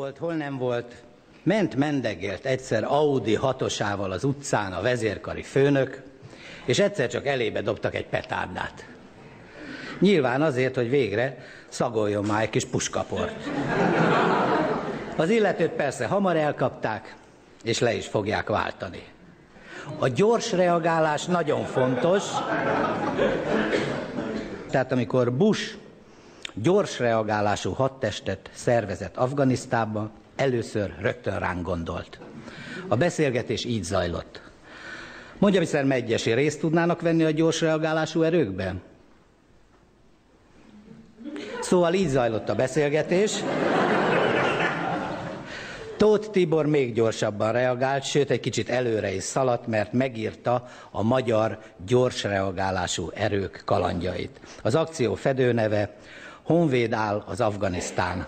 volt, hol nem volt, ment mendegélt egyszer Audi hatosával az utcán a vezérkari főnök, és egyszer csak elébe dobtak egy petárdát. Nyilván azért, hogy végre szagoljon már egy kis puskaport. Az illetőt persze hamar elkapták, és le is fogják váltani. A gyors reagálás nagyon fontos, tehát amikor Bush gyors reagálású hadtestet szervezett Afganisztánban, először rögtön ránk gondolt. A beszélgetés így zajlott. Mondja, Mr. Megyesi, részt tudnának venni a gyors reagálású erőkben? Szóval így zajlott a beszélgetés. Tóth Tibor még gyorsabban reagált, sőt egy kicsit előre is szaladt, mert megírta a magyar gyors reagálású erők kalandjait. Az akció fedőneve Honvéd áll az Afganisztán.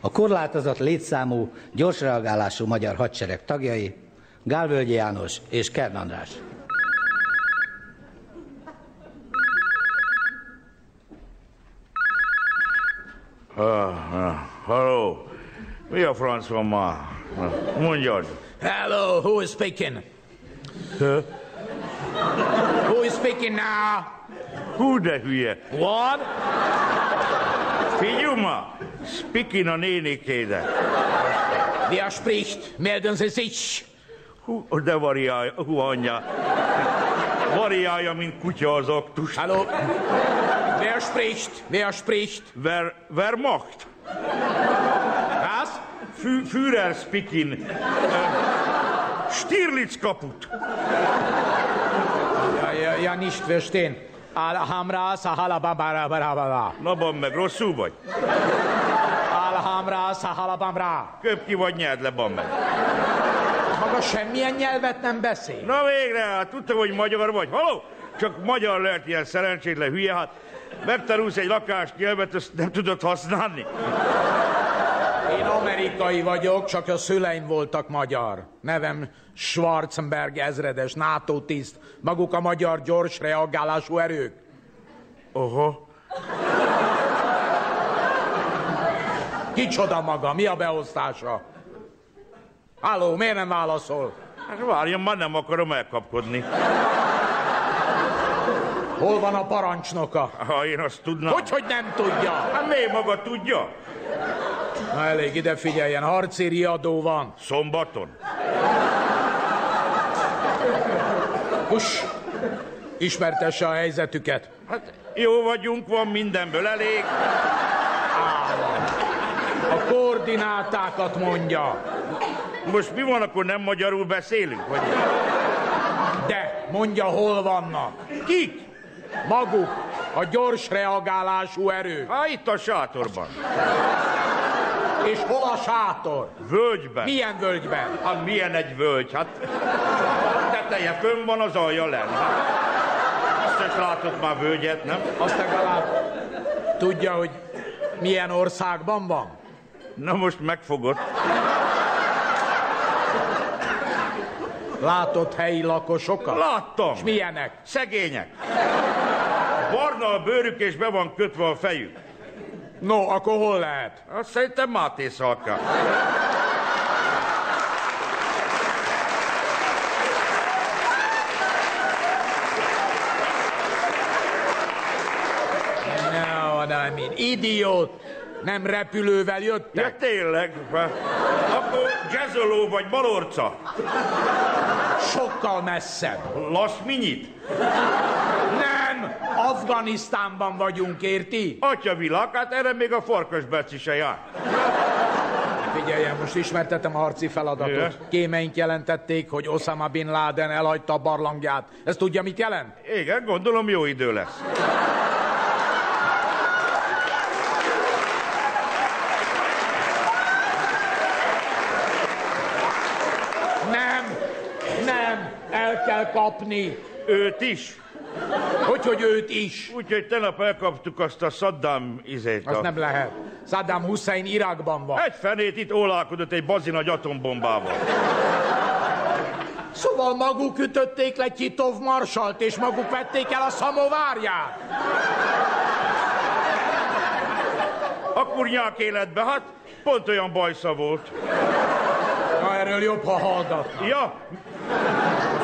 A korlátozott létszámú, gyors reagálású magyar hadsereg tagjai Gálvölgyi János és Kern András. Halló, mi a franc van ma? Mondjad. Hello, who is speaking? Huh? Who is speaking now? Hú, de hülye. What? Figyelj ma, speaking a nénikédet. Wer spricht? Melden Sie sich. Hú, de variálja, hú, anyja. Variálja, mint kutya az aktus. Hallo? Wer spricht? Wer spricht? Ver, Wehrmacht. Was? Fü, Führer speaking. Stirlitz kaput. Ja, ja, ja, nicht verstehen. Alhamra barabara. Na, ban meg, rosszul vagy? Alhamra sahala bamra. Köp ki vagy nyerd le, ban meg. Maga semmilyen nyelvet nem beszél. Na végre, hát tudtam, hogy magyar vagy. Haló? Csak magyar lehet ilyen szerencsétlen hülye, hát megtanulsz egy lakásnyelvet, ezt nem tudod használni. Amerikai vagyok, csak a szüleim voltak magyar. Nevem Schwarzenberg ezredes, NATO tiszt. Maguk a magyar gyors reagálású erők. Oho. Kicsoda maga? Mi a beosztása? Halló, miért nem válaszol? Hát várjon, már nem akarom elkapkodni. Hol van a parancsnoka? Ha én azt tudnám. Hogy, hogy nem tudja? Hát miért maga tudja? Na elég, ide figyeljen, harci riadó van. Szombaton. Hus! Ismertesse a helyzetüket. Hát jó vagyunk, van mindenből elég. A koordinátákat mondja. Most mi van, akkor nem magyarul beszélünk? Vagy... De mondja, hol vannak. Kik? Maguk, a gyors reagálású erők. Hát itt a sátorban. És hol a sátor? Völgyben. Milyen völgyben? Hát milyen egy völgy? Hát teteje fönn van, az alja lenn. Hát, biztos látott már völgyet, nem? Azt legalább tudja, hogy milyen országban van? Na most megfogott. Látott helyi lakosokat? Láttam. És milyenek? Szegények. Barna a bőrük és be van kötve a fejük. No, akkor hol lehet? Azt szerintem Máté Szalka. No, what I mean, idiót! Nem repülővel Ja, jöttek? tényleg. Akkor jazzoló vagy balorca. Sokkal messzebb. Lass minyit. Nem! Afganisztánban vagyunk, érti? Atya világ, hát erre még a farkasbeci se jár. Figyeljen, most ismertetem a harci feladatot. Igen. Kémeink jelentették, hogy Osama Bin Laden elhagyta a barlangját. Ez tudja, mit jelent? Igen, gondolom jó idő lesz. Nem! Nem! El kell kapni! Őt is. Hogy, hogy őt is? Úgyhogy tegnap elkaptuk azt a Saddam izét. Az A... nem lehet. Saddam Hussein Irakban van. Egy fenét itt ólálkodott egy bazi nagy atombombával. Szóval maguk ütötték le Kitov Marsalt, és maguk vették el a szamovárját. A kurnyák életbe, hát pont olyan bajsza volt. Na, erről jobb, ha hallgatnak. Ja,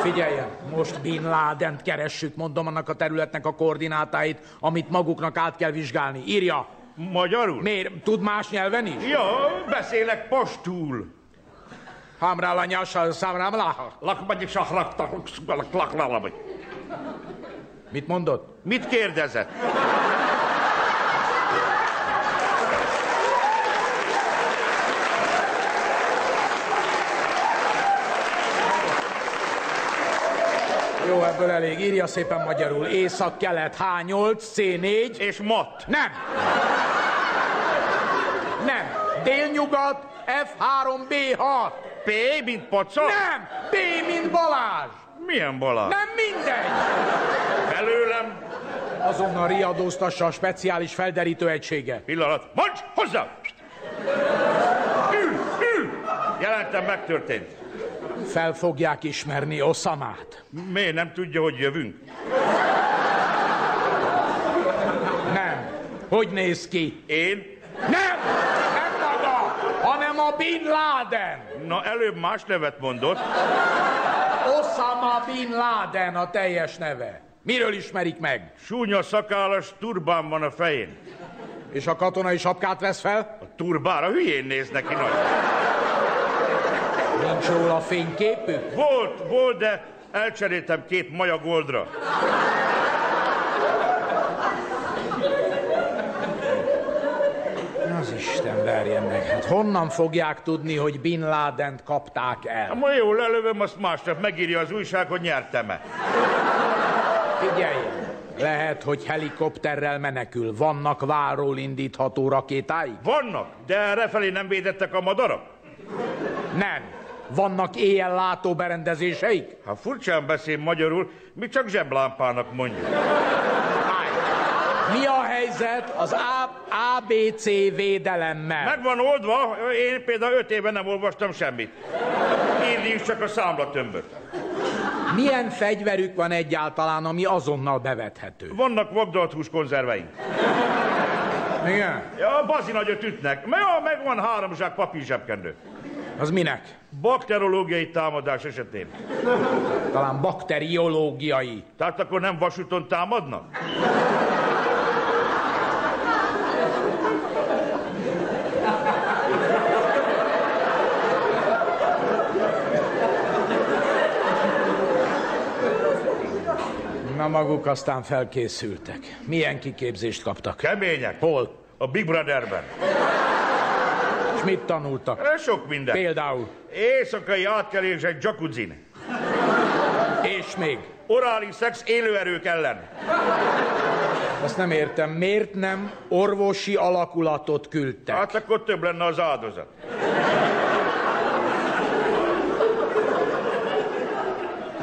Figyeljen, most Bin Laden keressük, mondom annak a területnek a koordinátáit, amit maguknak át kell vizsgálni. Írja. magyarul? Miért? Tud más nyelven is? Ja, beszélek pastul. Hamrá lanyással, számrám láha. Lakmagyi sahrakta, laklalabaj. Mit mondott? Mit kérdezett? Jó, ebből elég. Írja szépen magyarul. Észak-kelet H8, C4. És mat. Nem. Nem. Délnyugat F3B6. P, mint paca? Nem. B, mint Balázs. Milyen bala? Nem mindegy. Belőlem? Azonnal riadóztassa a speciális felderítő egysége. Pillanat. Mondj hozzá! Ül, ül! Jelentem megtörtént. Fel fogják ismerni Oszamát. Miért nem tudja, hogy jövünk? Nem. Hogy néz ki? Én? Nem! Nem maga, hanem a Bin Laden. Na, előbb más nevet mondott. Osama Bin Laden a teljes neve. Miről ismerik meg? Súnya szakállas turbán van a fején. És a katonai sapkát vesz fel? A turbára hülyén néz neki nagy. Nincs róla fényképük? Volt, volt, de elcseréltem két maja goldra. Az Isten verje meg. Hát honnan fogják tudni, hogy Bin Ladent kapták Ha el? ma jól lelövöm, azt másnap megírja az újság, hogy nyertem-e. Figyelj! Lehet, hogy helikopterrel menekül. Vannak váról indítható rakétáik? Vannak, de errefelé nem védettek a madarak. Nem. Vannak éjjel látó berendezéseik? Ha furcsán beszél magyarul, mi csak zseblámpának mondjuk. Mi a helyzet az A- ABC védelemmel? Meg van oldva, én például öt éve nem olvastam semmit. Is csak a számlatömböt. Milyen fegyverük van egyáltalán, ami azonnal bevethető? Vannak vagdalt hús konzerveink. Igen. Ja, bazi nagyot ütnek. Ja, meg van három zsák papír zsebkendő. Az minek? Bakterológiai támadás esetén. Talán bakteriológiai. Tehát akkor nem vasúton támadnak? Na maguk aztán felkészültek. Milyen kiképzést kaptak? Kemények. Hol? A Big Brotherben. És mit tanultak? Sok minden. Például. Éjszakai egy jacuzzin. És még. Orális szex élőerők ellen. Azt nem értem, miért nem orvosi alakulatot küldtek? Hát akkor több lenne az áldozat.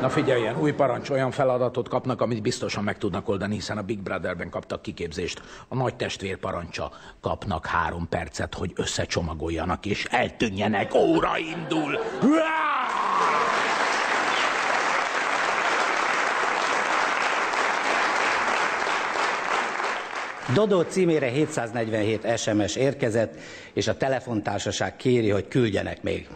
Na figyeljen, új parancs, olyan feladatot kapnak, amit biztosan meg tudnak oldani, hiszen a Big Brotherben kaptak kiképzést. A nagy testvér parancsa kapnak három percet, hogy összecsomagoljanak és eltűnjenek. Óra indul! Dodó címére 747 SMS érkezett, és a telefontársaság kéri, hogy küldjenek még.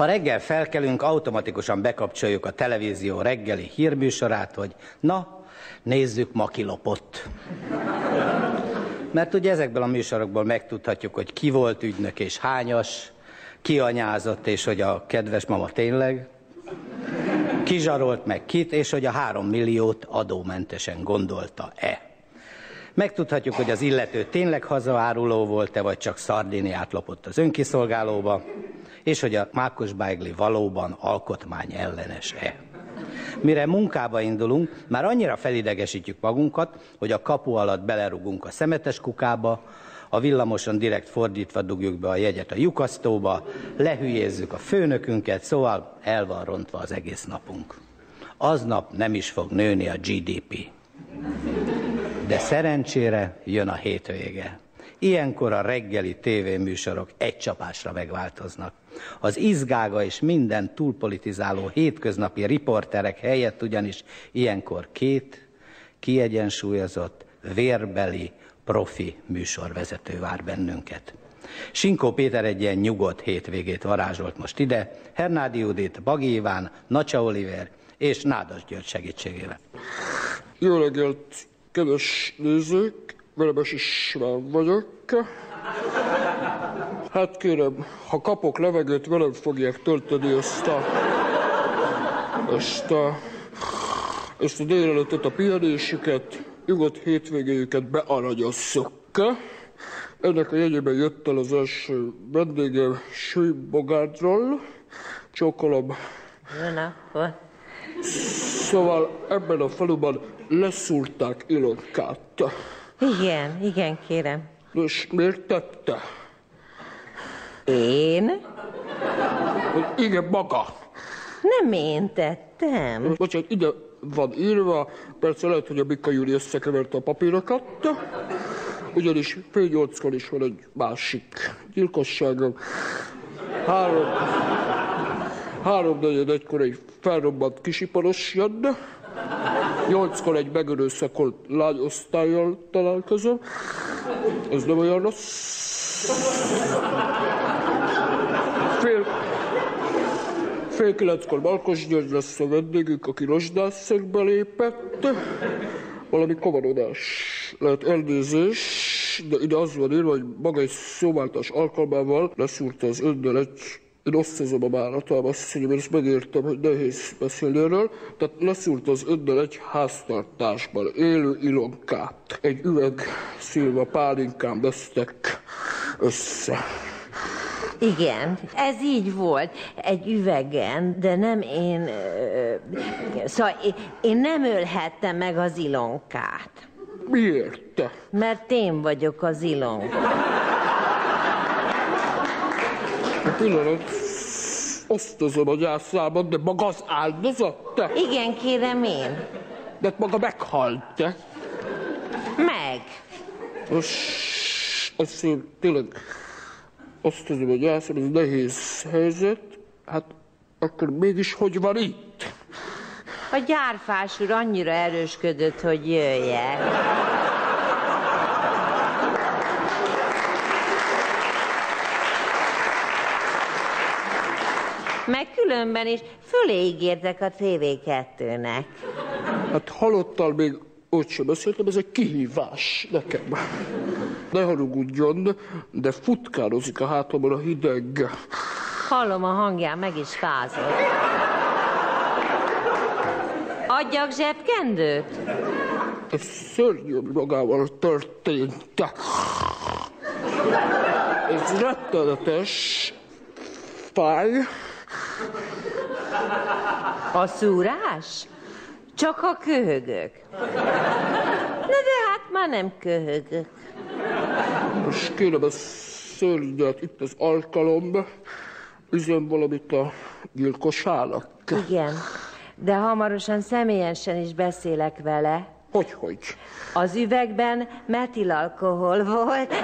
Ha reggel felkelünk, automatikusan bekapcsoljuk a televízió reggeli hírműsorát, hogy na, nézzük, ma kilopott. Mert ugye ezekből a műsorokból megtudhatjuk, hogy ki volt ügynök és hányas, ki anyázott, és hogy a kedves mama tényleg, ki zsarolt meg kit, és hogy a három milliót adómentesen gondolta-e. Megtudhatjuk, hogy az illető tényleg hazaáruló volt-e, vagy csak szardiniát lopott az önkiszolgálóba, és hogy a Mákos Bájgli valóban alkotmány ellenes-e. Mire munkába indulunk, már annyira felidegesítjük magunkat, hogy a kapu alatt belerugunk a szemetes kukába, a villamoson direkt fordítva dugjuk be a jegyet a lyukasztóba, lehülyézzük a főnökünket, szóval el van rontva az egész napunk. Aznap nem is fog nőni a GDP. De szerencsére jön a hétvége. Ilyenkor a reggeli tévéműsorok egy csapásra megváltoznak. Az izgága és minden túlpolitizáló hétköznapi riporterek helyett ugyanis ilyenkor két kiegyensúlyozott, vérbeli, profi műsorvezető vár bennünket. Sinkó Péter egy ilyen nyugodt hétvégét varázsolt most ide, Hernádi Judit, Bagi Iván, Nacsa Oliver és Nádas György segítségével. Jó reggelt, kedves nézők! Verebes István vagyok. Hát kérem, ha kapok levegőt, velem fogják tölteni ezt a... ezt a... ezt a délelőttet, a pihenésüket, nyugodt hétvégéjüket bearanyozzuk. Ennek a jegyében jött el az első vendégem Súly Bogárdról. Csókolom. Jó Szóval ebben a faluban leszúrták Ilonkát. Igen, igen, kérem. És miért tette? Én? Igen, maga. Nem én tettem. Bocsánat, ide van írva, persze lehet, hogy a Bika Júli összekeverte a papírokat, ugyanis fél nyolckor is van egy másik gyilkosságom. Három, három negyed egykor egy felrobbant kisiparos jön, nyolckor egy megerőszakolt lányosztályjal találkozom. Ez nem olyan rossz. Fél, fél kilenckor Markos György lesz a vendégünk, aki rozsdászögbe lépett. Valami kavarodás lehet elnézés, de ide az van írva, hogy maga egy szóváltás alkalmával leszúrta az önnel egy én osztozom a bánatom, azt mondja, mert ezt megértem, hogy nehéz beszélni erről. Tehát leszúrt az önnel egy háztartásban élő ilonkát. Egy üveg szilva pálinkán vesztek össze. Igen, ez így volt, egy üvegen, de nem én... ö, Szóval én- én nem ölhettem meg az ilonkát, Miért te? mert én vagyok az ilonka. A pillanat, osztozom a gyászában, de maga az áldozat, te? Igen, kérem én. De maga meghalt, te? Meg. Most azt én tényleg osztozom a gyászon, ez nehéz helyzet. Hát akkor mégis hogy van itt? A gyárfás úr annyira erősködött, hogy jöjjek. Meg különben is fölé ígértek a TV2-nek. Hát halottal még ott sem beszéltem, ez egy kihívás nekem. Ne haragudjon, de futkározik a hátamon a hideg. Hallom a hangján, meg is fázott. Adjak zsebkendőt? Ez szörnyű, magával történt. Ez rettenetes. Fáj. A szúrás? Csak a köhögök. Na de hát már nem köhögök. Most kérem, de hát itt az alkalom. Üzem valamit a gyilkosának. Igen, de hamarosan személyesen is beszélek vele. Hogy, hogy? Az üvegben metilalkohol volt.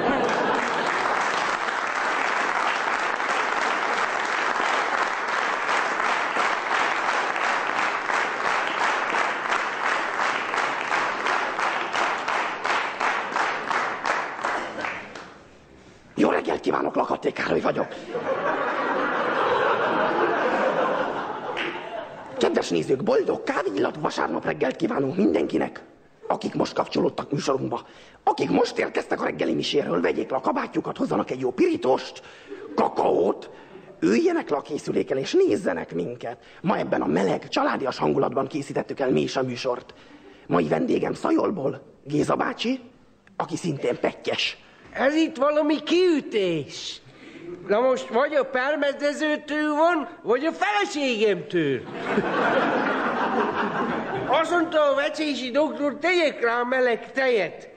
Jó reggelt kívánok, Lakaté Károly vagyok. Kedves nézők, kávéillat vasárnap reggelt kívánunk mindenkinek, akik most kapcsolódtak műsorunkba. Akik most érkeztek a reggeli miséről, vegyék le a kabátjukat, hozzanak egy jó pirítost, kakaót, üljenek le a készülékkel és nézzenek minket. Ma ebben a meleg, családias hangulatban készítettük el mi is a műsort. Mai vendégem Szajolból, Géza bácsi, aki szintén pekkes. Ez itt valami kiütés. Na most vagy a permezezőtől van, vagy a feleségemtől. Azt mondta a vecsési doktor, tegyek rá meleg tejet.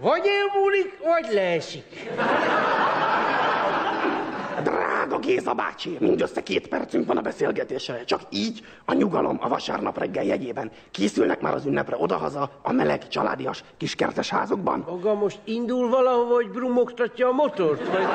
Vagy elmúlik, vagy leesik. Drága Géza bácsi, mindössze két percünk van a beszélgetésre. Csak így a nyugalom a vasárnap reggel jegyében. Készülnek már az ünnepre odahaza a meleg, családias kiskertes házukban? Maga most indul valahova, hogy brumogtatja a motort? Vagy...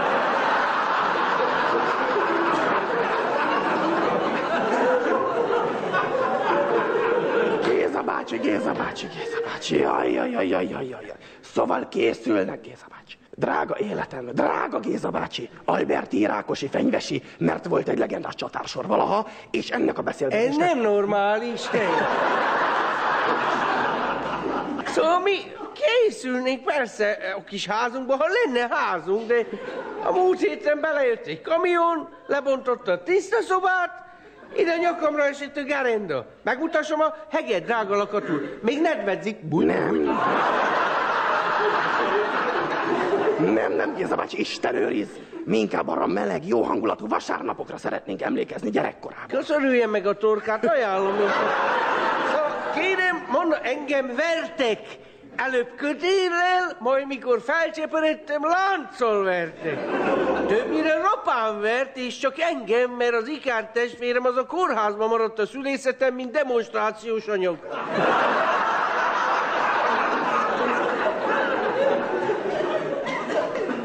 Géza bácsi, Géza bácsi, Géza bácsi, jaj, jaj, jaj, jaj, jaj, jaj. Szóval készülnek, Géza bácsi. Drága életem, drága Géza bácsi, Alberti Írákosi fenyvesi, mert volt egy legendás csatársor valaha, és ennek a Ez beszélgetésnek... nem normális, te. Szóval mi készülnénk persze a kis házunkba, ha lenne házunk, de a múlt héten belejött egy kamion, lebontotta a tiszta szobát, ide nyakamra esett a gerenda. Megmutassam a hegyet, drága lakatú. Még nedvedzik. Búj, Nem. Nem, nem, Géza bácsi, Isten őriz. Mi inkább arra meleg, jó hangulatú vasárnapokra szeretnénk emlékezni gyerekkorában. Köszönüljen meg a torkát, ajánlom. Szóval kérem, mondd, engem vertek. Előbb kötéllel, majd mikor felcseperedtem, lánccal vertek. Többnyire rapán vert, és csak engem, mert az ikár testvérem az a kórházban maradt a szülészetem, mint demonstrációs anyag.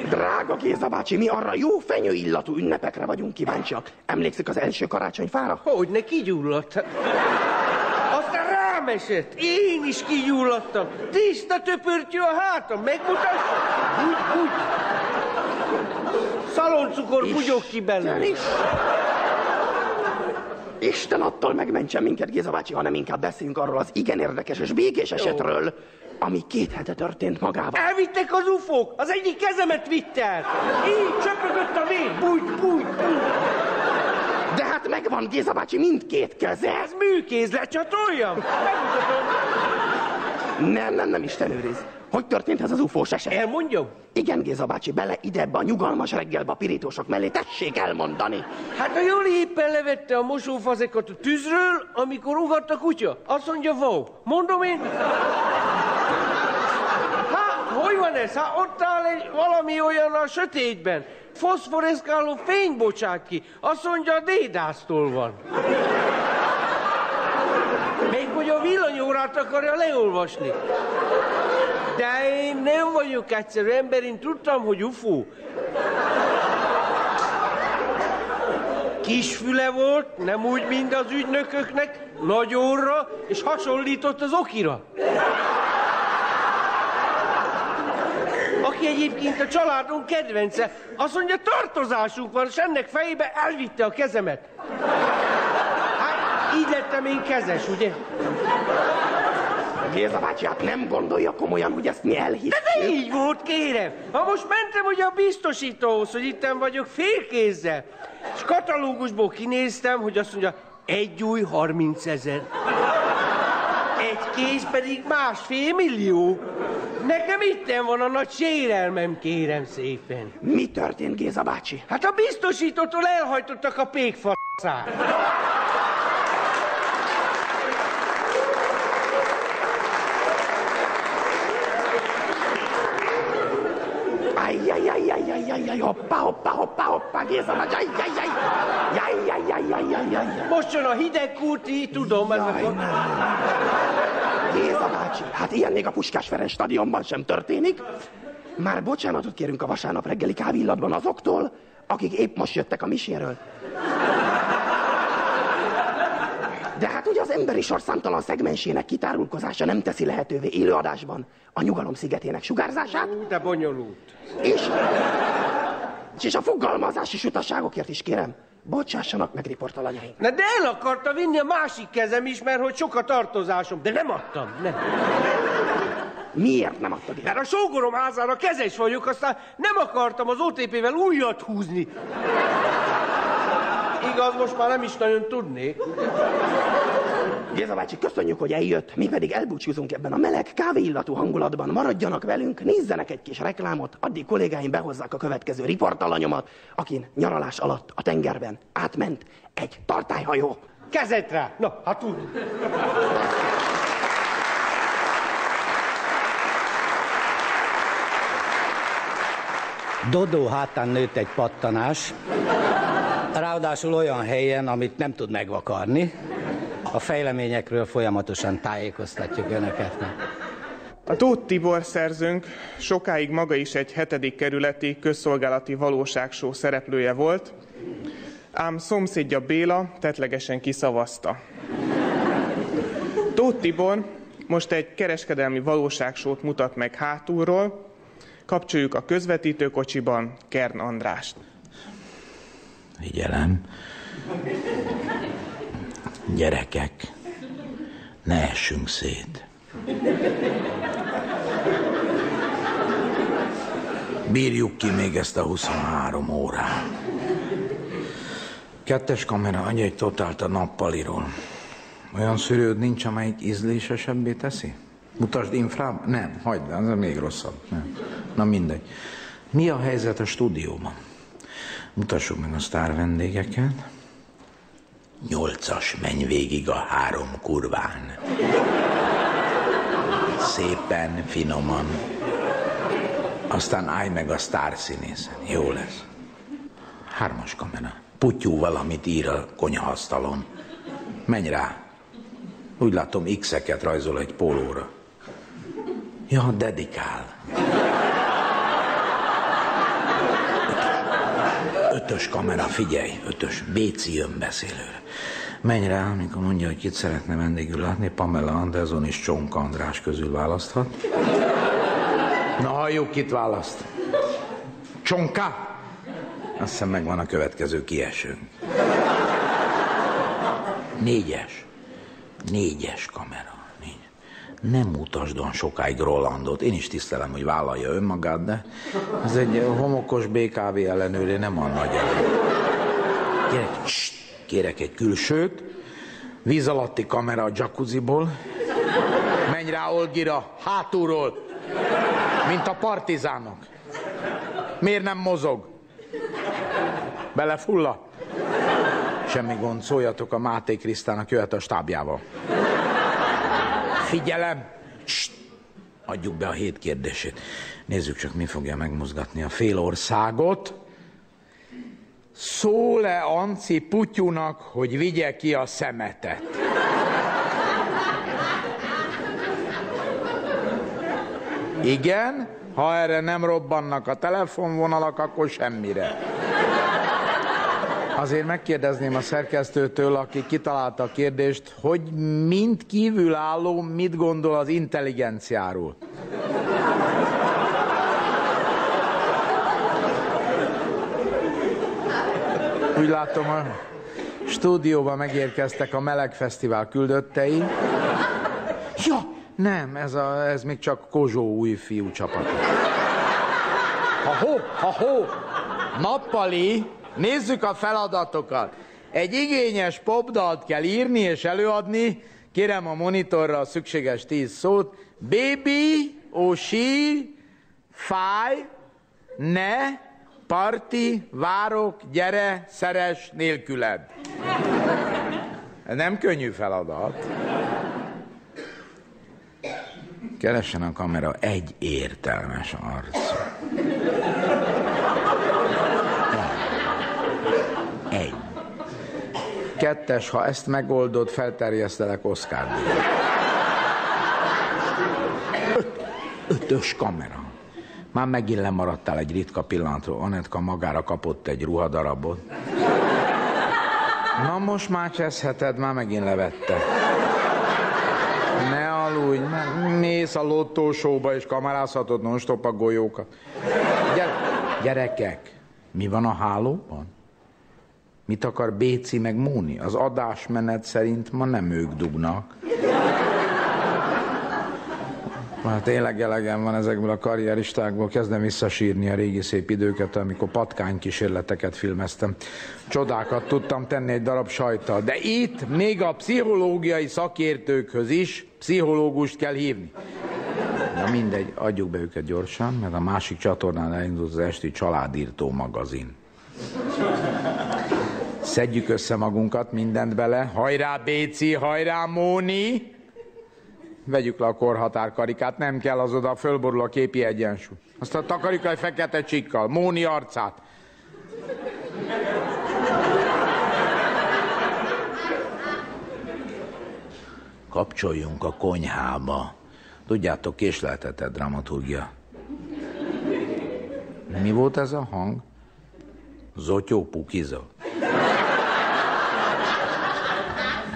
Drága Géza bácsi, mi arra jó fenyő illatú ünnepekre vagyunk kíváncsiak. Emlékszik az első karácsonyfára? Hogy ne kigyulladt? Esett. Én is kigyulladtam. Tiszta töpörtyű a hátam. Megmutassa? Úgy, úgy. Szaloncukor bugyog ki belőle. Is. Isten attól megmentsen minket, Géza bácsi, hanem inkább beszéljünk arról az igen érdekes és békés esetről, ami két hete történt magával. Elvittek az ufók. Az egyik kezemet vitt el. Így csöpögött a vén. Bújt, bújt, bújt. Hát megvan Géza bácsi mindkét keze. Ez műkéz, lecsatoljam. Nem, nem, nem, Isten őriz. Hogy történt ez az ufós eset? Elmondjam? Igen, Géza bácsi, bele ide ebbe a nyugalmas reggelbe a pirítósok mellé, tessék elmondani. Hát a Joli éppen levette a mosófazekat a tűzről, amikor ugatt a kutya. Azt mondja, wow. Mondom én. Hát, hogy van ez? Hát ott áll egy valami olyan a sötétben. Foszforeszkáló fény bocsát ki. Azt mondja, a dédásztól van. Még hogy a villanyórát akarja leolvasni. De én nem vagyok egyszerű ember, én tudtam, hogy UFO. Kisfüle volt, nem úgy, mint az ügynököknek, nagy orra, és hasonlított az okira. Aki egyébként a családunk kedvence, azt mondja, tartozásunk van, és ennek fejébe elvitte a kezemet. Hát, így lettem én kezes, ugye? Géza bácsi, hát nem gondolja komolyan, hogy ezt mi elhisszük. De így volt, kérem. Ha most mentem ugye a biztosítóhoz, hogy itten vagyok félkézzel, és katalógusból kinéztem, hogy azt mondja, egy új 30 ezer. Egy kéz pedig másfél millió. Nekem itten van a nagy sérelmem, kérem szépen. Mi történt, Géza bácsi? Hát a biztosítótól elhajtottak a pékfaszát. Ajjajajajajajajaj, hoppá, hoppá, hoppá, hoppá, Géza bácsi, ajjajjaj, jajjajajajajajaj. Most jön a hideg kúti, tudom, ez Jaj, a... nem. Géza bácsi, hát ilyen még a Puskás Ferenc stadionban sem történik. Már bocsánatot kérünk a vasárnap reggeli kávillatban azoktól, akik épp most jöttek a miséről. De hát ugye az emberi sor számtalan szegmensének kitárulkozása nem teszi lehetővé élőadásban a nyugalom szigetének sugárzását, Ú, De bonyolult. és, és a fogalmazási sutaságokért is kérem, bocsássanak meg riportalanyaink. Na de el akarta vinni a másik kezem is, mert hogy sok a tartozásom, de nem adtam, nem. Miért nem adtad Mert el? a sógorom házára kezes vagyok, aztán nem akartam az OTP-vel újat húzni. Igaz, most már nem is nagyon tudnék. Géza bácsi, köszönjük, hogy eljött, mi pedig elbúcsúzunk ebben a meleg, kávéillatú hangulatban. Maradjanak velünk, nézzenek egy kis reklámot, addig kollégáim behozzák a következő riportalanyomat, akin nyaralás alatt a tengerben átment egy tartályhajó. Kezet rá! Na, hát úgy. Dodó hátán nőtt egy pattanás, ráadásul olyan helyen, amit nem tud megvakarni. A fejleményekről folyamatosan tájékoztatjuk Önöket. A Tóth Tibor szerzőnk sokáig maga is egy hetedik kerületi közszolgálati valóságsó szereplője volt, ám szomszédja Béla tetlegesen kiszavazta. Tóth Tibor most egy kereskedelmi valóságsót mutat meg hátulról. Kapcsoljuk a közvetítőkocsiban Kern Andrást. Figyelem. Gyerekek, ne essünk szét. Bírjuk ki még ezt a 23 órát. Kettes kamera, adj egy totált a nappaliról. Olyan szűrőd nincs, amelyik ízlésesebbé teszi? Mutasd infrám? Nem, hagyd ez még rosszabb. Nem. Na mindegy. Mi a helyzet a stúdióban? Mutassuk meg a sztár vendégeket. Nyolcas, menj végig a három kurván. Szépen, finoman. Aztán állj meg a sztár színészen. Jó lesz. Hármas kamera. Putyú valamit ír a konyhasztalon. Menj rá. Úgy látom, X-eket rajzol egy pólóra. Ja, dedikál. Ötös kamera, figyelj, ötös, Béci önbeszélőre. Menj rá, amikor mondja, hogy kit szeretne vendégül látni, Pamela Anderson és Csonka András közül választhat. Na, halljuk, kit választ. Csonka? Azt hiszem megvan a következő kiesőnk. Négyes. Négyes kamera. Nem mutasd olyan sokáig Rolandot. Én is tisztelem, hogy vállalja önmagát, de ez egy homokos BKV ellenőré nem a nagy. Kérek, ssst, kérek egy külsőt, víz alatti kamera a jacuzziból, menj rá Olgira, hátulról, mint a partizánok. Miért nem mozog? Belefulla? Semmi gond, szóljatok a Máté Krisztának, jöhet a stábjával. Figyelem! Sst! Adjuk be a hét kérdését. Nézzük csak, mi fogja megmozgatni a fél országot. Szól-e Anci Putyunak, hogy vigye ki a szemetet? Igen, ha erre nem robbannak a telefonvonalak, akkor semmire. Azért megkérdezném a szerkesztőtől, aki kitalálta a kérdést, hogy mind kívülálló mit gondol az intelligenciáról. Úgy látom, a stúdióba megérkeztek a Meleg Fesztivál küldöttei. Ja, nem, ez, a, ez még csak Kozsó új fiú csapata. Ha-ho, ha-ho, nappali, nézzük a feladatokat. Egy igényes popdalt kell írni és előadni. Kérem a monitorra a szükséges tíz szót. Baby, ó, sír, fáj, ne, parti, várok, gyere, szeres nélküled. Nem könnyű feladat. Keressen a kamera egy értelmes arcot. Kettes, ha ezt megoldod, felterjesztelek Oscar Öt, ötös kamera. Már megint lemaradtál egy ritka pillanatról. Anetka magára kapott egy ruhadarabot. Na most már cseszheted, már megint levette. Ne aludj, mész a lottósóba és kamerázhatod non-stop a golyókat. Gyere, gyerekek, mi van a hálóban? Mit akar Béci meg Móni? Az adásmenet szerint ma nem ők dugnak. Már tényleg elegem van ezekből a karrieristákból, kezdem visszasírni a régi szép időket, amikor patkány kísérleteket filmeztem. Csodákat tudtam tenni egy darab sajttal, de itt még a pszichológiai szakértőkhöz is pszichológust kell hívni. Na mindegy, adjuk be őket gyorsan, mert a másik csatornán elindult az esti családírtó magazin. Szedjük össze magunkat, mindent bele. Hajrá Béci, hajrá Móni! Vegyük le a korhatárkarikát, nem kell az oda, fölborul a képi egyensúly. Azt a takarjuk egy fekete csikkal, Móni arcát. Kapcsoljunk a konyhába. Tudjátok, késleltetett dramaturgia. Mi volt ez a hang? Zotyó pukiza.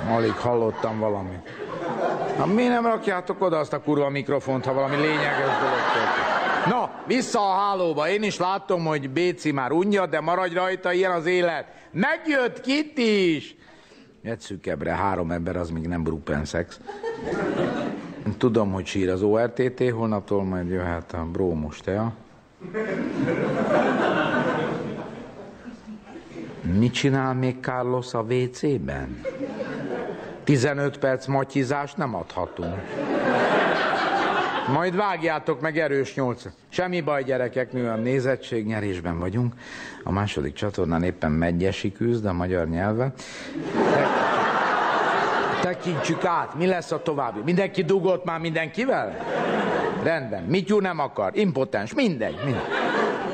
Alig hallottam valamit. Na, mi nem rakjátok oda azt a kurva mikrofont, ha valami lényeges dolog történik? Na, vissza a hálóba. Én is látom, hogy Béci már unja, de maradj rajta, ilyen az élet. Megjött Kit is! Egy szűkebbre, három ember, az még nem brupen szex. Tudom, hogy sír az ORTT, holnaptól majd jöhet a brómus tea. Mit csinál még Carlos a WC-ben? 15 perc matyizást nem adhatunk. Majd vágjátok meg erős nyolc. Semmi baj, gyerekek, mi a nézettség, nyerésben vagyunk. A második csatornán éppen Megyesi küzd a magyar nyelven. Tekintsük át, mi lesz a további. Mindenki dugott már mindenkivel? Rendben. Mityu nem akar, impotens, mindegy, mindegy.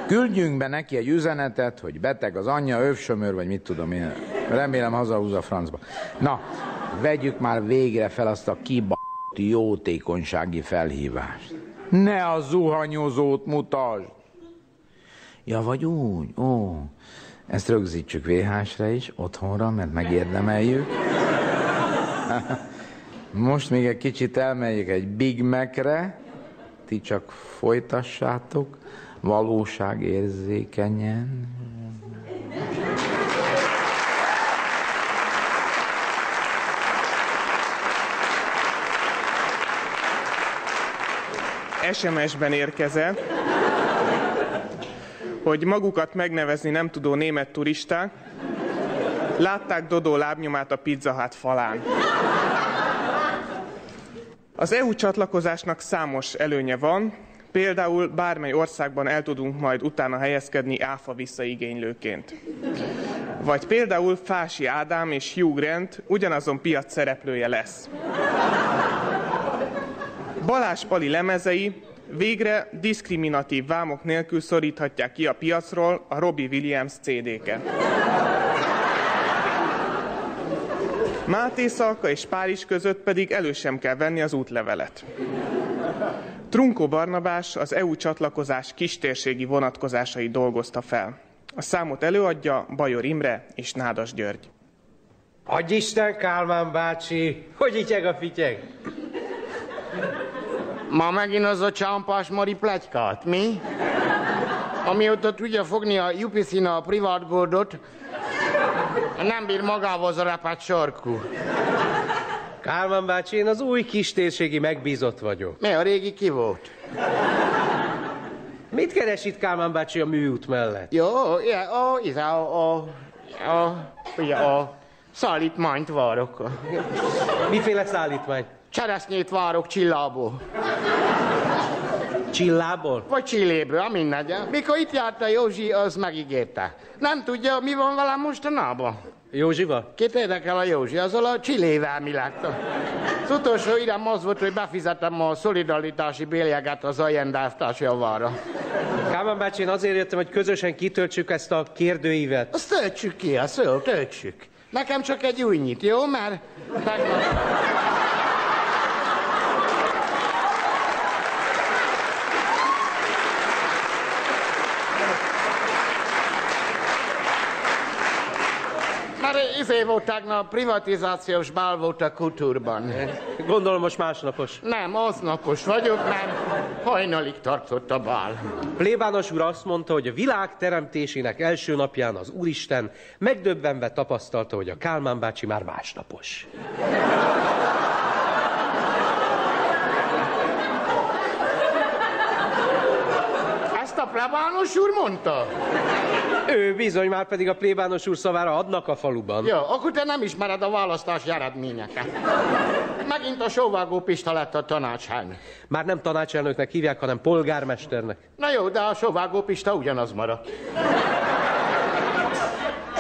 Küldjünk be neki egy üzenetet, hogy beteg az anyja, övsömör, vagy mit tudom én. Remélem hazahúz a francba. Na, vegyük már végre fel azt a kiba jótékonysági felhívást. Ne a zuhanyozót mutasd! Ja, vagy úgy? Ó, ezt rögzítsük VHS-re is, otthonra, mert megérdemeljük. Most még egy kicsit elmegyek egy Big Mac-re, ti csak folytassátok, valóságérzékenyen. SMS-ben érkezett, hogy magukat megnevezni nem tudó német turisták látták Dodó lábnyomát a Pizza Hut falán. Az EU csatlakozásnak számos előnye van, például bármely országban el tudunk majd utána helyezkedni áfa visszaigénylőként. Vagy például Fási Ádám és Hugh Grant ugyanazon piac szereplője lesz. Balázs Pali lemezei végre diszkriminatív vámok nélkül szoríthatják ki a piacról a Robbie Williams CD-ket. Máté Szalka és Párizs között pedig elő sem kell venni az útlevelet. Trunkó Barnabás az EU csatlakozás kistérségi vonatkozásai dolgozta fel. A számot előadja Bajor Imre és Nádas György. Adj Isten, Kálmán bácsi! Hogy ityeg a fityeg? Ma megint az a csámpás Mari plegykát, mi? Amióta tudja fogni a Jupiszina a privát goldot, nem bír magával az a repát sarkú. Kálmán bácsi, én az új kistérségi megbízott vagyok. Mi a régi ki volt? Mit keres itt Kálmán bácsi a műút mellett? Jó, ja, a, a, a, a, a, a szállítmányt várok. Miféle szállítmány? Cseresznyét várok Csillából. Csillából? Vagy Csillébről, mindegy. Mikor itt járt a Józsi, az megígérte. Nem tudja, mi van velem mostanában? Józsival? Kit érdekel a Józsi? Azzal a Csillével mi lett? Az utolsó írám az volt, hogy befizetem a szolidaritási bélyeget az ajendáftás javára. Kálmán bácsi, én azért jöttem, hogy közösen kitöltsük ezt a kérdőívet. Azt töltsük ki, azt jó, töltsük. Nekem csak egy új nyit, jó? Mert tegnap... Mert izé volt tegnap, privatizációs bál volt a kultúrban. Gondolom most másnapos. Nem, aznapos vagyok, mert hajnalig tartott a bál. Plébános úr azt mondta, hogy a világ teremtésének első napján az Úristen megdöbbenve tapasztalta, hogy a Kálmán bácsi már másnapos. Ezt a plebános úr mondta? Ő bizony, már pedig a plébános úr szavára adnak a faluban. Jó, akkor te nem ismered a választási eredményeket. Megint a sóvágó Pista lett a tanácselnök. Már nem tanácselnöknek hívják, hanem polgármesternek. Na jó, de a sóvágó Pista ugyanaz maradt.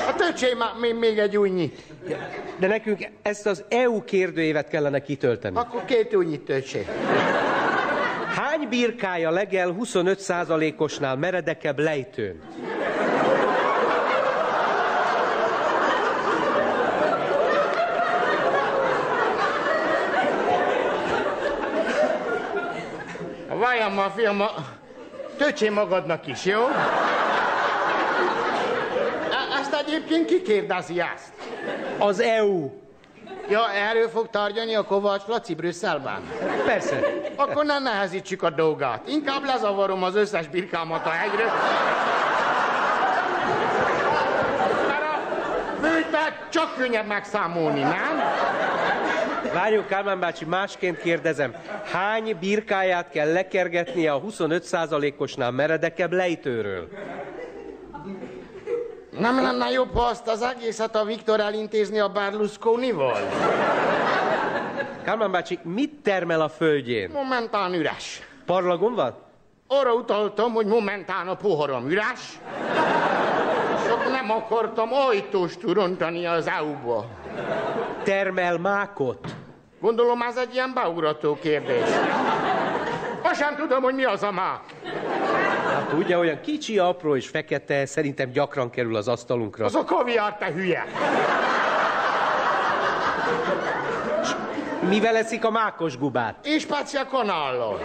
A töcsé már még, még egy új nyit. De nekünk ezt az EU kérdőévet kellene kitölteni. Akkor két új nyit töcsé. Hány birkája legel 25%-osnál meredekebb lejtőn? Várjam már, fiam, a... töcsé magadnak is, jó? Ezt egyébként kikérdezi ezt. Az EU. Ja, erről fog tárgyalni a Kovács Laci Brüsszelben? Persze. Akkor nem nehezítsük a dolgát. Inkább lezavarom az összes birkámat a hegyre. Mert a főtet csak könnyebb megszámolni, nem? Várjuk, Kálmán bácsi, másként kérdezem. Hány birkáját kell lekergetnie a 25%-osnál meredekebb lejtőről? Nem lenne jobb, ha azt az egészet a Viktor elintézni a Berlusconival? Kálmán bácsi, mit termel a földjén? Momentán üres. Parlagon van? Arra utaltam, hogy momentán a poharam üres, csak nem akartam ajtóst rontani az EU-ba. Termel mákot? Gondolom ez egy ilyen beugrató kérdés. Most sem tudom, hogy mi az a mák. Hát ugye olyan kicsi, apró és fekete, szerintem gyakran kerül az asztalunkra. Az a kaviár, te hülye. Mivel eszik a mákos gubát? És speciál kanállal.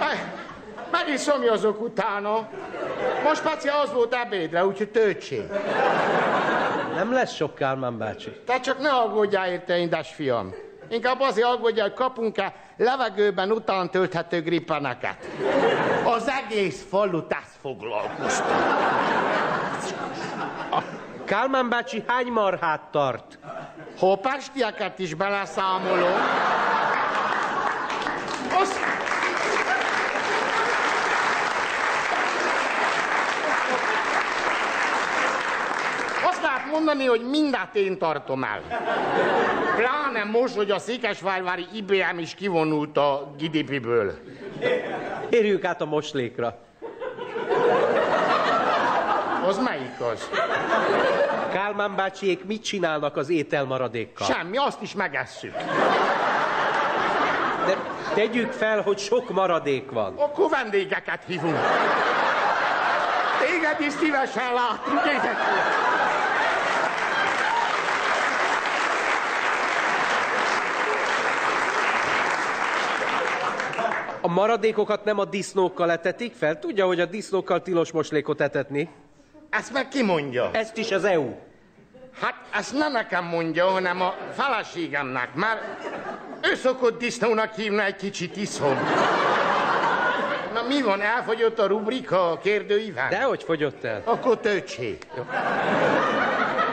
Ej, Meg is szomjazok utána. Most speciál az volt ebédre, úgyhogy töltsé. Nem lesz sok Kálmán bácsi. Te csak ne aggódjál érte, édes fiam. Inkább azért aggódjál, hogy kapunk-e levegőben után tölthető grippeneket. Az egész falu tesz foglalkoztat. Kálmán bácsi hány marhát tart? Ha a pestieket is beleszámolom, az... Azt lehet mondani, hogy mindent én tartom el. Pláne most, hogy a Székesvárvári IBM is kivonult a GDP-ből. Érjük át a moslékra. Az melyik az? Kálmán bácsiék mit csinálnak az ételmaradékkal? Semmi, azt is megesszük. De tegyük fel, hogy sok maradék van. Akkor vendégeket hívunk. Téged is szívesen látunk, édesfiam. A maradékokat nem a disznókkal etetik fel? Tudja, hogy a disznókkal tilos moslékot etetni? Ezt meg ki mondja? Ezt is az EU. Hát ezt nem nekem mondja, hanem a feleségemnek, mert ő szokott disznónak hívni egy kicsit iszom. Na mi van, elfogyott a rubrika a kérdőíven? Dehogy fogyott el. Akkor töltsé.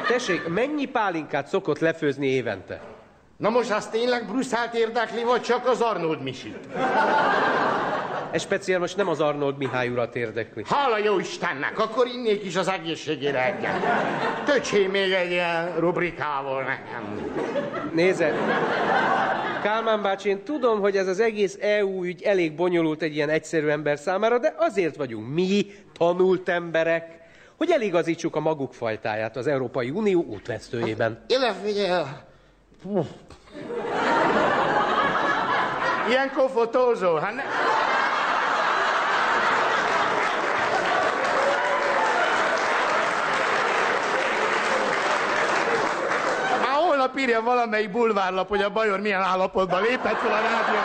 Tessék, mennyi pálinkát szokott lefőzni évente? Na most az tényleg Brüsszelt érdekli, vagy csak az Arnold Misit? Ez speciál most nem az Arnold Mihály urat érdekli. Hála jó Istennek, akkor innék is az egészségére egyet. Töcsé még egy ilyen rubrikával nekem. Nézze, Kálmán bácsi, én tudom, hogy ez az egész EU ügy elég bonyolult egy ilyen egyszerű ember számára, de azért vagyunk mi, tanult emberek, hogy eligazítsuk a maguk fajtáját az Európai Unió útvesztőjében. Hú. Ilyenkor fotózol, hát ne... Már holnap írja valamelyik bulvárlap, hogy a Bajor milyen állapotban lépett fel a rádió.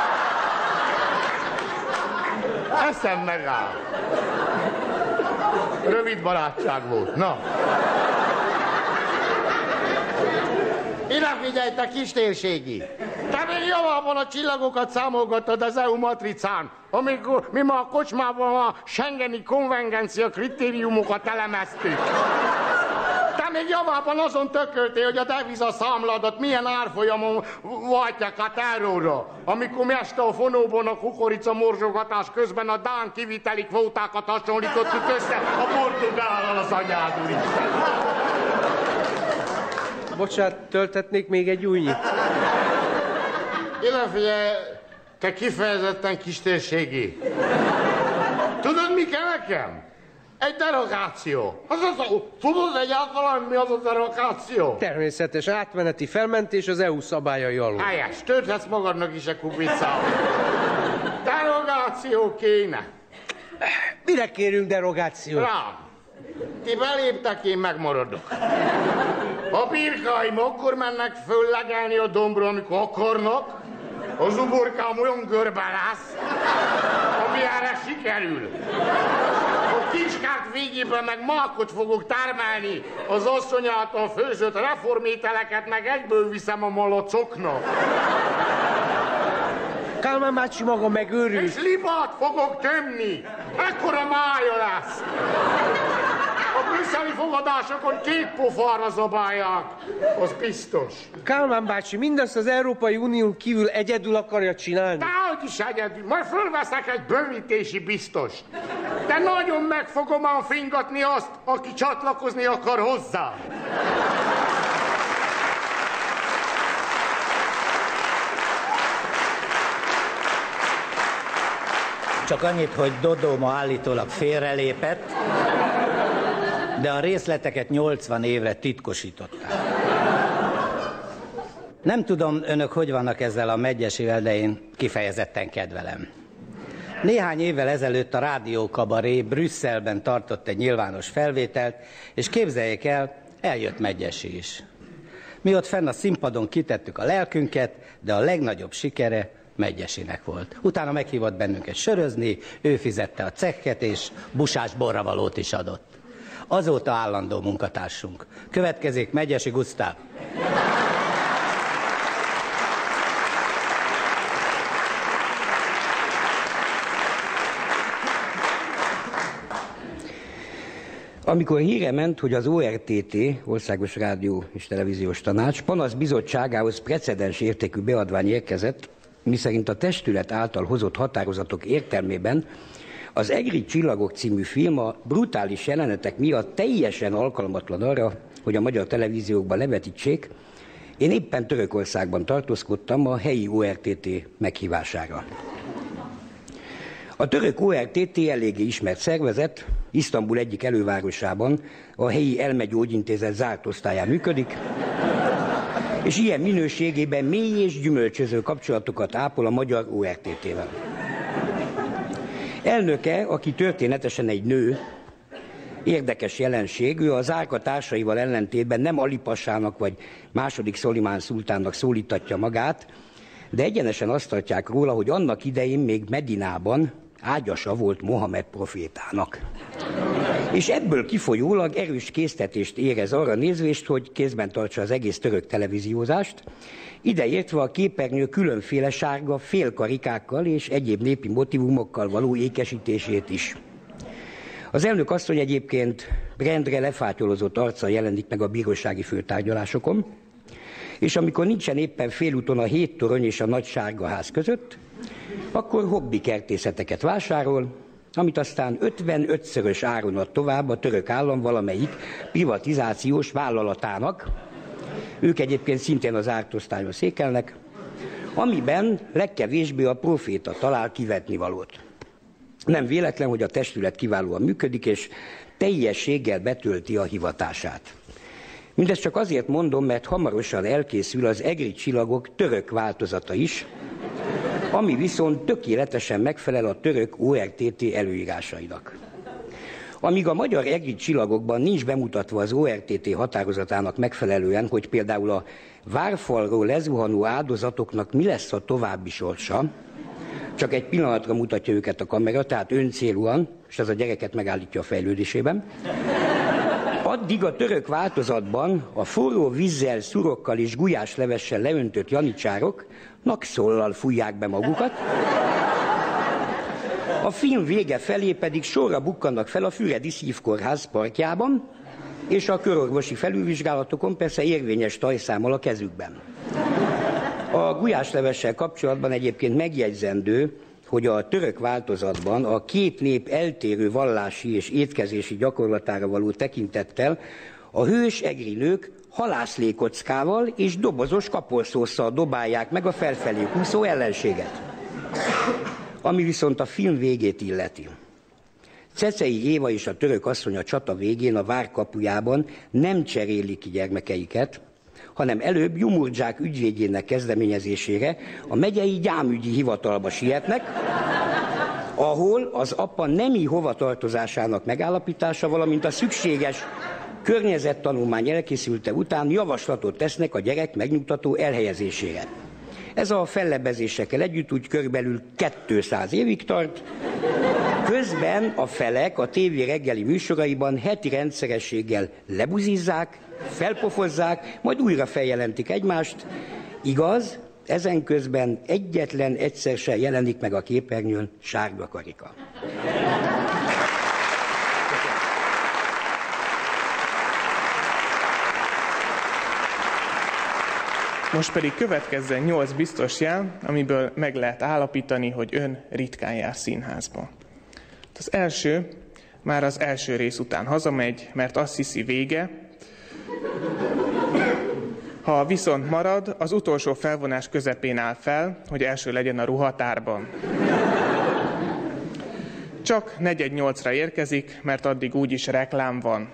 Eszem megáll. Rövid barátság volt. Na. Ide figyelj, te kis térségi! Te még javában a csillagokat számolgattad az EU matricán, amikor mi ma a kocsmában a Schengeni konvengencia kritériumokat elemeztük. Te még javában azon tököltél, hogy a deviza számladat milyen árfolyamon váltják át euróra, amikor mi este a fonóban a kukorica morzsogatás közben a Dán kiviteli kvótákat hasonlítottuk össze a portugállal az anyád. Bocsát, töltetnék még egy újnyit? Ide figyelj, te kifejezetten kistérségi. Tudod, mi kell nekem? Egy derogáció. Az az a, tudod egyáltalán, mi az a derogáció? Természetes átmeneti felmentés az EU szabályai alól. Helyes, tölthetsz magadnak is egy kupicát. Derogáció kéne. Mire kérünk derogációt? Rám. Ti beléptek, én megmaradok. A birkáim akkor mennek föl legelni a dombra, amikor akarnak. Az uborkám olyan görbe lesz, ami erre sikerül. A kis Kiskát végében meg malkot fogok termelni. Az asszony által főzött reformételeket meg egyből viszem a malacoknak. Kálmán bácsi maga megőrült. És libát fogok tömni. Ekkora mája lesz. A brüsszeli fogadásokon két pofára zabálják. Az biztos. Kálmán bácsi mindazt az Európai Unión kívül egyedül akarja csinálni. Dehogy is egyedül. Majd fölveszek egy bővítési biztos. De nagyon meg fogom ám fingatni azt, aki csatlakozni akar hozzá. Csak annyit, hogy Dodó ma állítólag félrelépett, de a részleteket 80 évre titkosították. Nem tudom, önök hogy vannak ezzel a megyesével, de én kifejezetten kedvelem. Néhány évvel ezelőtt a Rádió Kabaré Brüsszelben tartott egy nyilvános felvételt, és képzeljék el, eljött Megyesi is. Mi ott fenn a színpadon kitettük a lelkünket, de a legnagyobb sikere Megyesinek volt. Utána meghívott bennünket sörözni, ő fizette a cekket, és busás borravalót is adott. Azóta állandó munkatársunk. Következik Megyesi Gusztáv. Amikor híre ment, hogy az ORTT, Országos Rádió és Televíziós Tanács, panasz bizottságához precedens értékű beadvány érkezett, miszerint a testület által hozott határozatok értelmében az Egri Csillagok című film a brutális jelenetek miatt teljesen alkalmatlan arra, hogy a magyar televíziókban levetítsék, én éppen Törökországban tartózkodtam a helyi ORTT meghívására. A török ORTT eléggé ismert szervezet, Isztambul egyik elővárosában a helyi elmegyógyintézet zárt osztályán működik, és ilyen minőségében mély és gyümölcsöző kapcsolatokat ápol a magyar ORTT-vel. Elnöke, aki történetesen egy nő, érdekes jelenség, ő az árka társaival ellentétben nem Alipassának vagy második Szolimán szultánnak szólítatja magát, de egyenesen azt tartják róla, hogy annak idején még Medinában ágyasa volt Mohamed profétának. És ebből kifolyólag erős késztetést érez arra nézvést, hogy kézben tartsa az egész török televíziózást, ideértve a képernyő különféle sárga félkarikákkal és egyéb népi motivumokkal való ékesítését is. Az elnök asszony egyébként rendre lefátyolozott arca jelenik meg a bírósági főtárgyalásokon, és amikor nincsen éppen félúton a hét torony és a nagy sárga ház között, akkor hobbi kertészeteket vásárol, amit aztán 55-szörös áron ad tovább a török állam valamelyik privatizációs vállalatának, ők egyébként szintén az ártosztályon székelnek, amiben legkevésbé a proféta talál kivetni valót. Nem véletlen, hogy a testület kiválóan működik, és teljességgel betölti a hivatását. Mindezt csak azért mondom, mert hamarosan elkészül az egri csillagok török változata is, ami viszont tökéletesen megfelel a török ORTT előírásainak. Amíg a magyar egri csillagokban nincs bemutatva az ORTT határozatának megfelelően, hogy például a várfalról lezuhanó áldozatoknak mi lesz a további sorsa, csak egy pillanatra mutatja őket a kamera, tehát öncélúan, és ez a gyereket megállítja a fejlődésében. Addig a török változatban a forró vízzel, szurokkal és gulyáslevessel leöntött janicsárok nakszollal fújják be magukat, a film vége felé pedig sorra bukkannak fel a Füredi Szívkórház parkjában, és a körorvosi felülvizsgálatokon persze érvényes tajszámmal a kezükben. A gulyáslevessel kapcsolatban egyébként megjegyzendő, hogy a török változatban a két nép eltérő vallási és étkezési gyakorlatára való tekintettel a hős egri nők halászlékockával és dobozos kaporszósszal dobálják meg a felfelé húszó ellenséget. Ami viszont a film végét illeti. Cecei Éva és a török asszony a csata végén a várkapujában nem cserélik ki gyermekeiket, hanem előbb Jumurdzsák ügyvédjének kezdeményezésére a megyei gyámügyi hivatalba sietnek, ahol az apa nemi hovatartozásának megállapítása, valamint a szükséges környezettanulmány elkészülte után javaslatot tesznek a gyerek megnyugtató elhelyezésére. Ez a fellebezésekkel együtt úgy körülbelül 200 évig tart. Közben a felek a tévé reggeli műsoraiban heti rendszerességgel lebuzizzák, felpofozzák, majd újra feljelentik egymást. Igaz, ezen közben egyetlen egyszer se jelenik meg a képernyőn sárga karika. Most pedig következzen nyolc biztos jel, amiből meg lehet állapítani, hogy ön ritkán jár színházba. Az első már az első rész után hazamegy, mert azt hiszi vége. Ha viszont marad, az utolsó felvonás közepén áll fel, hogy első legyen a ruhatárban. Csak negyed nyolcra érkezik, mert addig úgyis reklám van.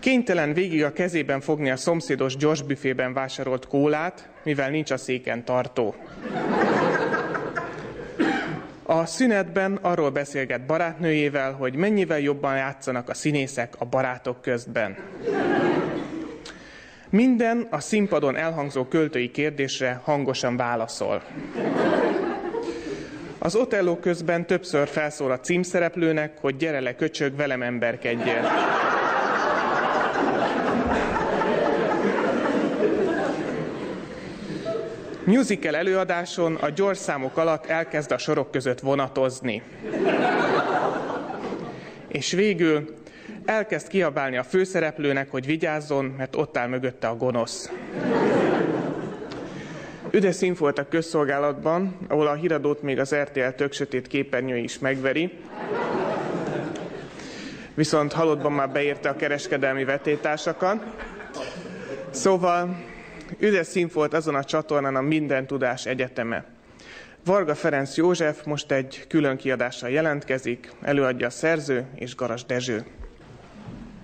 Kénytelen végig a kezében fogni a szomszédos gyors büfében vásárolt kólát, mivel nincs a széken tartó. A szünetben arról beszélget barátnőjével, hogy mennyivel jobban játszanak a színészek a barátok közben. Minden a színpadon elhangzó költői kérdésre hangosan válaszol. Az Otello közben többször felszól a címszereplőnek, hogy gyere le köcsög, velem emberkedjél. Musical előadáson a gyors számok alatt elkezd a sorok között vonatozni. És végül elkezd kiabálni a főszereplőnek, hogy vigyázzon, mert ott áll mögötte a gonosz. Üde szín volt a közszolgálatban, ahol a híradót még az RTL tök sötét képernyő is megveri. Viszont halottban már beérte a kereskedelmi vetétársakat. Szóval Üdes szín volt azon a csatornán a Minden Tudás Egyeteme. Varga Ferenc József most egy külön kiadással jelentkezik, előadja a szerző és Garas Dezső.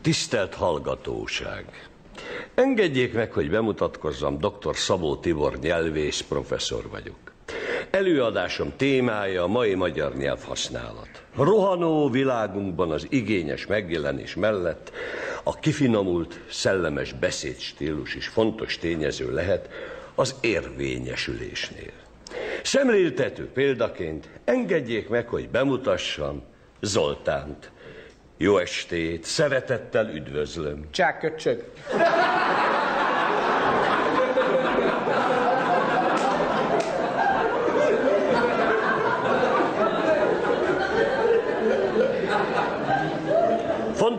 Tisztelt hallgatóság! Engedjék meg, hogy bemutatkozzam, dr. Szabó Tibor nyelvész professzor vagyok. Előadásom témája a mai magyar nyelv használat. Rohanó világunkban az igényes megjelenés mellett a kifinomult, szellemes beszédstílus is fontos tényező lehet az érvényesülésnél. Szemléltető példaként engedjék meg, hogy bemutassam Zoltánt. Jó estét, szeretettel üdvözlöm. Csák köcsög.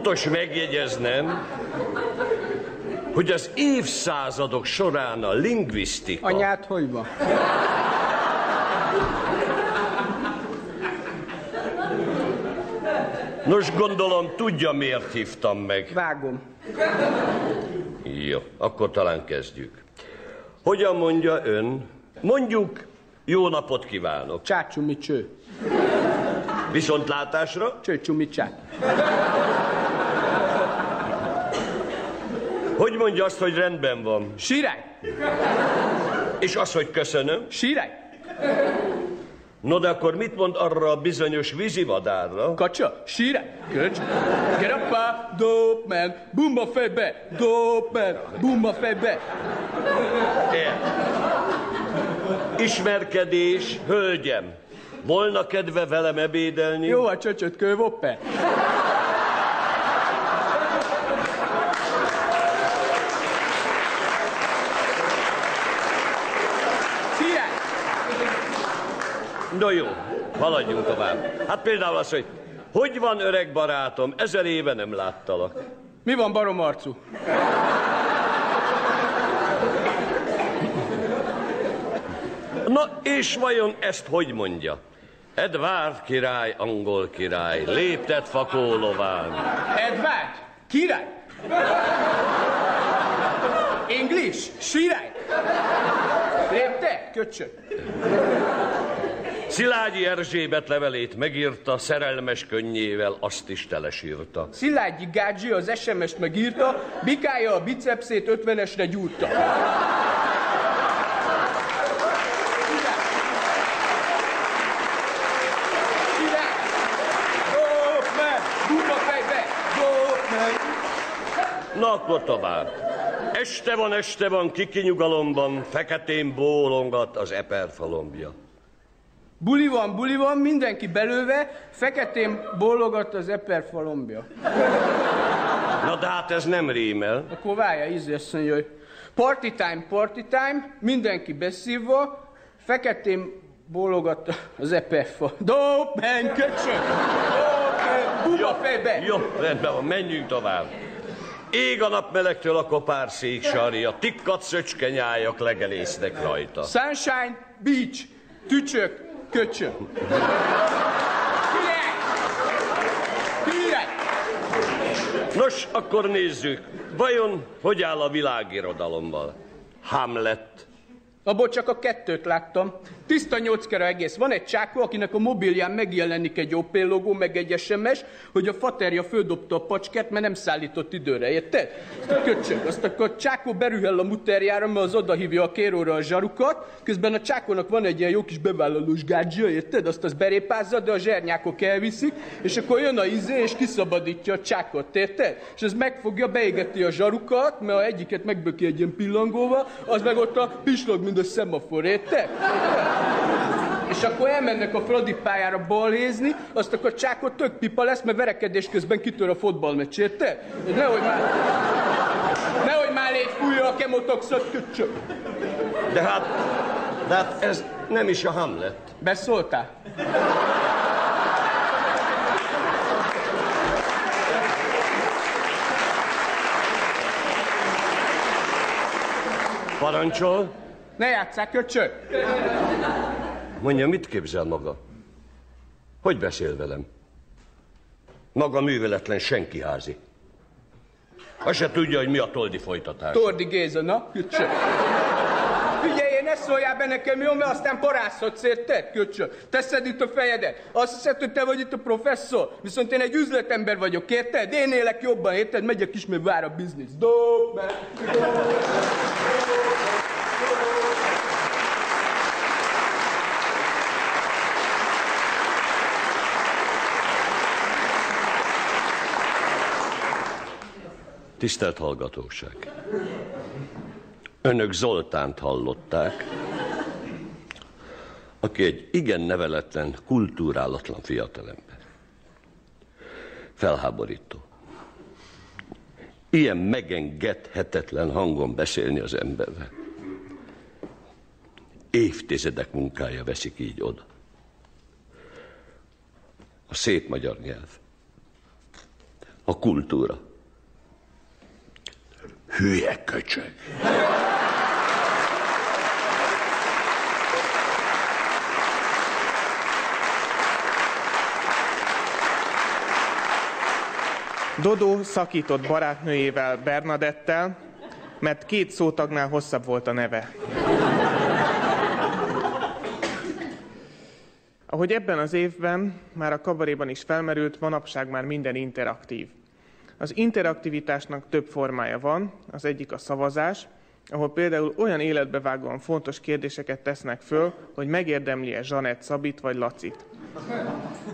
Fontos megjegyeznem, hogy az évszázadok során a lingvisztika... Anyád hogy van? Nos, gondolom, tudja, miért hívtam meg. Vágom. Jó, akkor talán kezdjük. Hogyan mondja ön? Mondjuk, jó napot kívánok. Csácsumi cső. Viszontlátásra? Csőcsumi csá. Hogy mondja azt, hogy rendben van? Sirály. És az, hogy köszönöm? Sirály. No, de akkor mit mond arra a bizonyos vízivadárra? Kacsa, sirály. Köcs. Dope man. Bumba fejbe. Dope man. Bumba fejbe. Ismerkedés, hölgyem. Volna kedve velem ebédelni? Jó a csöcsöt. Sirály. No jó, haladjunk tovább. Hát például az, hogy hogy van öreg barátom, ezer éve nem láttalak. Mi van barom arcú? Na, és vajon ezt hogy mondja? Edvárd király, angol király, léptet fakó lován. Edvard, király. English, sirály. Lépte, köcsög. Szilágyi Erzsébet levelét megírta, szerelmes könnyével azt is telesírta. Szilágyi Gádzsi az SMS-t megírta, bikája a bicepszét ötvenesre gyúrta. Na akkor tovább. Este van, este van, kiki nyugalomban, feketén bólongat az eperfalombja. Buli van, buli van, mindenki belőve, feketén bólogat az eperfalombja. Na de hát ez nem rímel. Akkor várja, ízi azt mondja, hogy party time, party time, mindenki beszívva, feketén bólogat az eperfa. Dope man, köcsön! Buba fejbe! Jó, rendben van, menjünk tovább. Ég a nap melegtől a kopár szék sarja, tikkat szöcskenyájak legelésznek rajta. Sunshine, beach, tücsök, köcsön. Király! Király! Nos, akkor nézzük. Vajon hogy áll a világirodalommal? Hamlet. Abból csak a kettőt láttam. Tiszta nyolckera egész. Van egy csákó, akinek a mobilján megjelenik egy Opel logó, meg egy SMS, hogy a faterja földobta a pacskát, mert nem szállított időre, érted? Azt a köcsög. Azt a csákó berühel a muterjára, mert az odahívja a kéróra a zsarukat, közben a csákónak van egy ilyen jó kis bevállalós gádzsia, érted? Azt az berépázza, de a zsernyákok elviszik, és akkor jön a izé, és kiszabadítja a csákot, érted? És az megfogja, beégeti a zsarukat, mert a egyiket megböki egy ilyen pillangóval, az meg ott a pislog, mint a szemafor, érted? És akkor elmennek a Fradi pályára balhézni, azt akkor csákot tök pipa lesz, mert verekedés közben kitör a fotballmeccs, érted? Nehogy már... Nehogy már légy fújja a kemotoxot, köcsög. De hát, de hát ez nem is a Hamlet. Beszóltál? Parancsol? Ne játsszák, köcsög! Mondja, mit képzel maga? Hogy beszél velem? Maga műveletlen senkiházi. Azt se tudja, hogy mi a toldi folytatás. Tordi Géza, na, köcsög. Figyelj, ne szóljál be nekem, jó, mert aztán parázhatsz, érted, köcsög? Teszed itt a fejedet. Azt hiszed, hogy te vagy itt a professzor, viszont én egy üzletember vagyok, érted? Én élek jobban, érted? Megyek is, mert vár a biznisz. Dope, man. Tisztelt hallgatóság! Önök Zoltánt hallották, aki egy igen neveletlen, kultúrálatlan fiatalember. Felháborító. Ilyen megengedhetetlen hangon beszélni az emberrel. Évtizedek munkája veszik így oda. A szép magyar nyelv. A kultúra. Hülye köcsög. Dodó szakított barátnőjével Bernadettel, mert két szótagnál hosszabb volt a neve. Ahogy ebben az évben már a kabaréban is felmerült, manapság már minden interaktív. Az interaktivitásnak több formája van, az egyik a szavazás, ahol például olyan életbevágóan fontos kérdéseket tesznek föl, hogy megérdemli-e Zsanett Szabit vagy Lacit.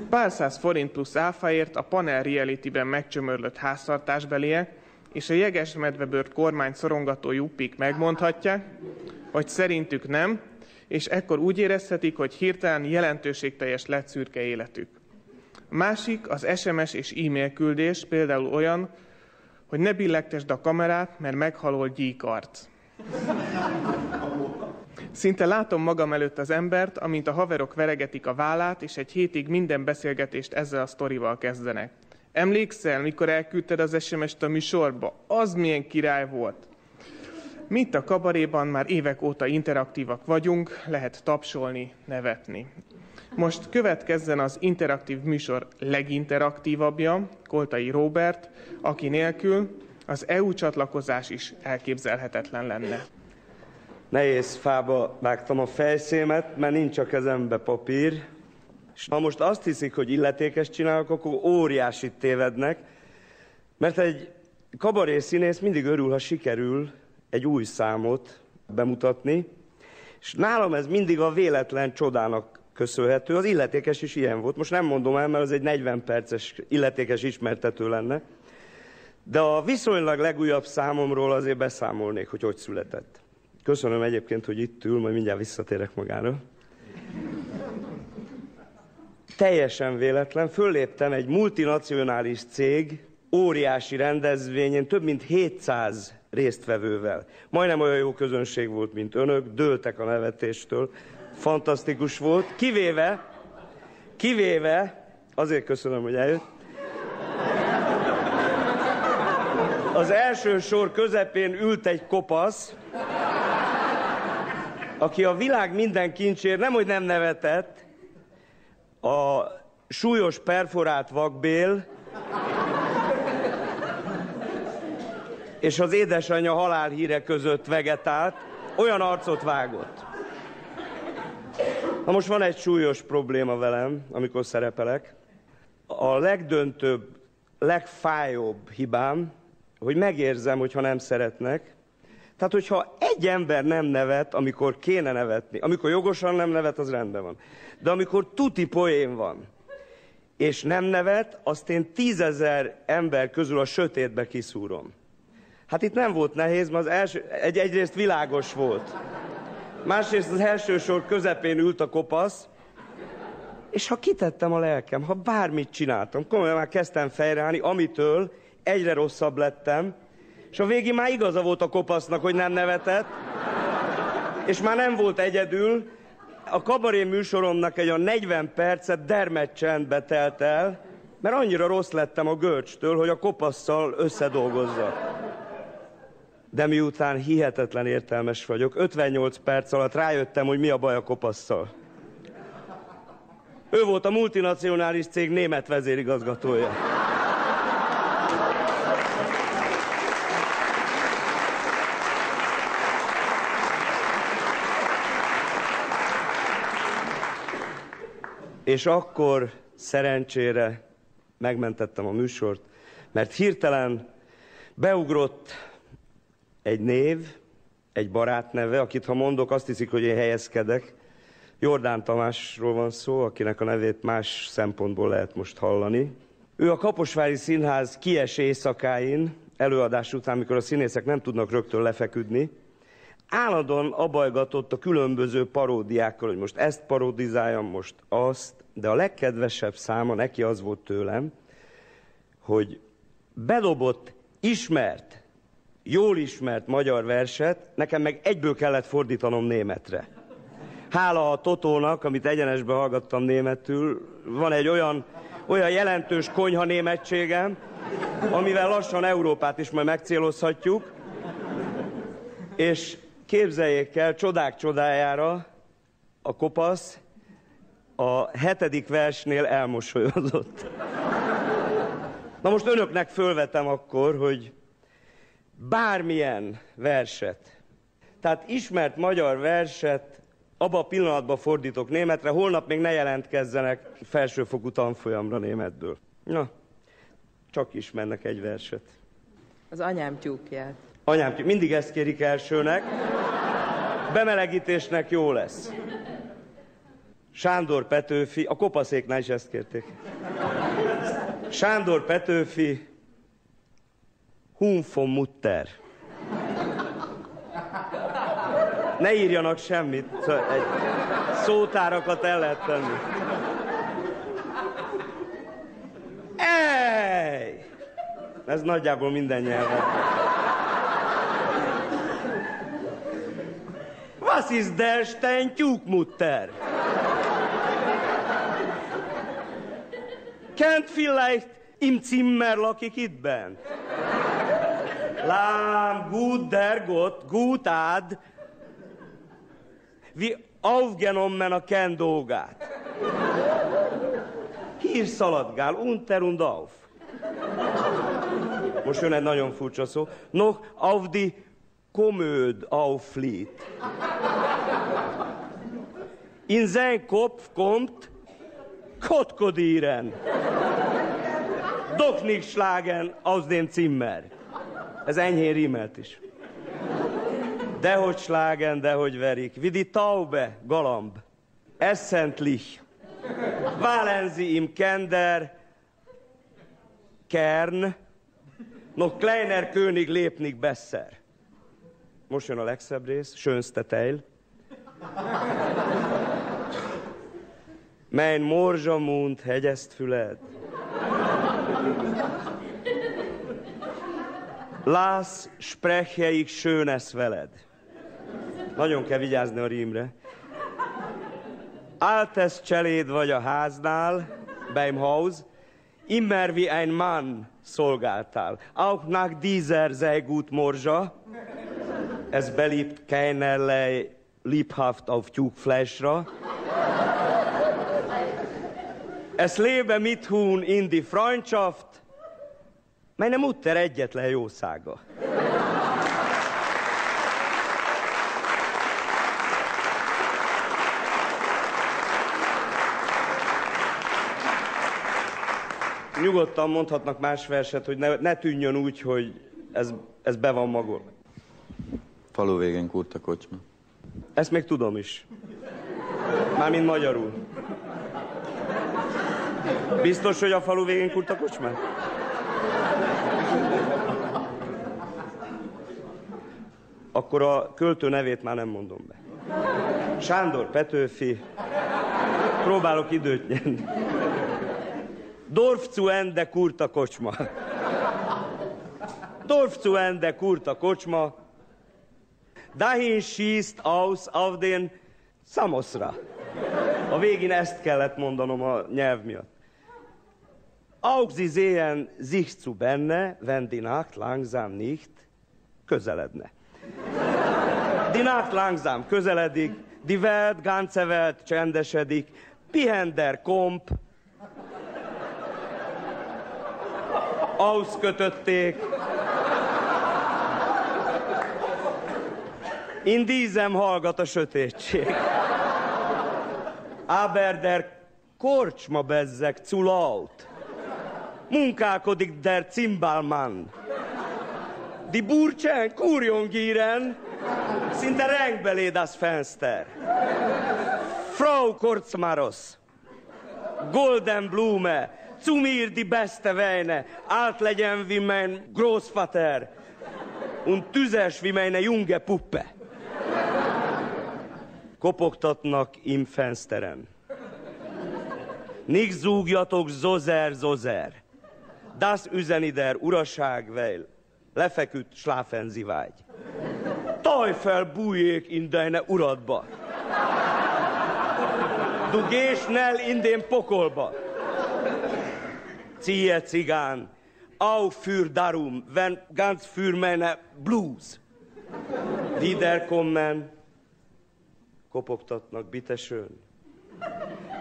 Pár száz forint plusz áfáért a panel reality-ben megcsömörlött háztartásbeliek és a jeges medvebört kormány szorongató juppik megmondhatják, hogy szerintük nem, és ekkor úgy érezhetik, hogy hirtelen jelentőségteljes lett szürke életük. Másik az SMS és e-mail küldés, például olyan, hogy ne billegtesd a kamerát, mert meghalol gyíkarc. Szinte látom magam előtt az embert, amint a haverok veregetik a vállát, és egy hétig minden beszélgetést ezzel a sztorival kezdenek. Emlékszel, mikor elküldted az SMS-t a műsorba? Az milyen király volt. Mint a kabaréban már évek óta interaktívak vagyunk, lehet tapsolni, nevetni. Most következzen az interaktív műsor leginteraktívabbja, Koltai Robert, aki nélkül az EU csatlakozás is elképzelhetetlen lenne. Nehéz fába vágtam a fejszémet, mert nincs a kezembe papír. És ha most azt hiszik, hogy illetékes csinálok, akkor óriásit tévednek, mert egy kabaré színész mindig örül, ha sikerül egy új számot bemutatni, és nálam ez mindig a véletlen csodának köszönhető. Az illetékes is ilyen volt. Most nem mondom el, mert az egy 40 perces illetékes ismertető lenne. De a viszonylag legújabb számomról azért beszámolnék, hogy hogy született. Köszönöm egyébként, hogy itt ül, majd mindjárt visszatérek magára. Teljesen véletlen, fölléptem egy multinacionális cég óriási rendezvényen, több mint 700 résztvevővel. Majdnem olyan jó közönség volt, mint önök, dőltek a nevetéstől. Fantasztikus volt, kivéve, kivéve, azért köszönöm, hogy eljött, az első sor közepén ült egy kopasz, aki a világ minden kincsért nem, hogy nem nevetett, a súlyos perforált vakbél, és az édesanyja halálhíre között vegetált, olyan arcot vágott. Na most van egy súlyos probléma velem, amikor szerepelek. A legdöntőbb, legfájóbb hibám, hogy megérzem, hogyha nem szeretnek. Tehát, hogyha egy ember nem nevet, amikor kéne nevetni, amikor jogosan nem nevet, az rendben van. De amikor tuti poén van, és nem nevet, azt én tízezer ember közül a sötétbe kiszúrom. Hát itt nem volt nehéz, mert az első, egy, egyrészt világos volt. Másrészt az első sor közepén ült a kopasz, és ha kitettem a lelkem, ha bármit csináltam, komolyan már kezdtem fejreállni, amitől egyre rosszabb lettem, és a végén már igaza volt a kopasznak, hogy nem nevetett, és már nem volt egyedül, a kabaré műsoromnak egy a 40 percet dermed csendbe telt el, mert annyira rossz lettem a görcstől, hogy a kopasszal összedolgozza. De miután hihetetlen értelmes vagyok, 58 perc alatt rájöttem, hogy mi a baj a kopasszal. Ő volt a multinacionális cég német vezérigazgatója. És akkor szerencsére megmentettem a műsort, mert hirtelen beugrott egy név, egy barátneve, akit ha mondok, azt hiszik, hogy én helyezkedek. Jordán Tamásról van szó, akinek a nevét más szempontból lehet most hallani. Ő a Kaposvári Színház kies éjszakáin, előadás után, mikor a színészek nem tudnak rögtön lefeküdni, állandóan abajgatott a különböző paródiákkal, hogy most ezt parodizáljam, most azt, de a legkedvesebb száma neki az volt tőlem, hogy bedobott ismert, jól ismert magyar verset, nekem meg egyből kellett fordítanom németre. Hála a Totónak, amit egyenesbe hallgattam németül, van egy olyan, olyan jelentős konyha németségem, amivel lassan Európát is majd megcélozhatjuk, és képzeljék el, csodák csodájára, a kopasz a hetedik versnél elmosolyozott. Na most önöknek fölvetem akkor, hogy bármilyen verset, tehát ismert magyar verset abba a pillanatban fordítok németre, holnap még ne jelentkezzenek felsőfokú tanfolyamra németből. Na, csak ismernek egy verset. Az anyám tyúkját. Anyám, mindig ezt kérik elsőnek. Bemelegítésnek jó lesz. Sándor Petőfi, a kopaszéknál is ezt kérték. Sándor Petőfi, Hum von Mutter. Ne írjanak semmit, egy szótárakat el lehet tenni. Ej! Ez nagyjából minden nyelven. Was ist der Steintyúkmutter? Kennt vielleicht im Zimmer lakik itt bent? Lám, gut der Gott, gut ad, vi aufgenommen a Ken dolgát. Szaladgál, unter und auf. Most jön egy nagyon furcsa szó. Noch auf die Komöd auffliegt. In sein Kopf kommt Kotkodieren. Doch nicht schlagen aus dem Zimmer. Ez enyhén rímelt is. Dehogy schlagen, dehogy verik. Vidi Taube, galamb. Essentlich. Válenzi im Kender, Kern, Noch kleiner König lépnik besser. Most jön a legszebb rész, schönste Teil. Mein morzsamund hegyezt Lász, spreche ich schönes veled. Nagyon kell vigyázni a rímre. Altes cseléd vagy a háznál, beim immer wie ein Mann szolgáltál. Auch nach dieser sehr gut Morzsa, es beliebt keinerlei liebhaft auf Tyúkfleischra. Es lebe mit hun in die Freundschaft, meine Mutter egyetlen jószága. Nyugodtan mondhatnak más verset, hogy ne, ne tűnjön úgy, hogy ez, ez be van magolva. Falu végén kurta kocsma. Ezt még tudom is. Mármint magyarul. Biztos, hogy a falu végén kurta kocsmát? Akkor a költő nevét már nem mondom be. Sándor Petőfi. Próbálok időt nyerni. Dorf zu Ende kurta kocsma. Dorf zu Ende kurta kocsma. Dahin schießt aus auf den Samosra. A végén ezt kellett mondanom a nyelv miatt. Auch sie sehen sich zu benne, wenn die Nacht langsam nicht közeledne. Die Nacht langsam közeledik, die Welt, ganze Welt csendesedik, pihen der Komp, auskötötték. In dízem hallgat a sötétség. Aber der korcsma bezzeg culaut. Munkálkodik der Cimbalman. Die Burcsen kurjongiren, szinte renkbelé das Fenster. Frau Korcmaros, Golden Blume, zu mir die beste Weine, alt legyen wie mein Großvater und tüzes wie meine junge Puppe. Kopogtatnak im Fensteren. Nix zúgjatok zozer, zozer. Das üzeni der uraság, weil lefeküdt schlafen vágy. Teufel bújék in deine uradba. Du den pokolba. Ziehe Zigan, auch für darum, wenn ganz für meine Blues. Wiederkommen, kopogtatnak, bitte schön.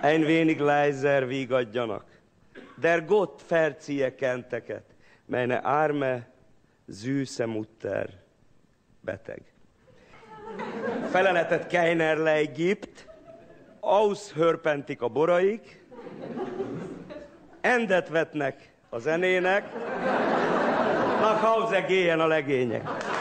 Ein wenig leiser vígadjanak. Der Gott verziehe kenteket, meine arme, süße Mutter beteg. Feleletet Keinerlei gibt, aushörpentik a boraik, endet vetnek a zenének, nach Hause gélyen a legények.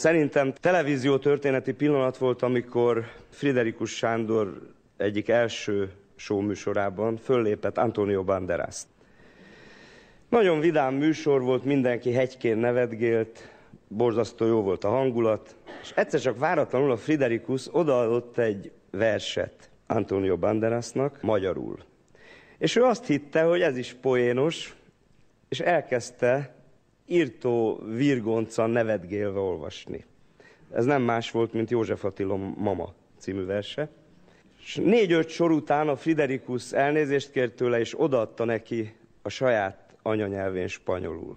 Szerintem televízió történeti pillanat volt, amikor Friderikus Sándor egyik első show műsorában föllépett Antonio Banderas. Nagyon vidám műsor volt, mindenki hegykén nevetgélt, borzasztó jó volt a hangulat, és egyszer csak váratlanul a Friderikus odaadott egy verset Antonio Banderasnak magyarul. És ő azt hitte, hogy ez is poénos, és elkezdte írtó virgoncan nevetgélve olvasni. Ez nem más volt, mint József Attila Mama című verse. És négy-öt sor után a Friderikus elnézést kért tőle, és odaadta neki a saját anyanyelvén spanyolul.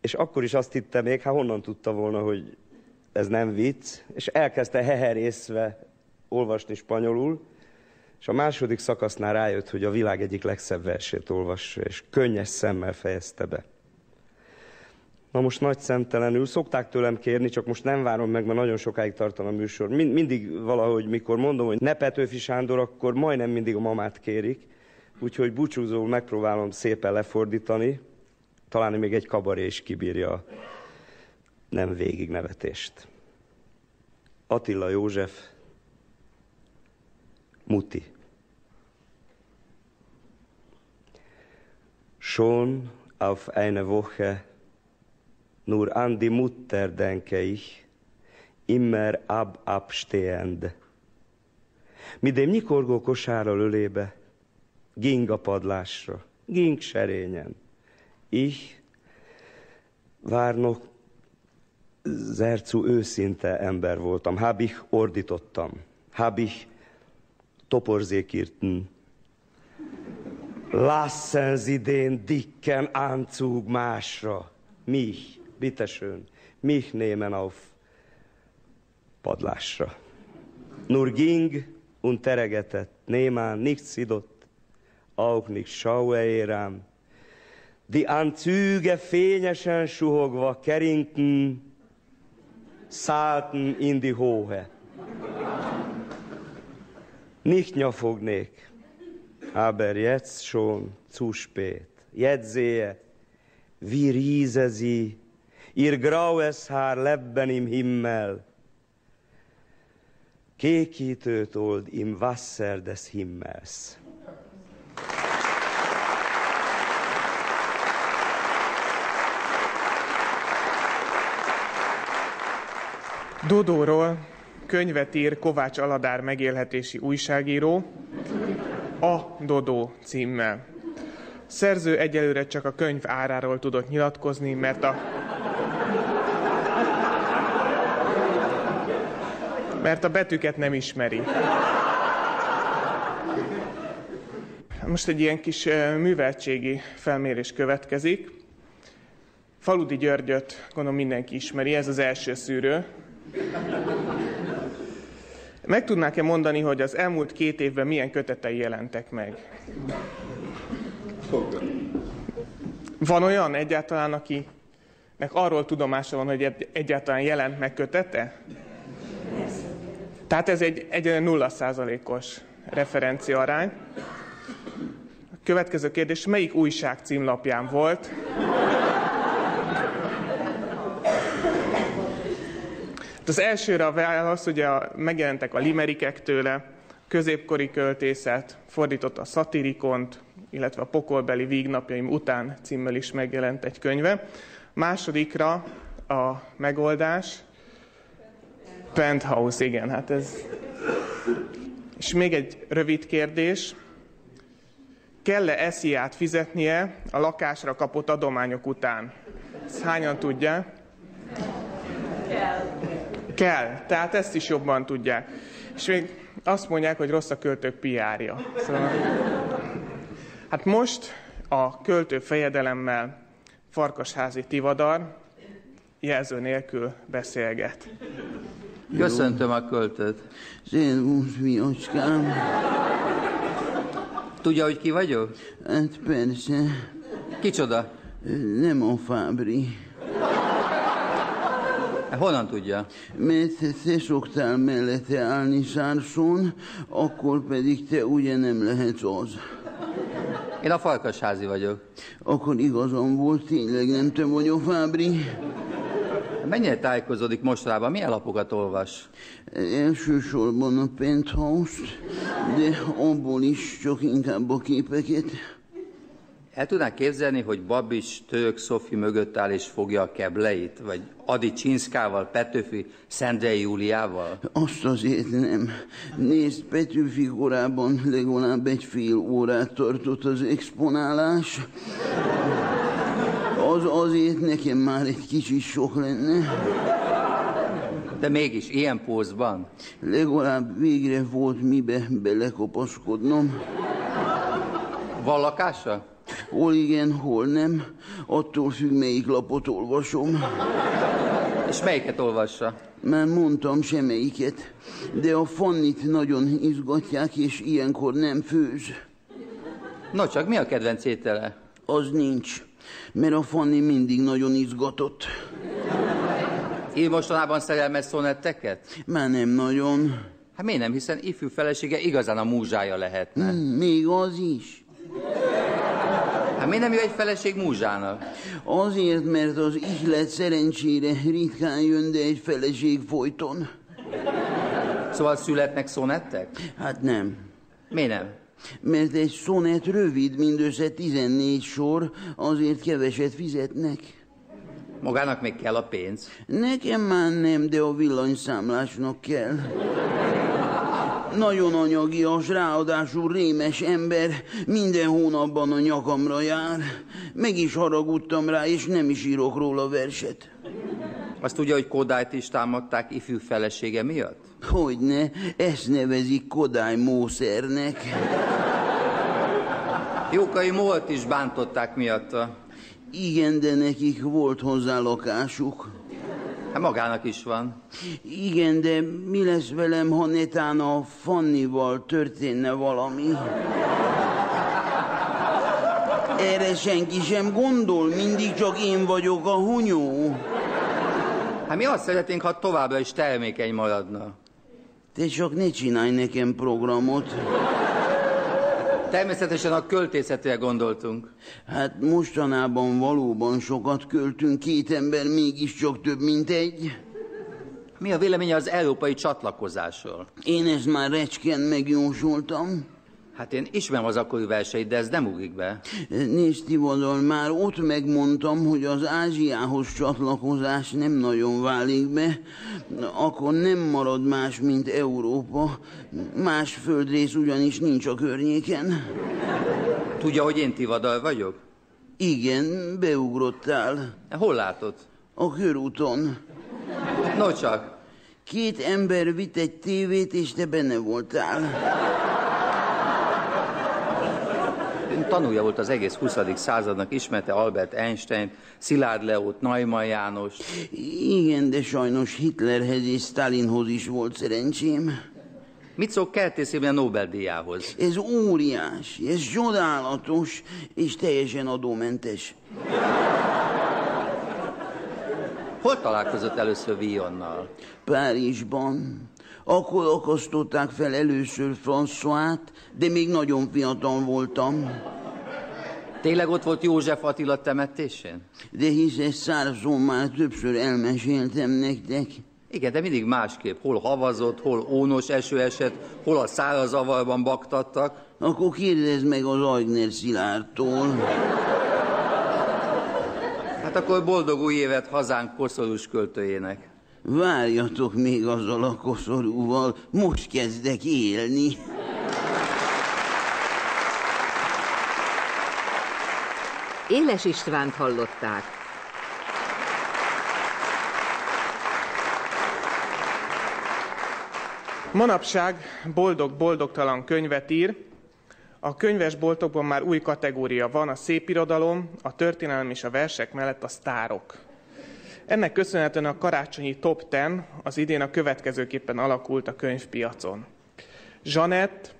És akkor is azt hitte még, hát honnan tudta volna, hogy ez nem vicc, és elkezdte heherészve olvasni spanyolul, és a második szakasznál rájött, hogy a világ egyik legszebb versét olvassa, és könnyes szemmel fejezte be. Na most nagy szemtelenül, szokták tőlem kérni, csak most nem várom meg, mert nagyon sokáig tartana a műsor. Mind, mindig valahogy, mikor mondom, hogy ne Petőfi Sándor, akkor majdnem mindig a mamát kérik. Úgyhogy búcsúzóul megpróbálom szépen lefordítani. Talán még egy kabaré is kibírja nem végig nevetést. Attila József, Muti. Schon auf eine Woche nur an die Mutter denke ich, immer ab abstehend. Midém nyikorgó kosárral ölébe, ging a padlásra, ging serényen. Ich várnok zercú őszinte ember voltam. Hab ich ordítottam. Hab ich toporzékirten. Lassen Sie den dicken Anzug másra. Mich, bitteschön, mich nehmen auf padlásra. Nur ging und teregetett, némán nichts idott, auch nicht schaue rám. Die Anzüge fényesen suhogva keringten, szállten in die Hohe. Nicht nyafognék, aber jetzt schon zu spät. Jetzt sehe, wie riese sie, ihr graues Haar lebben im Himmel. Kékítőt old im Wasser des Himmels. Dodóról könyvet ír Kovács Aladár megélhetési újságíró, A Dodó címmel. Szerző egyelőre csak a könyv áráról tudott nyilatkozni, mert a mert a betűket nem ismeri. Most egy ilyen kis műveltségi felmérés következik. Faludi Györgyöt gondolom mindenki ismeri, ez az első szűrő. Meg tudnák-e mondani, hogy az elmúlt két évben milyen kötetei jelentek meg? Van olyan egyáltalán, akinek arról tudomása van, hogy egyáltalán jelent meg kötete? Tehát ez egy, egy nulla százalékos referencia arány. A következő kérdés, melyik újság címlapján volt? Hát az elsőre a válasz, ugye megjelentek a limerikek tőle, középkori költészet, fordított a szatirikont, illetve a pokolbeli vígnapjaim után címmel is megjelent egy könyve. Másodikra a megoldás, Penthouse, igen, hát ez... És még egy rövid kérdés. Kell-e esziát fizetnie a lakásra kapott adományok után? Ezt hányan tudja? Kell. Kell, tehát ezt is jobban tudják. És még azt mondják, hogy rossz a költők piárja. Szóval... Hát most a költő fejedelemmel Farkasházi Tivadar jelző nélkül beszélget. Köszöntöm a költőt. Szervusz, fiacskám. Tudja, hogy ki vagyok? Hát persze. Kicsoda? Nem a Fábri. Honnan tudja? Mert te szoktál mellette állni Sárson, akkor pedig te ugye nem lehetsz az. Én a Farkasházi vagyok. Akkor igazam volt, tényleg nem te vagy a Fábri. Mennyire tájékozódik mostanában? Milyen lapokat olvas? Elsősorban a penthouse-t, de abból is csak inkább a képeket. El tudnák képzelni, hogy Babis Tők Szofi mögött áll és fogja a kebleit? Vagy Adi Csinszkával, Petőfi, Szendrei Júliával? Azt azért nem. Nézd, Petőfi korában legalább egy fél órát tartott az exponálás. Az azért nekem már egy kicsit sok lenne. De mégis ilyen pózban? Legalább végre volt mibe belekopaskodnom. Van lakása? Hol igen, hol nem. Attól függ, melyik lapot olvasom. És melyiket olvassa? Már mondtam semmelyiket, de a Fannit nagyon izgatják, és ilyenkor nem főz. No csak mi a kedvenc étele? Az nincs, mert a Fanni mindig nagyon izgatott. Ír mostanában szerelmes szonetteket? Már nem nagyon. Hát miért nem, hiszen ifjú felesége igazán a múzsája lehetne. Hmm, még az is. Hát miért nem jó egy feleség múzsának? Azért, mert az ihlet szerencsére ritkán jön, de egy feleség folyton. Szóval születnek szonettek? Hát nem. Miért nem? Mert egy szonet rövid, mindössze 14 sor, azért keveset fizetnek. Magának még kell a pénz. Nekem már nem, de a villanyszámlásnak kell. Nagyon anyagias, ráadásul rémes ember, minden hónapban a nyakamra jár. Meg is haragudtam rá, és nem is írok róla verset. Azt tudja, hogy Kodályt is támadták ifjú felesége miatt? Hogyne, ezt nevezik Kodály mószernek. Jókai Molt is bántották miatta. Igen, de nekik volt hozzá lakásuk. Hát magának is van. Igen, de mi lesz velem, ha netán a Fannival történne valami? Erre senki sem gondol, mindig csak én vagyok a hunyó. Hát mi azt szeretnénk, ha továbbra is termékeny maradna. Te csak ne csinálj nekem programot. Természetesen a költészetre gondoltunk. Hát mostanában valóban sokat költünk, két ember mégiscsak több, mint egy. Mi a véleménye az európai csatlakozásról? Én ezt már recsken megjósoltam. Hát én ismerem az akkori verseit, de ez nem ugrik be. Nézd, Tivadar, már ott megmondtam, hogy az Ázsiához csatlakozás nem nagyon válik be, akkor nem marad más, mint Európa. Más földrész ugyanis nincs a környéken. Tudja, hogy én Tivadar vagyok? Igen, beugrottál. Hol látod? A körúton. No csak. Két ember vitt egy tévét, és te benne voltál. Tanulja volt az egész 20. századnak, ismerte Albert Einstein, Szilárd Leót, Neumann János. Igen, de sajnos Hitlerhez és Stalinhoz is volt szerencsém. Mit szól kertészében a Nobel-díjához? Ez óriási, ez csodálatos, és teljesen adómentes. Hol találkozott először Vionnal? Párizsban. Akkor akasztották fel először François-t, de még nagyon fiatal voltam. Tényleg ott volt József Attila temetésén? De hisz ezt százszor már többször elmeséltem nektek. Igen, de mindig másképp. Hol havazott, hol ónos eső esett, hol a szárazavarban baktattak. Akkor kérdezd meg az Aigner Szilárdtól. Hát akkor boldog új évet hazánk koszorús költőjének. Várjatok még azzal a koszorúval, most kezdek élni. Éles Istvánt hallották. Manapság boldog-boldogtalan könyvet ír. A könyvesboltokban már új kategória van, a szépirodalom, a történelem és a versek mellett a sztárok. Ennek köszönhetően a karácsonyi top 10 az idén a következőképpen alakult a könyvpiacon. Zsanett,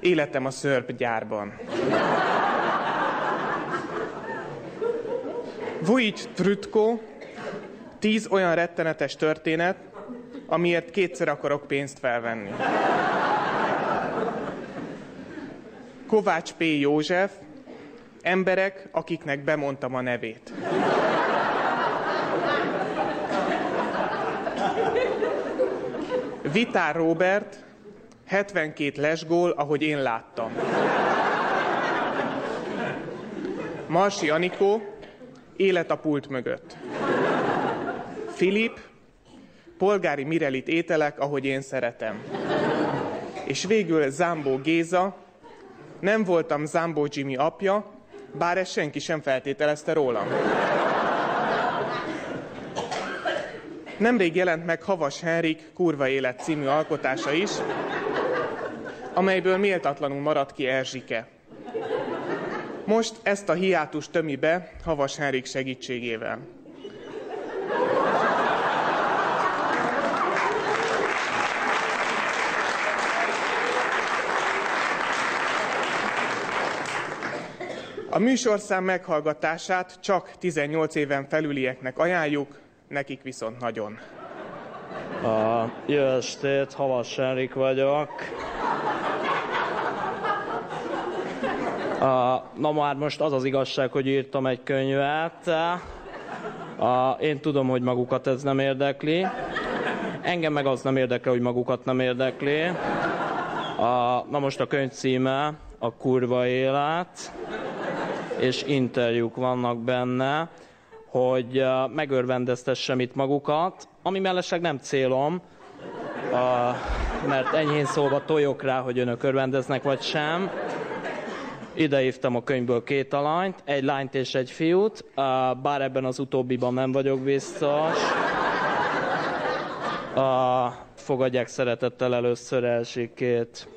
életem a szörpgyárban. Vujic Trütko, tíz olyan rettenetes történet, amiért kétszer akarok pénzt felvenni. Kovács P. József, emberek, akiknek bemondtam a nevét. Vitár Robert, 72 lesgól, ahogy én láttam. Marsi Anikó, élet a pult mögött. Filip, polgári mirelit ételek, ahogy én szeretem. És végül Zámbó Géza, nem voltam Zámbó Jimmy apja, bár ezt senki sem feltételezte rólam. Nemrég jelent meg Havas Henrik Kurva Élet című alkotása is, amelyből méltatlanul maradt ki Erzsike. Most ezt a hiátust tömi be Havas Henrik segítségével. A műsorszám meghallgatását csak 18 éven felülieknek ajánljuk, nekik viszont nagyon. A, jó estét, Havas Enrik vagyok. Na már most az az igazság, hogy írtam egy könyvet. Uh, én tudom, hogy magukat ez nem érdekli. Engem meg az nem érdekel, hogy magukat nem érdekli. Uh, na most a könyv címe a kurva élet, és interjúk vannak benne, hogy megörvendeztessem itt magukat, ami mellesleg nem célom, uh, mert enyhén szólva tojok rá, hogy önök örvendeznek vagy sem. Ide hívtam a könyvből két alanyt, egy lányt és egy fiút, bár ebben az utóbbiban nem vagyok biztos. Uh, fogadják szeretettel először elsikét.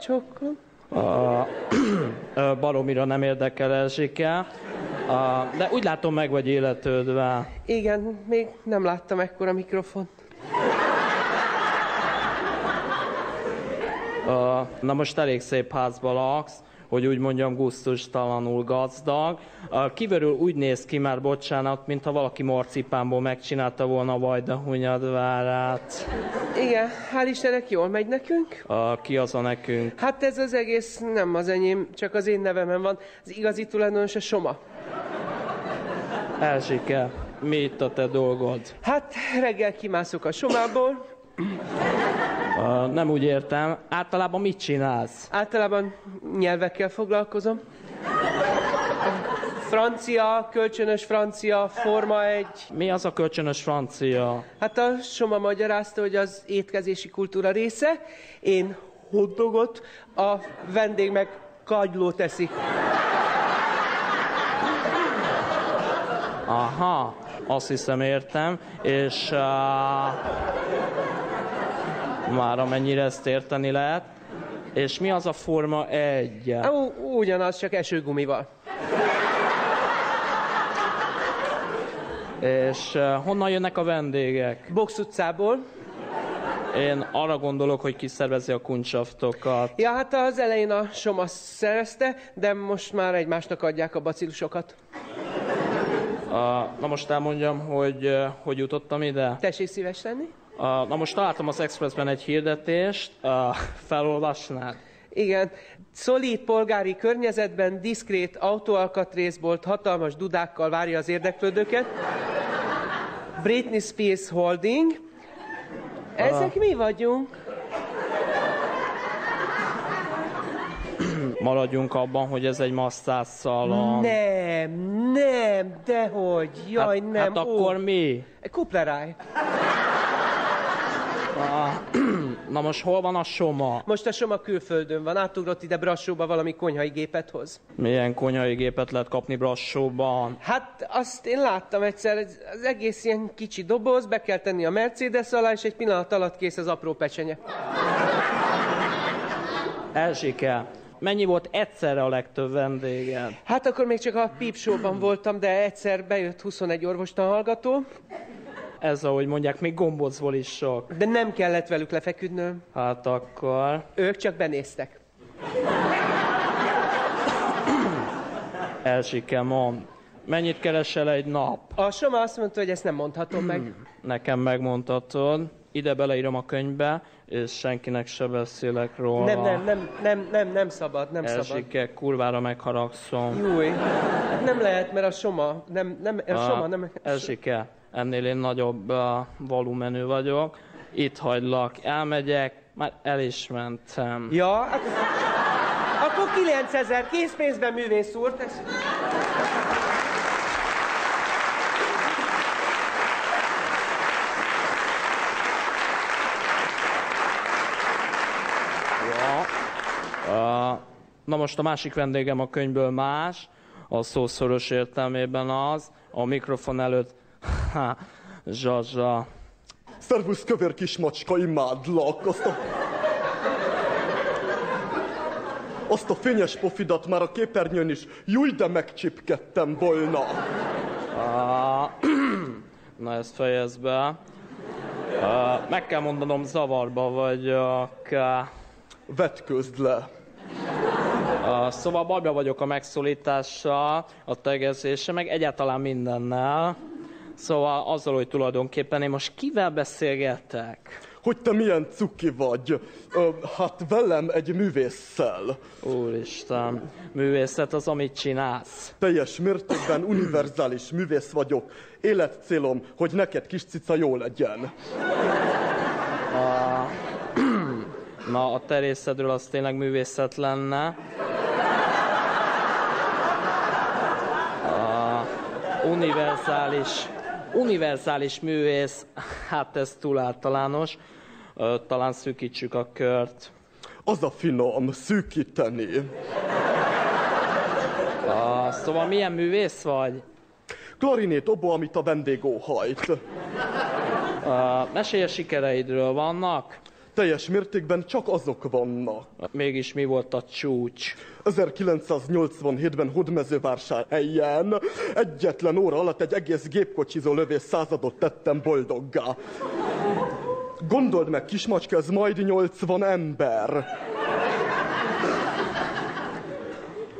Csokkom. Uh, baromira nem érdekel Erzsike, uh, de úgy látom meg vagy életődve. Igen, még nem láttam ekkora mikrofont. Na most elég szép házba laksz, hogy úgy mondjam, gusztustalanul gazdag. Kívülről úgy néz ki már, bocsánat, mintha valaki marcipánból megcsinálta volna a Vajda Hunyadvárát. Igen, hál' Istennek jól megy nekünk. Ki az a nekünk? Hát ez az egész nem az enyém, csak az én nevemen van. Az igazi tulajdonos a Soma. Elsike, mi itt a te dolgod? Hát reggel kimászok a Somából, Uh, nem úgy értem. Általában mit csinálsz? Általában nyelvekkel foglalkozom. Francia, kölcsönös francia, forma egy. Mi az a kölcsönös francia? Hát a Soma magyarázta, hogy az étkezési kultúra része. Én hotdogot, a vendég meg kagylót teszik. Aha, azt hiszem értem, és uh, már amennyire ezt érteni lehet. És mi az a forma egy? Ú, ugyanaz, csak esőgumival. És uh, honnan jönnek a vendégek? Box utcából. Én arra gondolok, hogy kiszervezi a kuncsaftokat. Ja, hát az elején a Soma szerezte, de most már egymásnak adják a bacillusokat. Uh, na most elmondjam, hogy uh, hogy jutottam ide. Tessék szíves lenni. Uh, na most találtam az Expressben egy hirdetést, uh, felolvasnád? Igen. Szolid polgári környezetben diszkrét autóalkatrészbolt hatalmas dudákkal várja az érdeklődőket. Britney Spears Holding. Ezek mi vagyunk? Maradjunk abban, hogy ez egy masszás szalon. Nem, nem, dehogy, jaj, hát, nem. Hát akkor mi? Kupleráj. Ah, na most hol van a Soma? Most a Soma külföldön van, átugrott ide Brassóba valami konyhai gépet hoz. Milyen konyhai gépet lehet kapni Brassóban? Hát azt én láttam egyszer, az egész ilyen kicsi doboz, be kell tenni a Mercedes alá, és egy pillanat alatt kész az apró pecsenye. Elsike, mennyi volt egyszerre a legtöbb vendéged? Hát akkor még csak a pípsóban voltam, de egyszer bejött 21 orvostan hallgató, Ez, ahogy mondják, még gombocból is sok. de nem kellett velük lefeküdnöm. Hát akkor... Ők csak benéztek. Elsike, mond. Mennyit keresel egy nap? A Soma azt mondta, hogy ezt nem mondhatom meg. Nekem megmondhatod. Ide beleírom a könyvbe, és senkinek se beszélek róla. Nem, nem, nem, nem, nem, nem szabad, nem szabad. Elsike, kurvára megharagszom. Júj, hát nem lehet, mert a Soma, nem, nem, a Soma nem... Elsike, ennél én nagyobb uh, volumenű vagyok. Itt hagylak, elmegyek, már el is mentem. Ja, hát... Akkor 9000 készpénzben művész úr, tesz... Ja. Uh, na most a másik vendégem a könyvből más, a szószoros értelmében az, a mikrofon előtt, ha, zsazsa. Szervusz, kövér kis macska, imádlak. Azt a... Azt a fényes pofidat már a képernyőn is júj, de megcsipkedtem volna. Na ezt fejezd be. Uh, meg kell mondanom, zavarba vagyok. Vetközd le. Uh, szóval bajba vagyok a megszólítással, a tegezése, meg egyáltalán mindennel. Szóval azzal, hogy tulajdonképpen én most kivel beszélgetek? hogy te milyen cuki vagy. Ö, hát velem egy művésszel. Úristen, művészet az, amit csinálsz. Teljes mértékben univerzális művész vagyok. Életcélom, hogy neked kis cica jó legyen. A... Na, a terészedről az tényleg művészet lenne. Univerzális, univerzális művész, hát ez túl általános. Talán szűkítsük a kört. Az a finom, szűkíteni. A, szóval milyen művész vagy? Klarinét obo, amit a vendég óhajt. A, mesélj a sikereidről, vannak? Teljes mértékben csak azok vannak. Mégis mi volt a csúcs? 1987-ben Hódmezővásárhelyen egyetlen óra alatt egy egész gépkocsizó lövés századot tettem boldoggá. Gondold meg, kismacska, ez majd 80 ember.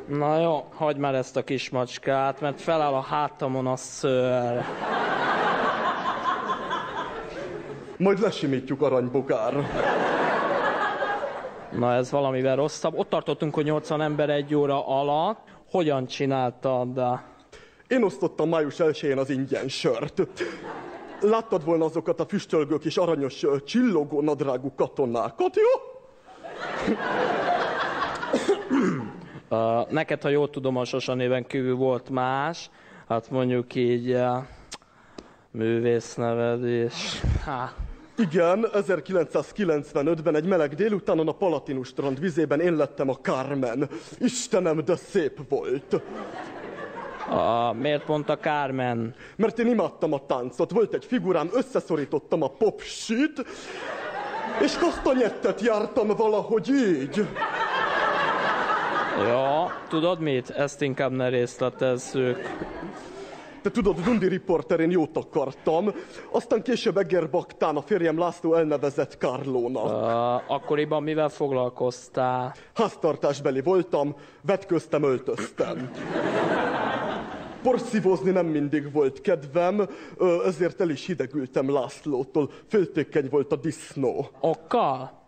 Na jó, hagyd már ezt a kis macskát, mert feláll a hátamon a szőr. Majd lesimítjuk aranybogár. Na ez valamivel rosszabb. Ott tartottunk, hogy 80 ember egy óra alatt. Hogyan csináltad? Én osztottam május 1-én az ingyen sört. Láttad volna azokat a füstölgő kis aranyos, csillogó nadrágú katonákat, jó? Uh, neked, ha jól tudom, a Sosa néven kívül volt más, hát mondjuk így uh, művész neved és... Há, Igen, 1995-ben egy meleg délutánon a Palatinus strand vizében én lettem a Carmen. Istenem, de szép volt. uh, miért pont a Carmen? Mert én imádtam a táncot. Volt egy figurám, összeszorítottam a popsit, és kasztanyettet jártam valahogy így. Ja, tudod mit? Ezt inkább ne részletezzük. Te tudod, Dundi riporter, én jót akartam. Aztán később Egerbaktán a férjem László elnevezett Karlónak. Uh, akkoriban mivel foglalkoztál? Háztartásbeli voltam, vetköztem, öltöztem. Porszívózni nem mindig volt kedvem, ezért el is hidegültem Lászlótól. Féltékeny volt a disznó. Okkal?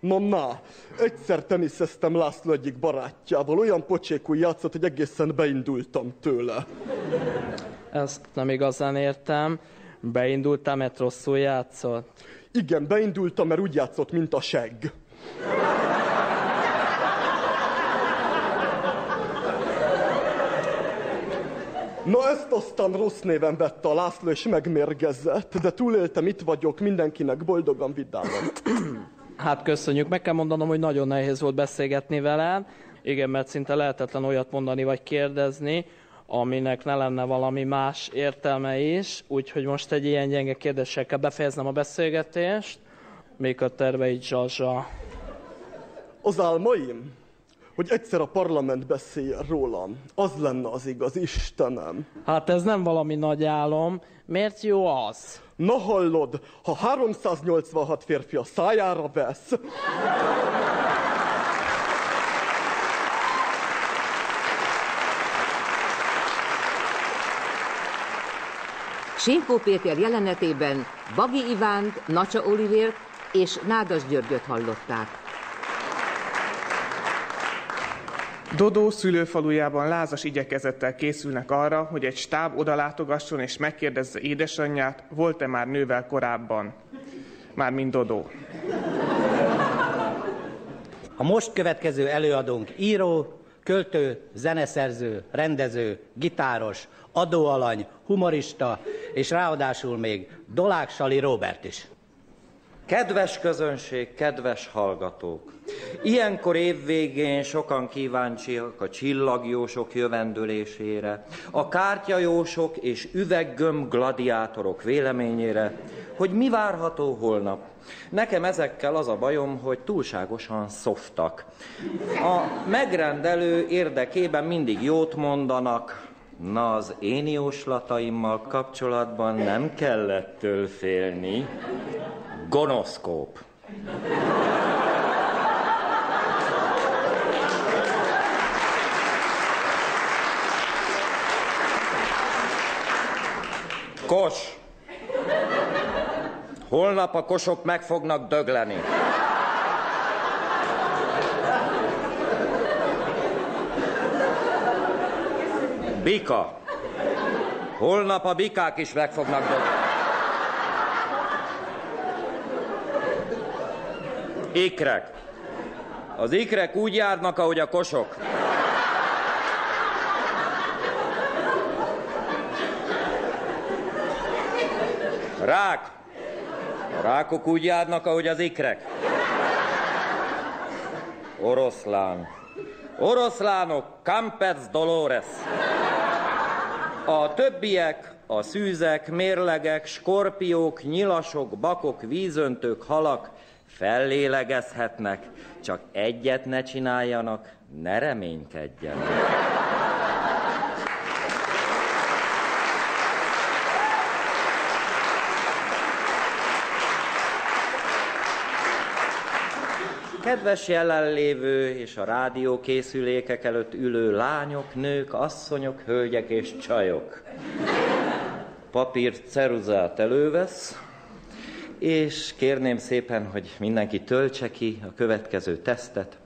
Na, na, egyszer teniszeztem László egyik barátjával, olyan pocsékul játszott, hogy egészen beindultam tőle. Ezt nem igazán értem. Beindultál, mert rosszul játszott? Igen, beindultam, mert úgy játszott, mint a segg. Na ezt aztán rossz néven vette a László, és megmérgezett, de túléltem, itt vagyok, mindenkinek boldogan vidáman. Hát köszönjük, meg kell mondanom, hogy nagyon nehéz volt beszélgetni veled. Igen, mert szinte lehetetlen olyat mondani vagy kérdezni, aminek ne lenne valami más értelme is. Úgyhogy most egy ilyen gyenge kérdéssel kell befejeznem a beszélgetést. Még a terveid Zsazsa. Az álmaim, hogy egyszer a parlament beszéljen rólam, az lenne az igaz, Istenem. Hát ez nem valami nagy álom. Miért jó az? Na hallod, ha 386 férfi a szájára vesz, Sinkó Péter jelenetében Bagi Ivánt, Nacsa Olivért és Nádas Györgyöt hallották. Dodó szülőfalujában lázas igyekezettel készülnek arra, hogy egy stáb odalátogasson és megkérdezze édesanyját, volt-e már nővel korábban. Mármint Dodó. A most következő előadónk író, költő, zeneszerző, rendező, gitáros, adóalany, humorista, és ráadásul még Dolák Sali Robert is. Kedves közönség, kedves hallgatók! Ilyenkor évvégén sokan kíváncsiak a csillagjósok jövendőlésére, a kártyajósok és üveggömb gladiátorok véleményére, hogy mi várható holnap. Nekem ezekkel az a bajom, hogy túlságosan szoftak. A megrendelő érdekében mindig jót mondanak, Na, az én jóslataimmal kapcsolatban nem kellett től félni. Gonoszkóp. Kos. Holnap a kosok meg fognak dögleni. Bika. Holnap a bikák is meg fognak dögleni. Ikrek. Az ikrek úgy járnak, ahogy a kosok. Rák. A rákok úgy járnak, ahogy az ikrek. Oroszlán. Oroszlánok, Campers Dolores. A többiek, a szűzek, mérlegek, skorpiók, nyilasok, bakok, vízöntők, halak fellélegezhetnek, csak egyet ne csináljanak, ne reménykedjenek. Kedves jelenlévő és a rádiókészülékek előtt ülő lányok, nők, asszonyok, hölgyek és csajok. Papír ceruzát elővesz, és kérném szépen, hogy mindenki töltse ki a következő tesztet.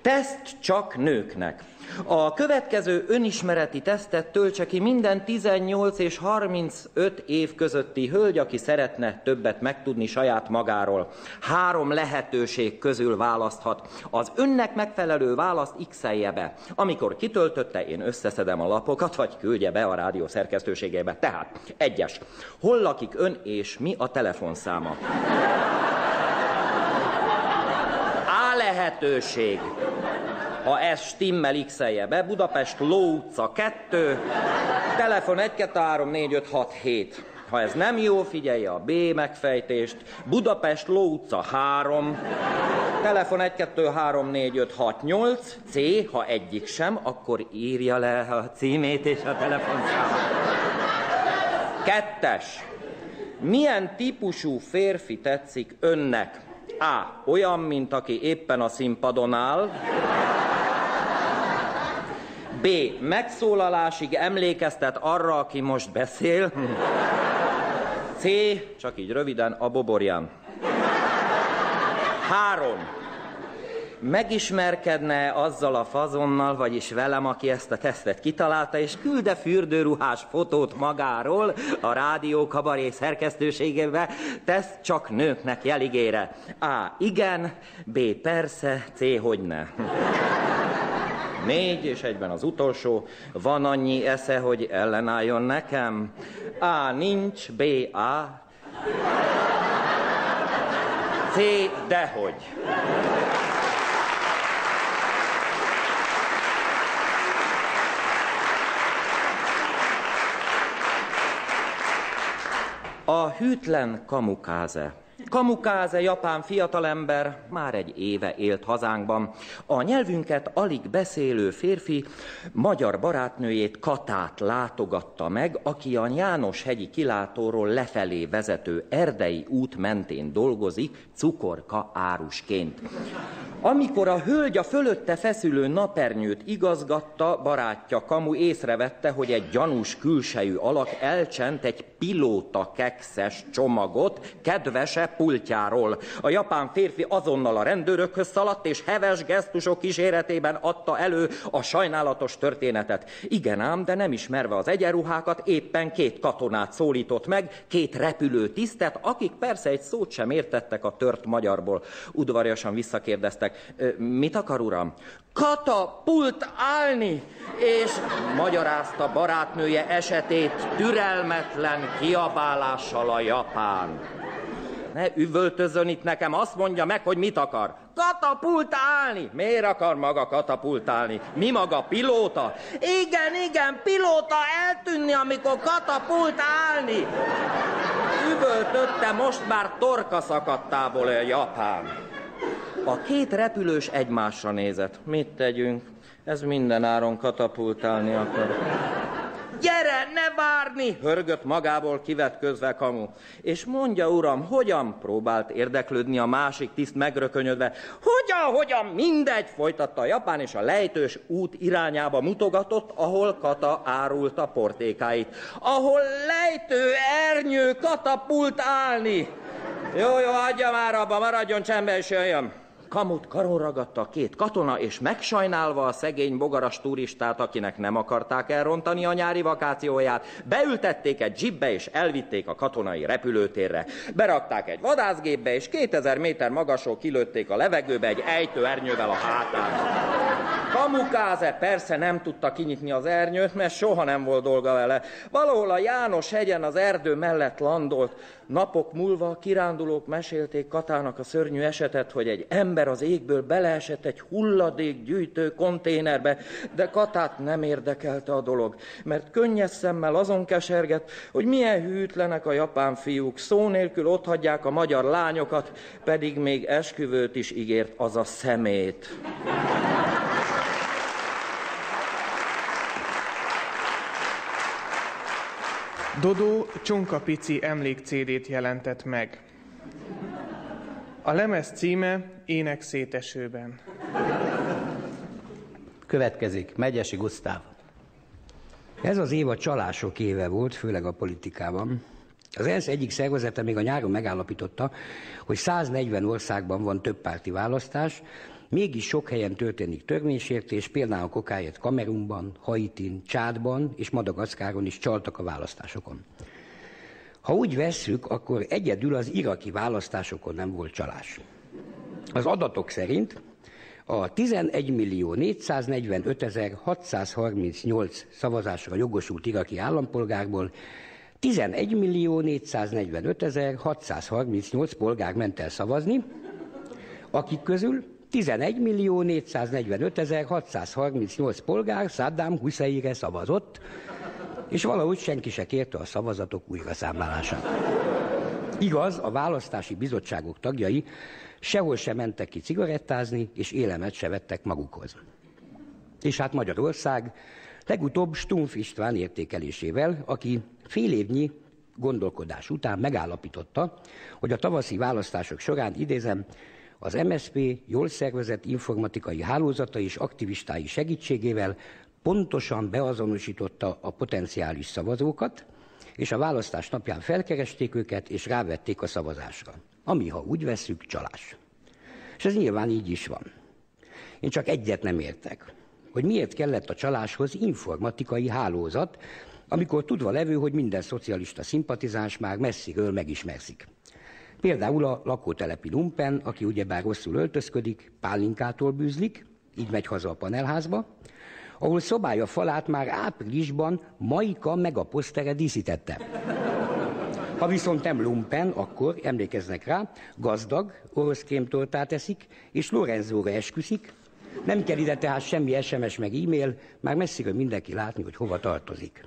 Teszt csak nőknek. A következő önismereti tesztet töltse ki minden 18 és 35 év közötti hölgy, aki szeretne többet megtudni saját magáról. Három lehetőség közül választhat. Az önnek megfelelő választ x be. Amikor kitöltötte, én összeszedem a lapokat, vagy küldje be a rádió szerkesztőségébe. Tehát, egyes. Hol lakik ön és mi a telefonszáma? A lehetőség ha ez stimmel x be, Budapest Ló utca 2, telefon 1 2 3 4 5 6 7. Ha ez nem jó, figyelje a B megfejtést. Budapest Ló utca 3, telefon 1 2 3 4 5 6 8, C, ha egyik sem, akkor írja le a címét és a telefonszámot. Kettes. Milyen típusú férfi tetszik önnek? A. Olyan, mint aki éppen a színpadon áll. B. Megszólalásig emlékeztet arra, aki most beszél. C. Csak így röviden, a boborján. Három. Megismerkedne azzal a fazonnal, vagyis velem, aki ezt a tesztet kitalálta, és külde fürdőruhás fotót magáról a rádió kabaré szerkesztőségébe, teszt csak nőknek jeligére. A. Igen, B. Persze, C. Hogyne. Négy, és egyben az utolsó. Van annyi esze, hogy ellenálljon nekem? A. Nincs. B. A. C. Dehogy. A hűtlen kamukáze. Kamukáze, japán fiatalember, már egy éve élt hazánkban. A nyelvünket alig beszélő férfi magyar barátnőjét Katát látogatta meg, aki a János hegyi kilátóról lefelé vezető erdei út mentén dolgozik, cukorka árusként. Amikor a hölgy a fölötte feszülő napernyőt igazgatta, barátja Kamu észrevette, hogy egy gyanús külsejű alak elcsent egy pilóta kekszes csomagot kedvese pultjáról. A japán férfi azonnal a rendőrökhöz szaladt, és heves gesztusok kíséretében adta elő a sajnálatos történetet. Igen ám, de nem ismerve az egyenruhákat, éppen két katonát szólított meg, két repülő tisztet, akik persze egy szót sem értettek a tört magyarból. Udvariasan visszakérdeztek, mit akar uram? katapult állni, és magyarázta barátnője esetét türelmetlen kiabálással a japán. Ne üvöltözön itt nekem, azt mondja meg, hogy mit akar. Katapultálni! Miért akar maga katapultálni? Mi maga, pilóta? Igen, igen, pilóta eltűnni, amikor katapultálni! Üvöltötte, most már torka szakadtából a japán. A két repülős egymásra nézett. Mit tegyünk? Ez minden áron katapultálni akar. Gyere, ne várni! Hörgött magából kivetközve kamu. És mondja, uram, hogyan próbált érdeklődni a másik tiszt megrökönyödve. Hogyan, hogyan, mindegy, folytatta a japán, és a lejtős út irányába mutogatott, ahol Kata árulta portékáit. Ahol lejtő ernyő katapult állni. Jó, jó, adja már abba, maradjon csendben és jöjjön. Kamut karon ragadta a két katona, és megsajnálva a szegény bogaras turistát, akinek nem akarták elrontani a nyári vakációját, beültették egy dzsibbe, és elvitték a katonai repülőtérre. Berakták egy vadászgépbe, és 2000 méter magasról kilőtték a levegőbe egy ejtőernyővel a hátán. Kamukáze persze nem tudta kinyitni az ernyőt, mert soha nem volt dolga vele. Valahol a János hegyen az erdő mellett landolt. Napok múlva kirándulók mesélték Katának a szörnyű esetet, hogy egy ember az égből beleesett egy hulladékgyűjtő konténerbe, de Katát nem érdekelte a dolog, mert könnyes szemmel azon keserget, hogy milyen hűtlenek a japán fiúk, szó nélkül otthagyják a magyar lányokat, pedig még esküvőt is ígért az a szemét. Dodó Csonka Pici emlék CD-t jelentett meg. A lemez címe Ének szétesőben. Következik Megyesi Gusztáv. Ez az év a csalások éve volt, főleg a politikában. Az ENSZ egyik szervezete még a nyáron megállapította, hogy 140 országban van többpárti választás, mégis sok helyen történik törvénysértés, például kokáért Kamerunban, Haitin, Csádban és Madagaszkáron is csaltak a választásokon. Ha úgy vesszük, akkor egyedül az iraki választásokon nem volt csalás. Az adatok szerint a 11 millió 445 638 szavazásra jogosult iraki állampolgárból 11 millió 445 638 polgár ment el szavazni, akik közül 11 millió 445 638 polgár Saddam Husseinre szavazott, és valahogy senki se kérte a szavazatok újra számlálását. Igaz, a választási bizottságok tagjai sehol sem mentek ki cigarettázni, és élemet se vettek magukhoz. És hát Magyarország legutóbb Stumpf István értékelésével, aki fél évnyi gondolkodás után megállapította, hogy a tavaszi választások során, idézem, az MSZP jól szervezett informatikai hálózata és aktivistái segítségével pontosan beazonosította a potenciális szavazókat, és a választás napján felkeresték őket, és rávették a szavazásra. Ami, ha úgy vesszük, csalás. És ez nyilván így is van. Én csak egyet nem értek, hogy miért kellett a csaláshoz informatikai hálózat, amikor tudva levő, hogy minden szocialista szimpatizáns már messziről megismerszik. Például a lakótelepi lumpen, aki ugyebár rosszul öltözködik, pálinkától bűzlik, így megy haza a panelházba, ahol szobája falát már áprilisban Maika megaposztere díszítette. Ha viszont nem lumpen, akkor, emlékeznek rá, gazdag, orosz kémtortát eszik, és Lorenzóra esküszik, nem kell ide tehát semmi SMS meg e-mail, már messziről mindenki látni, hogy hova tartozik.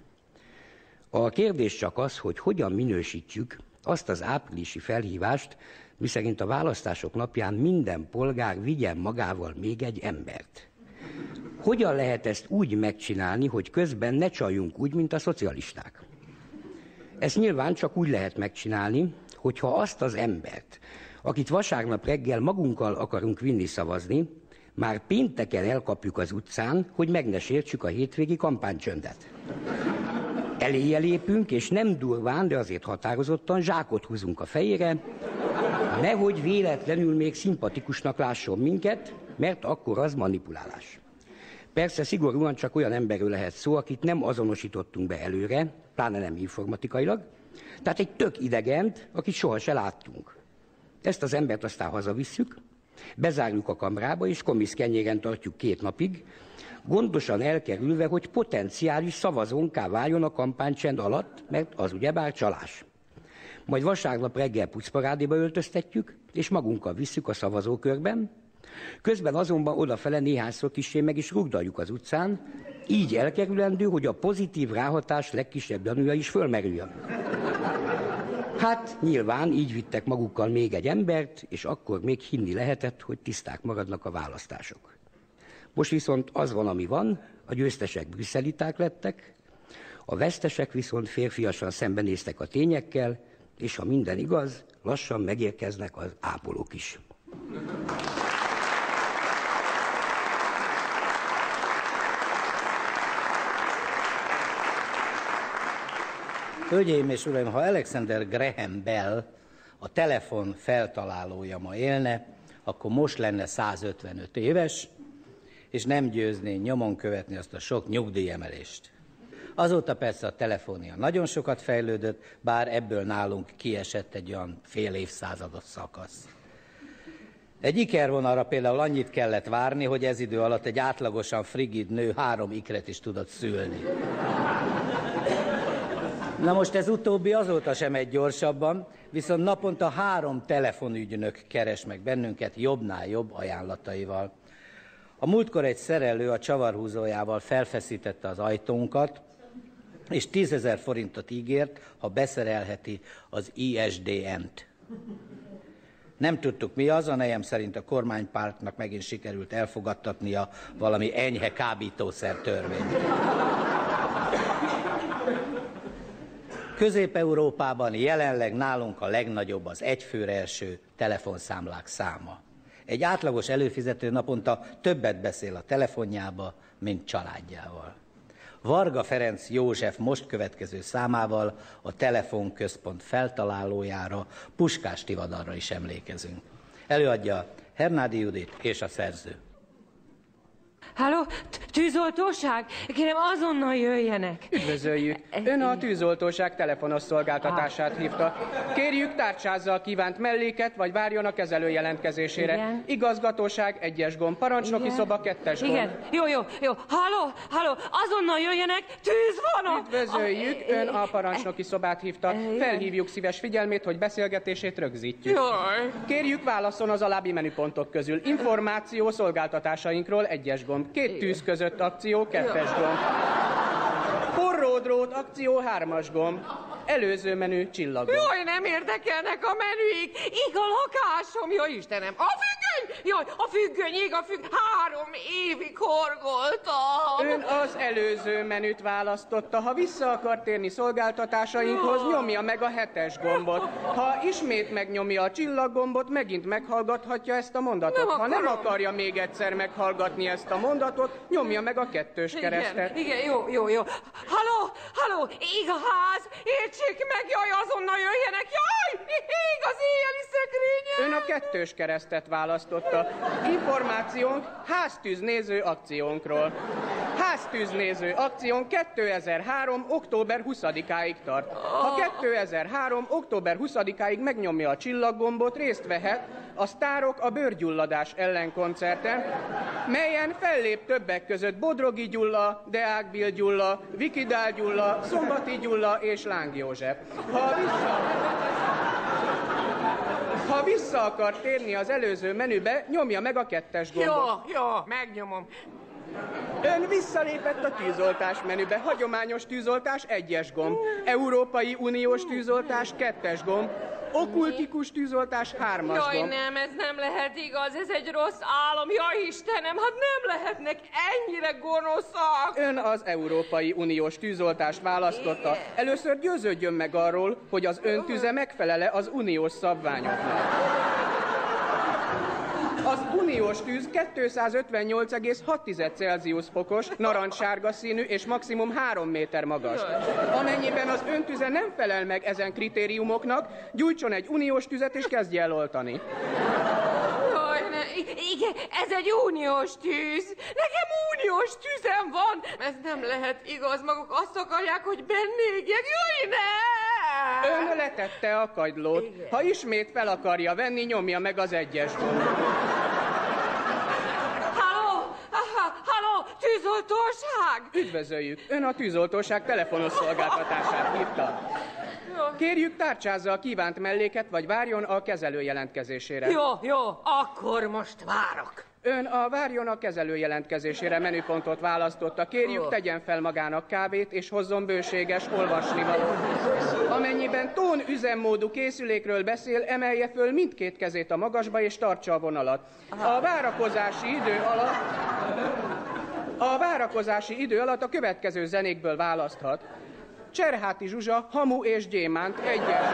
A kérdés csak az, hogy hogyan minősítjük azt az áprilisi felhívást, miszerint a választások napján minden polgár vigyen magával még egy embert. Hogyan lehet ezt úgy megcsinálni, hogy közben ne csaljunk úgy, mint a szocialisták? Ezt nyilván csak úgy lehet megcsinálni, hogyha azt az embert, akit vasárnap reggel magunkkal akarunk vinni szavazni, már pénteken elkapjuk az utcán, hogy meg ne sértsük a hétvégi kampánycsöndet. Eléje lépünk, és nem durván, de azért határozottan zsákot húzunk a fejére, nehogy véletlenül még szimpatikusnak lásson minket, mert akkor az manipulálás. Persze szigorúan csak olyan emberről lehet szó, akit nem azonosítottunk be előre, pláne nem informatikailag, tehát egy tök idegent, akit soha se láttunk. Ezt az embert aztán hazavisszük, bezárjuk a kamrába, és komiszkenyéren tartjuk két napig, gondosan elkerülve, hogy potenciális szavazónká váljon a kampánycsend alatt, mert az ugyebár csalás. Majd vasárnap reggel pucparádéba öltöztetjük, és magunkkal visszük a szavazókörben, Közben azonban odafele néhányszor kisé meg is rugdaljuk az utcán, így elkerülendő, hogy a pozitív ráhatás legkisebb gyanúja is fölmerüljön. Hát nyilván így vittek magukkal még egy embert, és akkor még hinni lehetett, hogy tiszták maradnak a választások. Most viszont az van, ami van, a győztesek brüsszeliták lettek, a vesztesek viszont férfiasan szembenéztek a tényekkel, és ha minden igaz, lassan megérkeznek az ápolók is. Hölgyeim és uraim, ha Alexander Graham Bell a telefon feltalálója ma élne, akkor most lenne 155 éves, és nem győzné nyomon követni azt a sok nyugdíjemelést. Azóta persze a telefonia nagyon sokat fejlődött, bár ebből nálunk kiesett egy olyan fél évszázados szakasz. Egy ikervonalra például annyit kellett várni, hogy ez idő alatt egy átlagosan frigid nő három ikret is tudott szülni. Na most ez utóbbi azóta sem egy gyorsabban, viszont naponta három telefonügynök keres meg bennünket jobbnál jobb ajánlataival. A múltkor egy szerelő a csavarhúzójával felfeszítette az ajtónkat, és tízezer forintot ígért, ha beszerelheti az ISDN-t. Nem tudtuk mi az, a nejem szerint a kormánypártnak megint sikerült elfogadtatnia valami enyhe kábítószer törvényt. Közép-Európában jelenleg nálunk a legnagyobb az egyfőre első telefonszámlák száma. Egy átlagos előfizető naponta többet beszél a telefonjába, mint családjával. Varga Ferenc József most következő számával a telefonközpont feltalálójára, Puskás Tivadarra is emlékezünk. Előadja Hernádi Judit és a szerző. Halló, tűzoltóság? Kérem, azonnal jöjjenek. Üdvözöljük. Ön a tűzoltóság telefonos szolgáltatását hívta. Kérjük, tárcsázza a kívánt melléket, vagy várjon a kezelő jelentkezésére. Igen. Igazgatóság, egyes gomb, parancsnoki Igen. szoba, kettes gomb. Igen, jó, jó, jó. Halló, halló, azonnal jöjjenek, tűz van ott! Üdvözöljük, ön a parancsnoki szobát hívta. Felhívjuk szíves figyelmét, hogy beszélgetését rögzítjük. Jaj. Kérjük válaszol az alábbi menüpontok közül. Információ szolgáltatásainkról egyes gomb. Két tűz között akció, kettes gomb. Forró drót akció, hármas gomb. Előző menü, csillagom. Jaj, nem érdekelnek a menüik! Ég a lakásom, jó Istenem! A függöny! Jaj, a függöny, ég a függöny! Három évig horgoltam! Ön az előző menüt választotta. Ha vissza akar térni szolgáltatásainkhoz, nyomja meg a hetes gombot. Ha ismét megnyomja a csillaggombot, megint meghallgathatja ezt a mondatot. Nem ha nem akarja még egyszer meghallgatni ezt a mondatot, nyomja meg a kettős keresztet. Igen, igen, jó, jó, jó. Halló, halló, ég a ház, értsék meg, jaj, azonnal jöjjenek, jaj, ég az éjjeli szekrényem. Ön a kettős keresztet választotta. Információnk háztűznéző akciónkról. Háztűznéző akción 2003. október 20-áig tart. Ha 2003. október 20-áig megnyomja a csillaggombot, részt vehet a Sztárok a bőrgyulladás ellen koncerten, melyen fellép többek között Bodrogi Gyulla, Deák Bill Gyulla, Vikidál Gyulla, Szombati Gyulla és Láng József. Ha vissza... Ha vissza akar térni az előző menübe, nyomja meg a kettes gombot. Jó, jó, megnyomom. Ön visszalépett a tűzoltás menübe. Hagyományos tűzoltás egyes gomb. Európai Uniós tűzoltás kettes gomb. Okultikus tűzoltás hármas Jaj, gomb. nem, ez nem lehet igaz, ez egy rossz álom. Jaj, Istenem, hát nem lehetnek ennyire gonoszak. Ön az Európai Uniós tűzoltást választotta. Először győződjön meg arról, hogy az ön tüze megfelele az uniós szabványoknak. Az uniós tűz 258,6 Celsius fokos, narancssárga színű és maximum 3 méter magas. Amennyiben az öntüze nem felel meg ezen kritériumoknak, gyújtson egy uniós tüzet és kezdje el oltani. Igen, ez egy uniós tűz. Nekem uniós tüzem van. Ez nem lehet igaz, maguk azt akarják, hogy bennégjek. Jaj, ne! Ön letette a kagylót. Ha ismét fel akarja venni, nyomja meg az egyes gombot. Halló, aha, tűzoltóság! Üdvözöljük! Ön a tűzoltóság telefonos szolgáltatását hívta. Kérjük, tárcsázza a kívánt melléket, vagy várjon a kezelő jelentkezésére. Jó, jó, akkor most várok. Ön a várjon a kezelő jelentkezésére menüpontot választotta. Kérjük, tegyen fel magának kávét, és hozzon bőséges olvasnivalót. Amennyiben tón üzemmódú készülékről beszél, emelje föl mindkét kezét a magasba, és tartsa a vonalat. A várakozási idő alatt a várakozási idő alatt a következő zenékből választhat. Cserháti Zsuzsa, Hamu és Gyémánt egyes.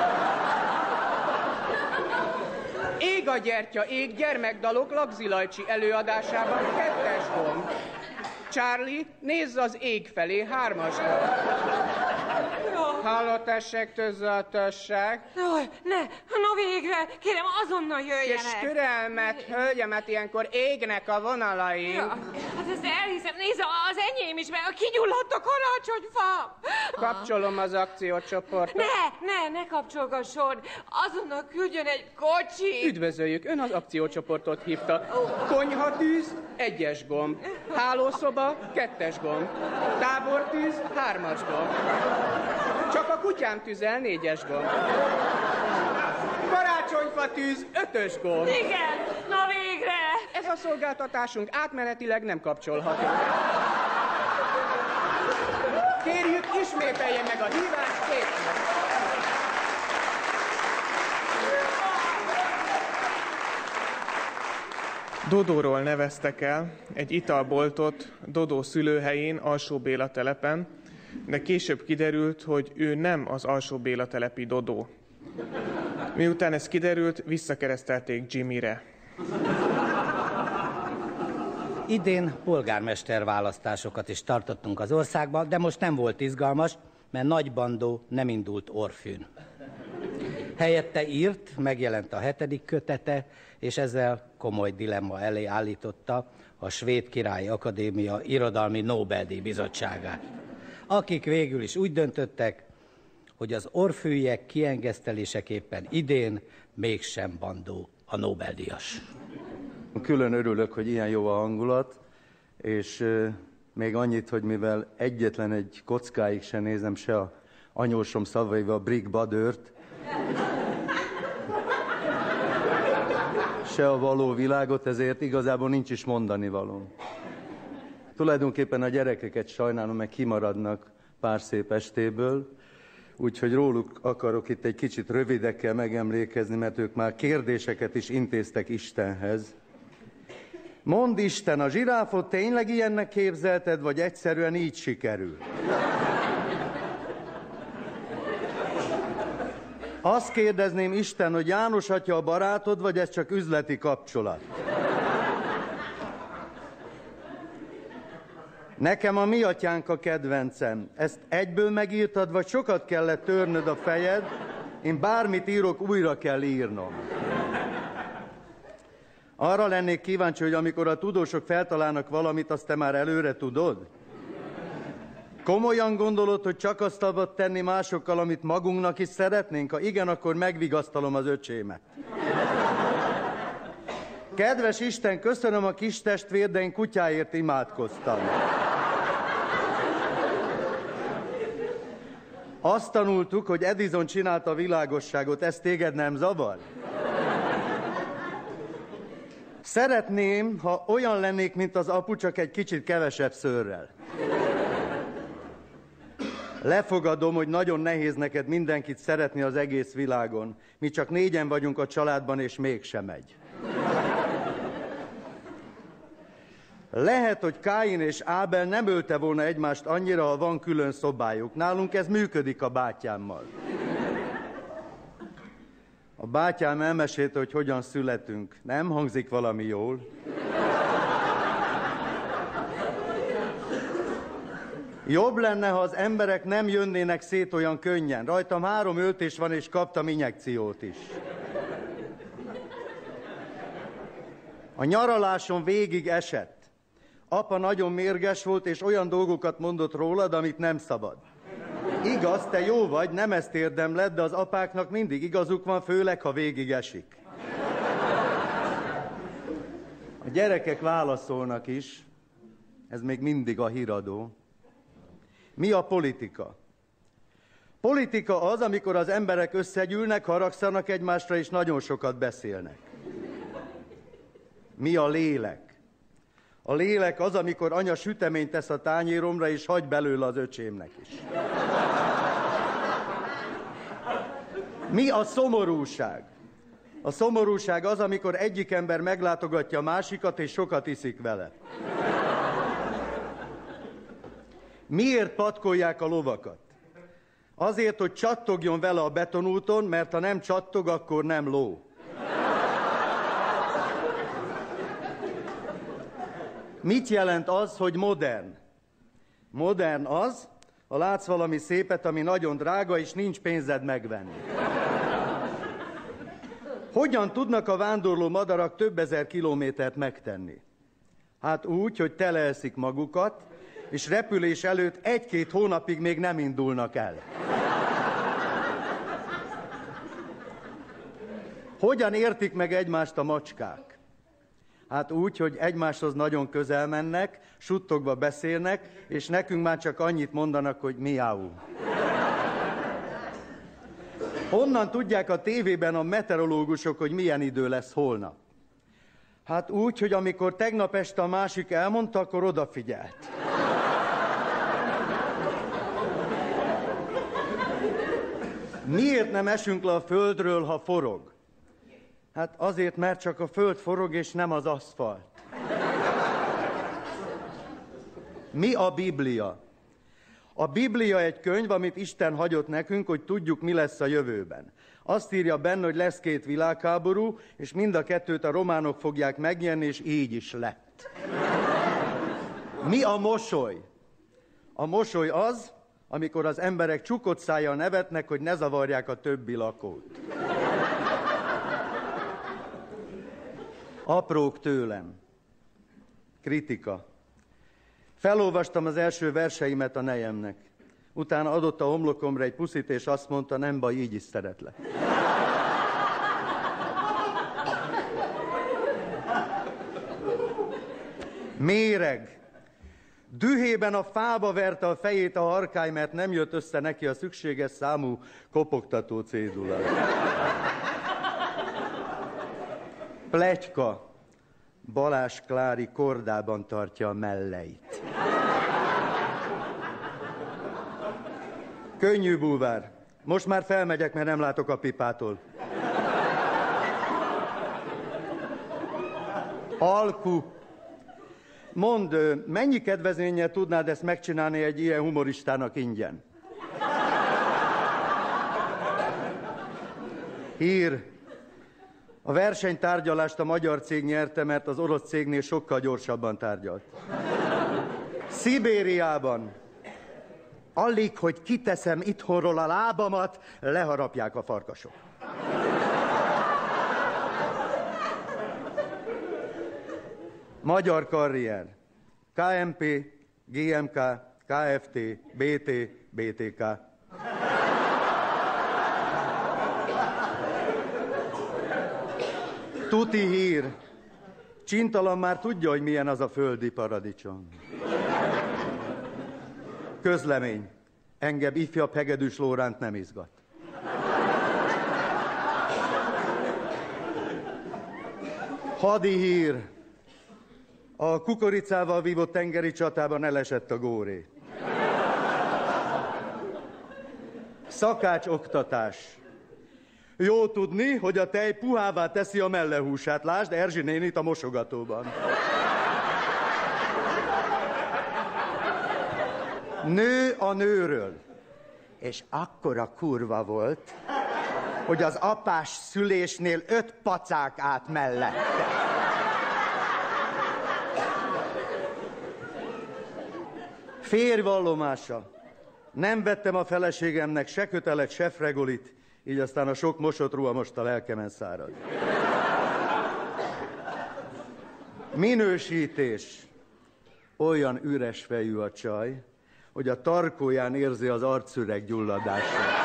Ég a gyertya, ég gyermekdalok Lagzilajcsi előadásában kettes gomb. Charlie, nézz az ég felé, hármas gomb. Halló, tessék, tessék. Jaj, ne, na végre, kérem, azonnal jöjjenek. türelmet, hölgyemet, ilyenkor égnek a vonalai. Ja, hát ezt elhiszem, nézd, az enyém is, mert kigyulladt a karácsonyfa. Kapcsolom az akciócsoportot. Ne, ne, ne kapcsolgasson. Azonnal küldjön egy kocsi. Üdvözöljük, ön az akciócsoportot hívta. Konyhatűz, egyes gomb. Hálószoba, kettes gomb. Tábortűz, hármas gomb. Csak a kutyám tüzel, négyes gomb. Karácsonyfa tűz, ötös gomb. Igen, na végre. Ez a szolgáltatásunk átmenetileg nem kapcsolható. Kérjük, ismételje meg a hívást kétszer. Dodóról neveztek el egy italboltot Dodó szülőhelyén, Alsó Béla telepen, de később kiderült, hogy ő nem az Alsó Béla telepi Dodó. Miután ez kiderült, visszakeresztelték Jimmyre. Idén polgármester választásokat is tartottunk az országban, de most nem volt izgalmas, mert Nagy Bandó nem indult Orfűn. Helyette írt, megjelent a hetedik kötete, és ezzel komoly dilemma elé állította a Svéd Királyi Akadémia Irodalmi Nobel-díj bizottságát, akik végül is úgy döntöttek, hogy az orfűjek kiengeszteléseképpen idén mégsem Bandó a Nobel-díjas. Külön örülök, hogy ilyen jó a hangulat, és még annyit, hogy mivel egyetlen egy kockáig se nézem se a anyósom szavaival Brick Badört, se a való világot, ezért igazából nincs is mondani valóm. Tulajdonképpen a gyerekeket sajnálom, meg kimaradnak pár szép estéből, úgyhogy róluk akarok itt egy kicsit rövidekkel megemlékezni, mert ők már kérdéseket is intéztek Istenhez. Mondd Isten, a zsiráfot tényleg ilyennek képzelted, vagy egyszerűen így sikerül? Azt kérdezném Isten, hogy János atya a barátod, vagy ez csak üzleti kapcsolat? Nekem a mi atyánk a kedvencem. Ezt egyből megírtad, vagy sokat kellett törnöd a fejed? Én bármit írok, újra kell írnom. Arra lennék kíváncsi, hogy amikor a tudósok feltalálnak valamit, azt te már előre tudod? Komolyan gondolod, hogy csak azt szabad tenni másokkal, amit magunknak is szeretnénk? Ha igen, akkor megvigasztalom az öcsémet. Kedves Isten, köszönöm a kis testvér, de én kutyáért imádkoztam. Azt tanultuk, hogy Edison csinálta a világosságot, ez téged nem zavar? Szeretném, ha olyan lennék, mint az apu, csak egy kicsit kevesebb szőrrel. Lefogadom, hogy nagyon nehéz neked mindenkit szeretni az egész világon. Mi csak négyen vagyunk a családban, és mégsem megy. Lehet, hogy Káin és Ábel nem ölte volna egymást annyira, ha van külön szobájuk. Nálunk ez működik a bátyámmal. A bátyám elmesélte, hogy hogyan születünk. Nem hangzik valami jól? Jobb lenne, ha az emberek nem jönnének szét olyan könnyen. Rajtam három öltés van, és kaptam injekciót is. A nyaraláson végig esett. Apa nagyon mérges volt, és olyan dolgokat mondott rólad, amit nem szabad. Igaz, te jó vagy, nem ezt érdemled, de az apáknak mindig igazuk van, főleg, ha végig esik. A gyerekek válaszolnak is, ez még mindig a híradó. Mi a politika? Politika az, amikor az emberek összegyűlnek, haragszanak egymásra, és nagyon sokat beszélnek. Mi a lélek? A lélek az, amikor anya süteményt tesz a tányéromra, és hagy belőle az öcsémnek is. Mi a szomorúság? A szomorúság az, amikor egyik ember meglátogatja másikat, és sokat iszik vele. Miért patkolják a lovakat? Azért, hogy csattogjon vele a betonúton, mert ha nem csattog, akkor nem ló. Mit jelent az, hogy modern? Modern az, ha látsz valami szépet, ami nagyon drága, és nincs pénzed megvenni. Hogyan tudnak a vándorló madarak több ezer kilométert megtenni? Hát úgy, hogy teleeszik magukat, és repülés előtt egy-két hónapig még nem indulnak el. Hogyan értik meg egymást a macskák? Hát úgy, hogy egymáshoz nagyon közel mennek, suttogva beszélnek, és nekünk már csak annyit mondanak, hogy miau. Honnan tudják a tévében a meteorológusok, hogy milyen idő lesz holnap? Hát úgy, hogy amikor tegnap este a másik elmondta, akkor odafigyelt. Miért nem esünk le a földről, ha forog? Hát azért, mert csak a föld forog, és nem az aszfalt. Mi a Biblia? A Biblia egy könyv, amit Isten hagyott nekünk, hogy tudjuk, mi lesz a jövőben. Azt írja benne, hogy lesz két világháború, és mind a kettőt a románok fogják megnyerni, és így is lett. Mi a mosoly? A mosoly az, amikor az emberek csukott szájjal nevetnek, hogy ne zavarják a többi lakót. Aprók tőlem. Kritika. Felolvastam az első verseimet a nejemnek. Utána adott a homlokomra egy puszit, és azt mondta, nem baj, így is szeretlek. Méreg. Dühében a fába verte a fejét a harkály, mert nem jött össze neki a szükséges számú kopogtató cédula. Pletyka. Balás Klári kordában tartja a melleit. Könnyű bulvár. Most már felmegyek, mert nem látok a pipától. Alku. Mondd, mennyi kedvezménnyel tudnád ezt megcsinálni egy ilyen humoristának ingyen? Hír. A versenytárgyalást a magyar cég nyerte, mert az orosz cégnél sokkal gyorsabban tárgyalt. Szibériában alig, hogy kiteszem itthonról a lábamat, leharapják a farkasok. Magyar karrier. KMP, GMK, KFT, BT, BTK. Tuti hír. Csintalan már tudja, hogy milyen az a földi paradicsom. Közlemény. Engem ifjabb Hegedűs Lóránt nem izgat. Hadi hír. A kukoricával vívott tengeri csatában elesett a góré. Szakács oktatás. Jó tudni, hogy a tej puhává teszi a mellehúsát. Lásd Erzsi nénit a mosogatóban. Nő a nőről. És akkora kurva volt, hogy az apás szülésnél öt pacák át mellette. Férvallomása. Nem vettem a feleségemnek se kötelet, se fregolit, így aztán a sok mosott ruha most a lelkemen szárad. Minősítés. Olyan üres fejű a csaj, hogy a tarkóján érzi az arcüreg gyulladását.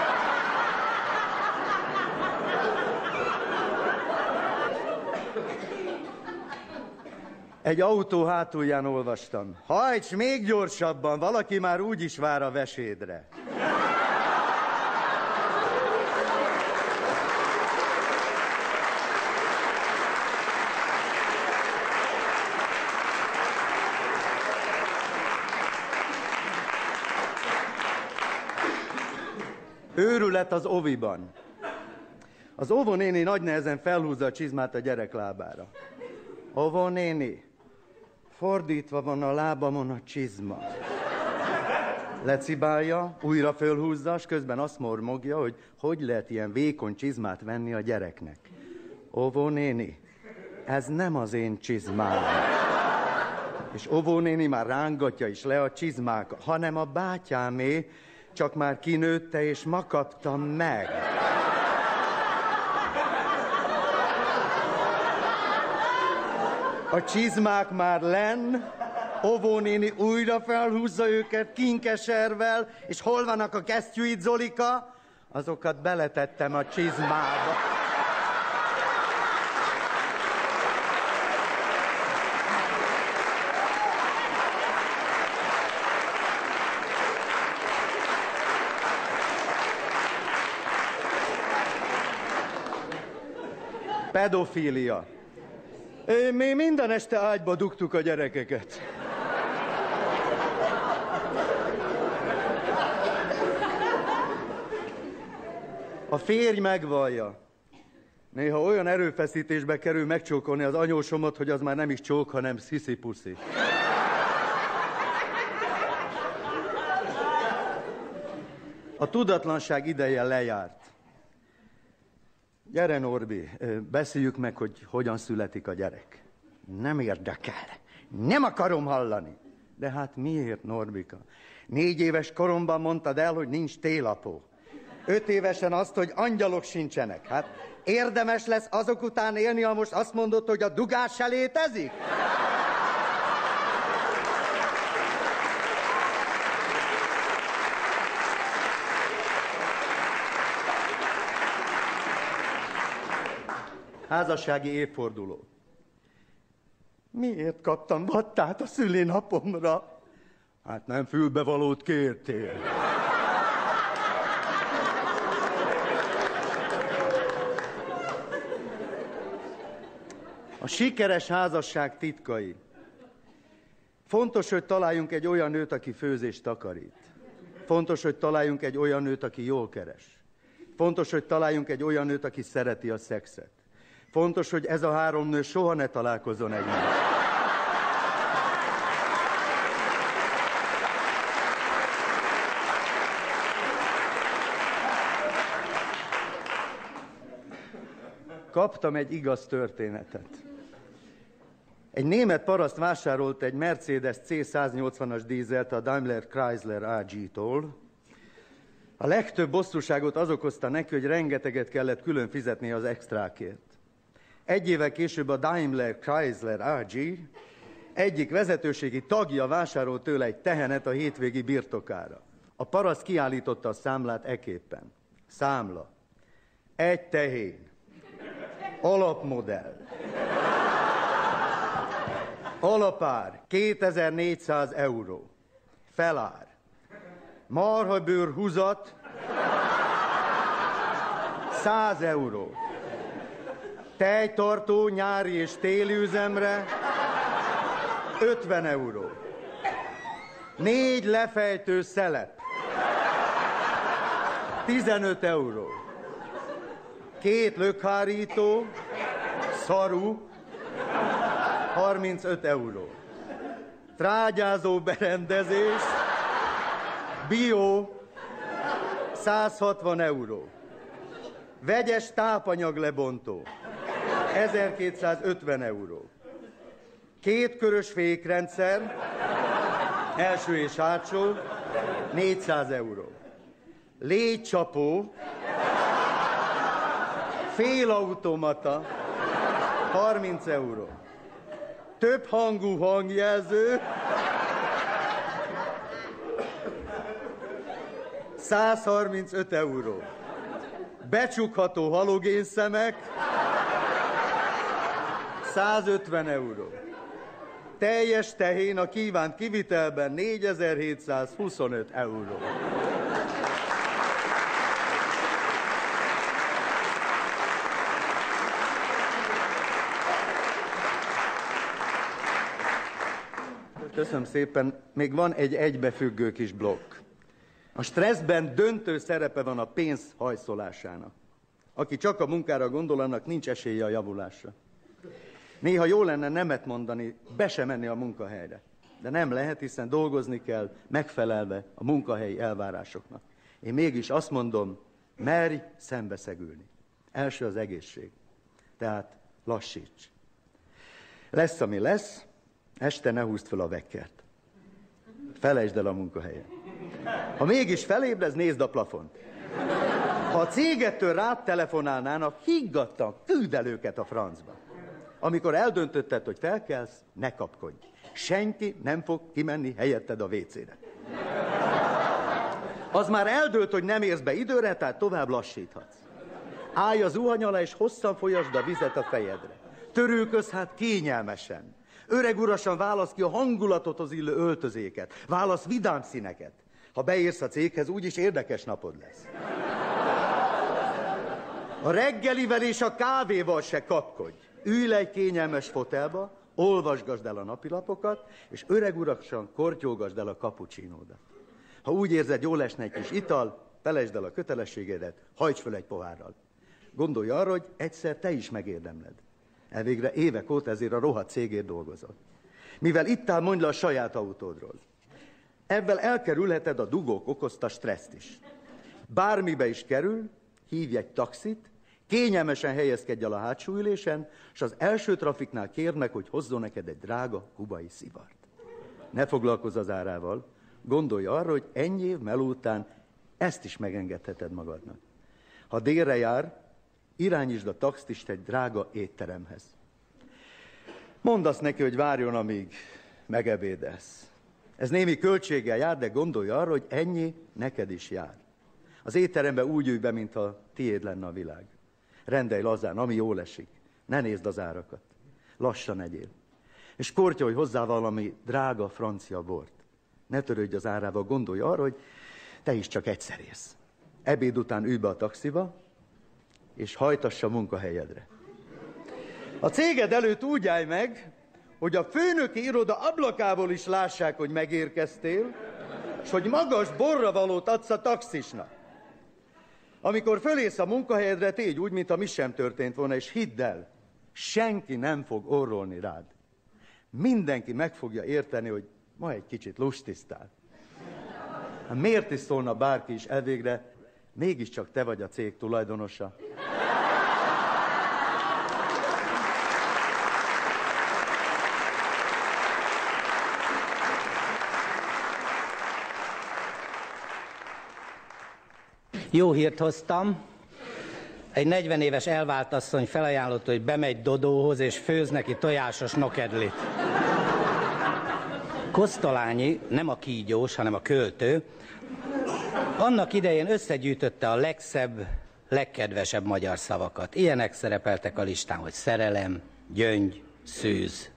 Egy autó hátulján olvastam. Hajts még gyorsabban, valaki már úgy is vár a vesédre. Őrület az oviban. Az óvónéni nagy nehezen felhúzza a csizmát a gyerek lábára. Óvónéni, fordítva van a lábamon a csizma. Lecibálja, újra fölhúzza, és közben azt mormogja, hogy hogy lehet ilyen vékony csizmát venni a gyereknek. Óvónéni, ez nem az én csizmám. És óvónéni már rángatja is le a csizmákat, hanem a bátyámé, csak már kinőtte, és ma kaptam meg. A csizmák már lenn, óvónéni újra felhúzza őket kinkeservel, és hol vannak a kesztyűid, Zolika? Azokat beletettem a csizmába. Pedofília. Mi minden este ágyba dugtuk a gyerekeket. A férj megvallja. Néha olyan erőfeszítésbe kerül megcsókolni az anyósomat, hogy az már nem is csók, hanem sziszi-puszi. A tudatlanság ideje lejárt. Gyere, Norbi, beszéljük meg, hogy hogyan születik a gyerek. Nem érdekel. Nem akarom hallani. De hát miért, Norbika? Négy éves koromban mondtad el, hogy nincs télapó. Öt évesen azt, hogy angyalok sincsenek. Hát érdemes lesz azok után élni, ha most azt mondod, hogy a dugás se létezik? Házassági évforduló. Miért kaptam vattát a szülinapomra? Hát nem fülbevalót kértél. A sikeres házasság titkai. Fontos, hogy találjunk egy olyan nőt, aki főzést takarít. Fontos, hogy találjunk egy olyan nőt, aki jól keres. Fontos, hogy találjunk egy olyan nőt, aki szereti a szexet. Fontos, hogy ez a három nő soha ne találkozzon egymással. Kaptam egy igaz történetet. Egy német paraszt vásárolt egy Mercedes C180-as dízelt a Daimler Chrysler AG-tól. A legtöbb bosszúságot az okozta neki, hogy rengeteget kellett külön fizetni az extrákért. Egy évvel később a Daimler Chrysler AG egyik vezetőségi tagja vásárolt tőle egy tehenet a hétvégi birtokára. A paraszt kiállította a számlát eképpen. Számla. Egy tehén. Alapmodell. Alapár 2400 euró. Felár. Marhabőr húzat 100 euró. Tejtartó nyári és téli üzemre 50 euró. Négy lefejtő szelep 15 euró. Két lökhárító, szaru, 35 euró. Trágyázó berendezés, bio, 160 euró. Vegyes tápanyag lebontó, 1250 euró. Kétkörös fékrendszer, első és hátsó, 400 euró. Légycsapó, félautomata, 30 euró. Több hangú hangjelző, 135 euró. Becsukható halogénszemek, 150 euró. Teljes tehén a kívánt kivitelben 4725 euró. Köszönöm szépen. Még van egy egybefüggő kis blokk. A stresszben döntő szerepe van a pénz hajszolásának. Aki csak a munkára gondol, annak nincs esélye a javulásra. Néha jó lenne nemet mondani, be sem menni a munkahelyre. De nem lehet, hiszen dolgozni kell megfelelve a munkahelyi elvárásoknak. Én mégis azt mondom, merj szembeszegülni. Első az egészség. Tehát lassíts. Lesz, ami lesz, este ne húzd fel a vekkert. Felejtsd el a munkahelyen. Ha mégis felébredsz, nézd a plafont. Ha a cégettől rád telefonálnának, higgadtan küld el őket a francba. Amikor eldöntötted, hogy felkelsz, ne kapkodj. Senki nem fog kimenni helyetted a WC-re. Az már eldőlt, hogy nem érsz be időre, tehát tovább lassíthatsz. Állj az zuhany alá, és hosszan folyasd a vizet a fejedre. Törülköz hát kényelmesen. Öreg urasan válasz ki a hangulatot az illő öltözéket. Válasz vidám színeket. Ha beérsz a céghez, úgyis érdekes napod lesz. A reggelivel és a kávéval se kapkodj. Ülj egy kényelmes fotelba, olvasgasd el a napilapokat, és öreg urasan kortyolgasd el a kapucsinódat. Ha úgy érzed, jól esne egy kis ital, felejtsd el a kötelességedet, hajts föl egy pohárral. Gondolj arra, hogy egyszer te is megérdemled. Elvégre évek óta ezért a rohadt cégért dolgozol. Mivel itt áll, mondj le a saját autódról. Ebben elkerülheted a dugók okozta stresszt is. Bármibe is kerül, hívj egy taxit, kényelmesen helyezkedj el a hátsó ülésen, és az első trafiknál kérnek, hogy hozzon neked egy drága kubai szivart. Ne foglalkozz az árával, gondolj arra, hogy ennyi év meló után ezt is megengedheted magadnak. Ha délre jár, irányítsd a taxist egy drága étteremhez. Mondd azt neki, hogy várjon, amíg megebédelsz. Ez némi költséggel jár, de gondolj arra, hogy ennyi neked is jár. Az étterembe úgy ülj be, mintha tiéd lenne a világ. Rendelj lazán, ami jól esik. Ne nézd az árakat. Lassan egyél. És kortyolj hozzá valami drága francia bort. Ne törődj az árával, gondolj arra, hogy te is csak egyszer érsz. Ebéd után ülj be a taxiba, és hajtassa munkahelyedre. A céged előtt úgy állj meg, hogy a főnöki iroda ablakából is lássák, hogy megérkeztél, és hogy magas borra valót adsz a taxisnak. Amikor fölész a munkahelyedre, tégy úgy, mintha mi sem történt volna, és hidd el, senki nem fog orrolni rád. Mindenki meg fogja érteni, hogy ma egy kicsit lustisztál. Hát miért is szólna bárki is elvégre, mégiscsak te vagy a cég tulajdonosa. Jó hírt hoztam. Egy 40 éves elvált asszony felajánlott, hogy bemegy Dodóhoz, és főz neki tojásos nokedlit. Kosztolányi, nem a kígyós, hanem a költő, annak idején összegyűjtötte a legszebb, legkedvesebb magyar szavakat. Ilyenek szerepeltek a listán, hogy szerelem, gyöngy, szűz.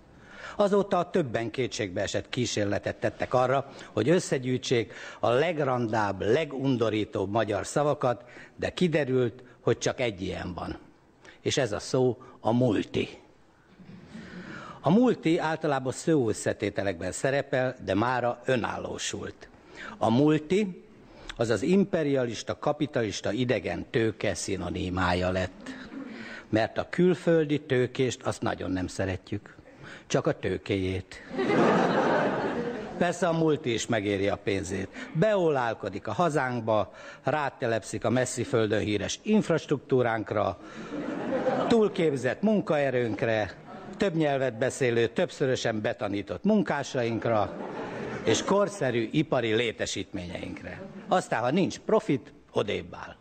Azóta többen kétségbe esett kísérletet tettek arra, hogy összegyűjtsék a legrandább, legundorítóbb magyar szavakat, de kiderült, hogy csak egy ilyen van. És ez a szó a multi. A multi általában szóösszetételekben szerepel, de mára önállósult. A multi az az imperialista, kapitalista idegen tőke szinonimája lett. Mert a külföldi tőkést azt nagyon nem szeretjük csak a tőkéjét. Persze a multi is megéri a pénzét. Beolálkodik a hazánkba, rátelepszik a messzi földön híres infrastruktúránkra, túlképzett munkaerőnkre, több nyelvet beszélő, többszörösen betanított munkásainkra, és korszerű ipari létesítményeinkre. Aztán, ha nincs profit, odébb áll.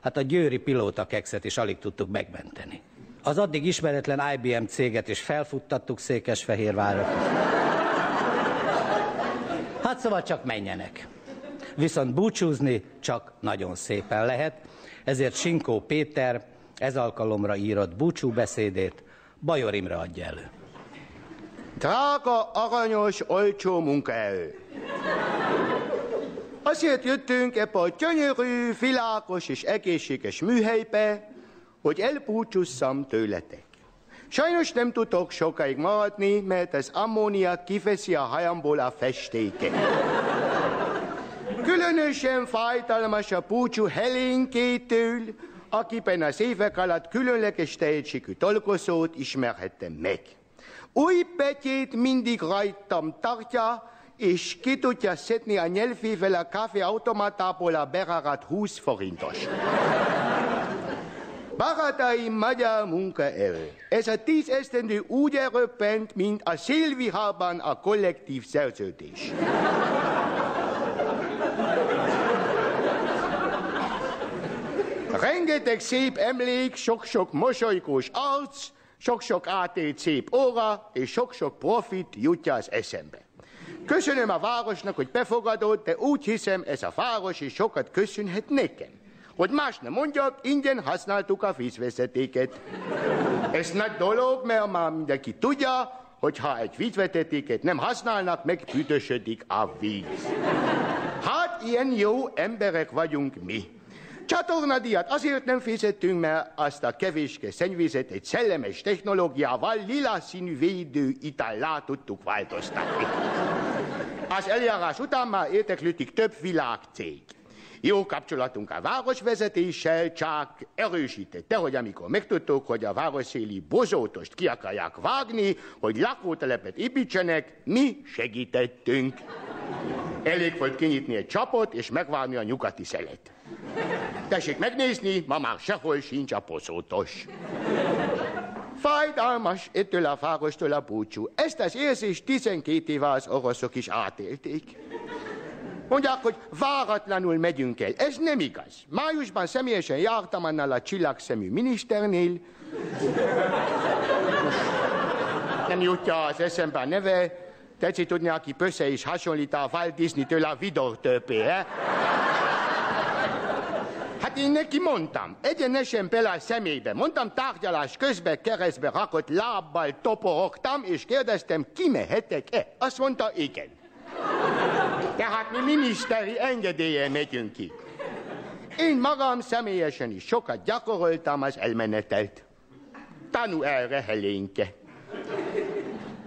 Hát a győri pilóta kekszet is alig tudtuk megmenteni. Az addig ismeretlen IBM céget is felfuttattuk Székesfehérvárra. Hát szóval csak menjenek. Viszont búcsúzni csak nagyon szépen lehet, ezért Sinkó Péter ez alkalomra írott búcsúbeszédét Bajor Imre adja elő. Drága, aranyos, olcsó munkaerő! Azért jöttünk ebbe a gyönyörű, világos és egészséges műhelybe, hogy elbúcsúzzam tőletek. Sajnos nem tudok sokáig maradni, mert az ammónia kiveszi a hajamból a festéket. Különösen fájdalmas a búcsú Helénkétől, akiben az évek alatt különleges tehetségű dolgozót ismerhettem meg. Új betét mindig rajtam tartja, és ki tudja szedni a nyelvével a kávéautomatából a berárat 20 forintos. Barátaim, magyar munkaerő. Ez a tíz esztendő úgy elröppent, mint a szélviharban a kollektív szerződés. Rengeteg szép emlék, sok-sok mosolykós arc, sok-sok átét szép óra, és sok-sok profit jutja az eszembe. Köszönöm a városnak, hogy befogadott, de úgy hiszem, ez a város is sokat köszönhet nekem. Hogy más nem mondjak, ingyen használtuk a vízvezetéket. Ez nagy dolog, mert már mindenki tudja, hogy ha egy vízvezetéket nem használnak, megbüdösödik a víz. Hát ilyen jó emberek vagyunk mi. Csatornadíjat azért nem fizettünk, mert azt a kevéske szennyvizet egy szellemes technológiával lila színű védő itallá tudtuk változtatni. Az eljárás után már érteklődik több világcég. Jó kapcsolatunk a városvezetéssel csak erősítette, hogy amikor megtudtuk, hogy a városszéli bozótost ki akarják vágni, hogy lakótelepet építsenek, mi segítettünk. Elég volt kinyitni egy csapot és megvárni a nyugati szelet. Tessék megnézni, ma már sehol sincs a poszótos. Fájdalmas ettől a fárostól a búcsú. Ezt az érzést 12 éve az oroszok is átélték. Mondják, hogy váratlanul megyünk el. Ez nem igaz. Májusban személyesen jártam annál a csillagszemű miniszternél. Nem jutja az eszembe a neve. Tetszik tudni, aki pösze is hasonlít a Walt Disney-től a Vidor töpé? Hát én neki mondtam, egyenesen bele a szemébe. Mondtam, tárgyalás közben keresztbe rakott lábbal toporogtam, és kérdeztem, kimehetek-e? Azt mondta, igen. Tehát mi miniszteri engedélye megyünk ki. Én magam személyesen is sokat gyakoroltam az elmenetelt. Tanú erre, Helénke.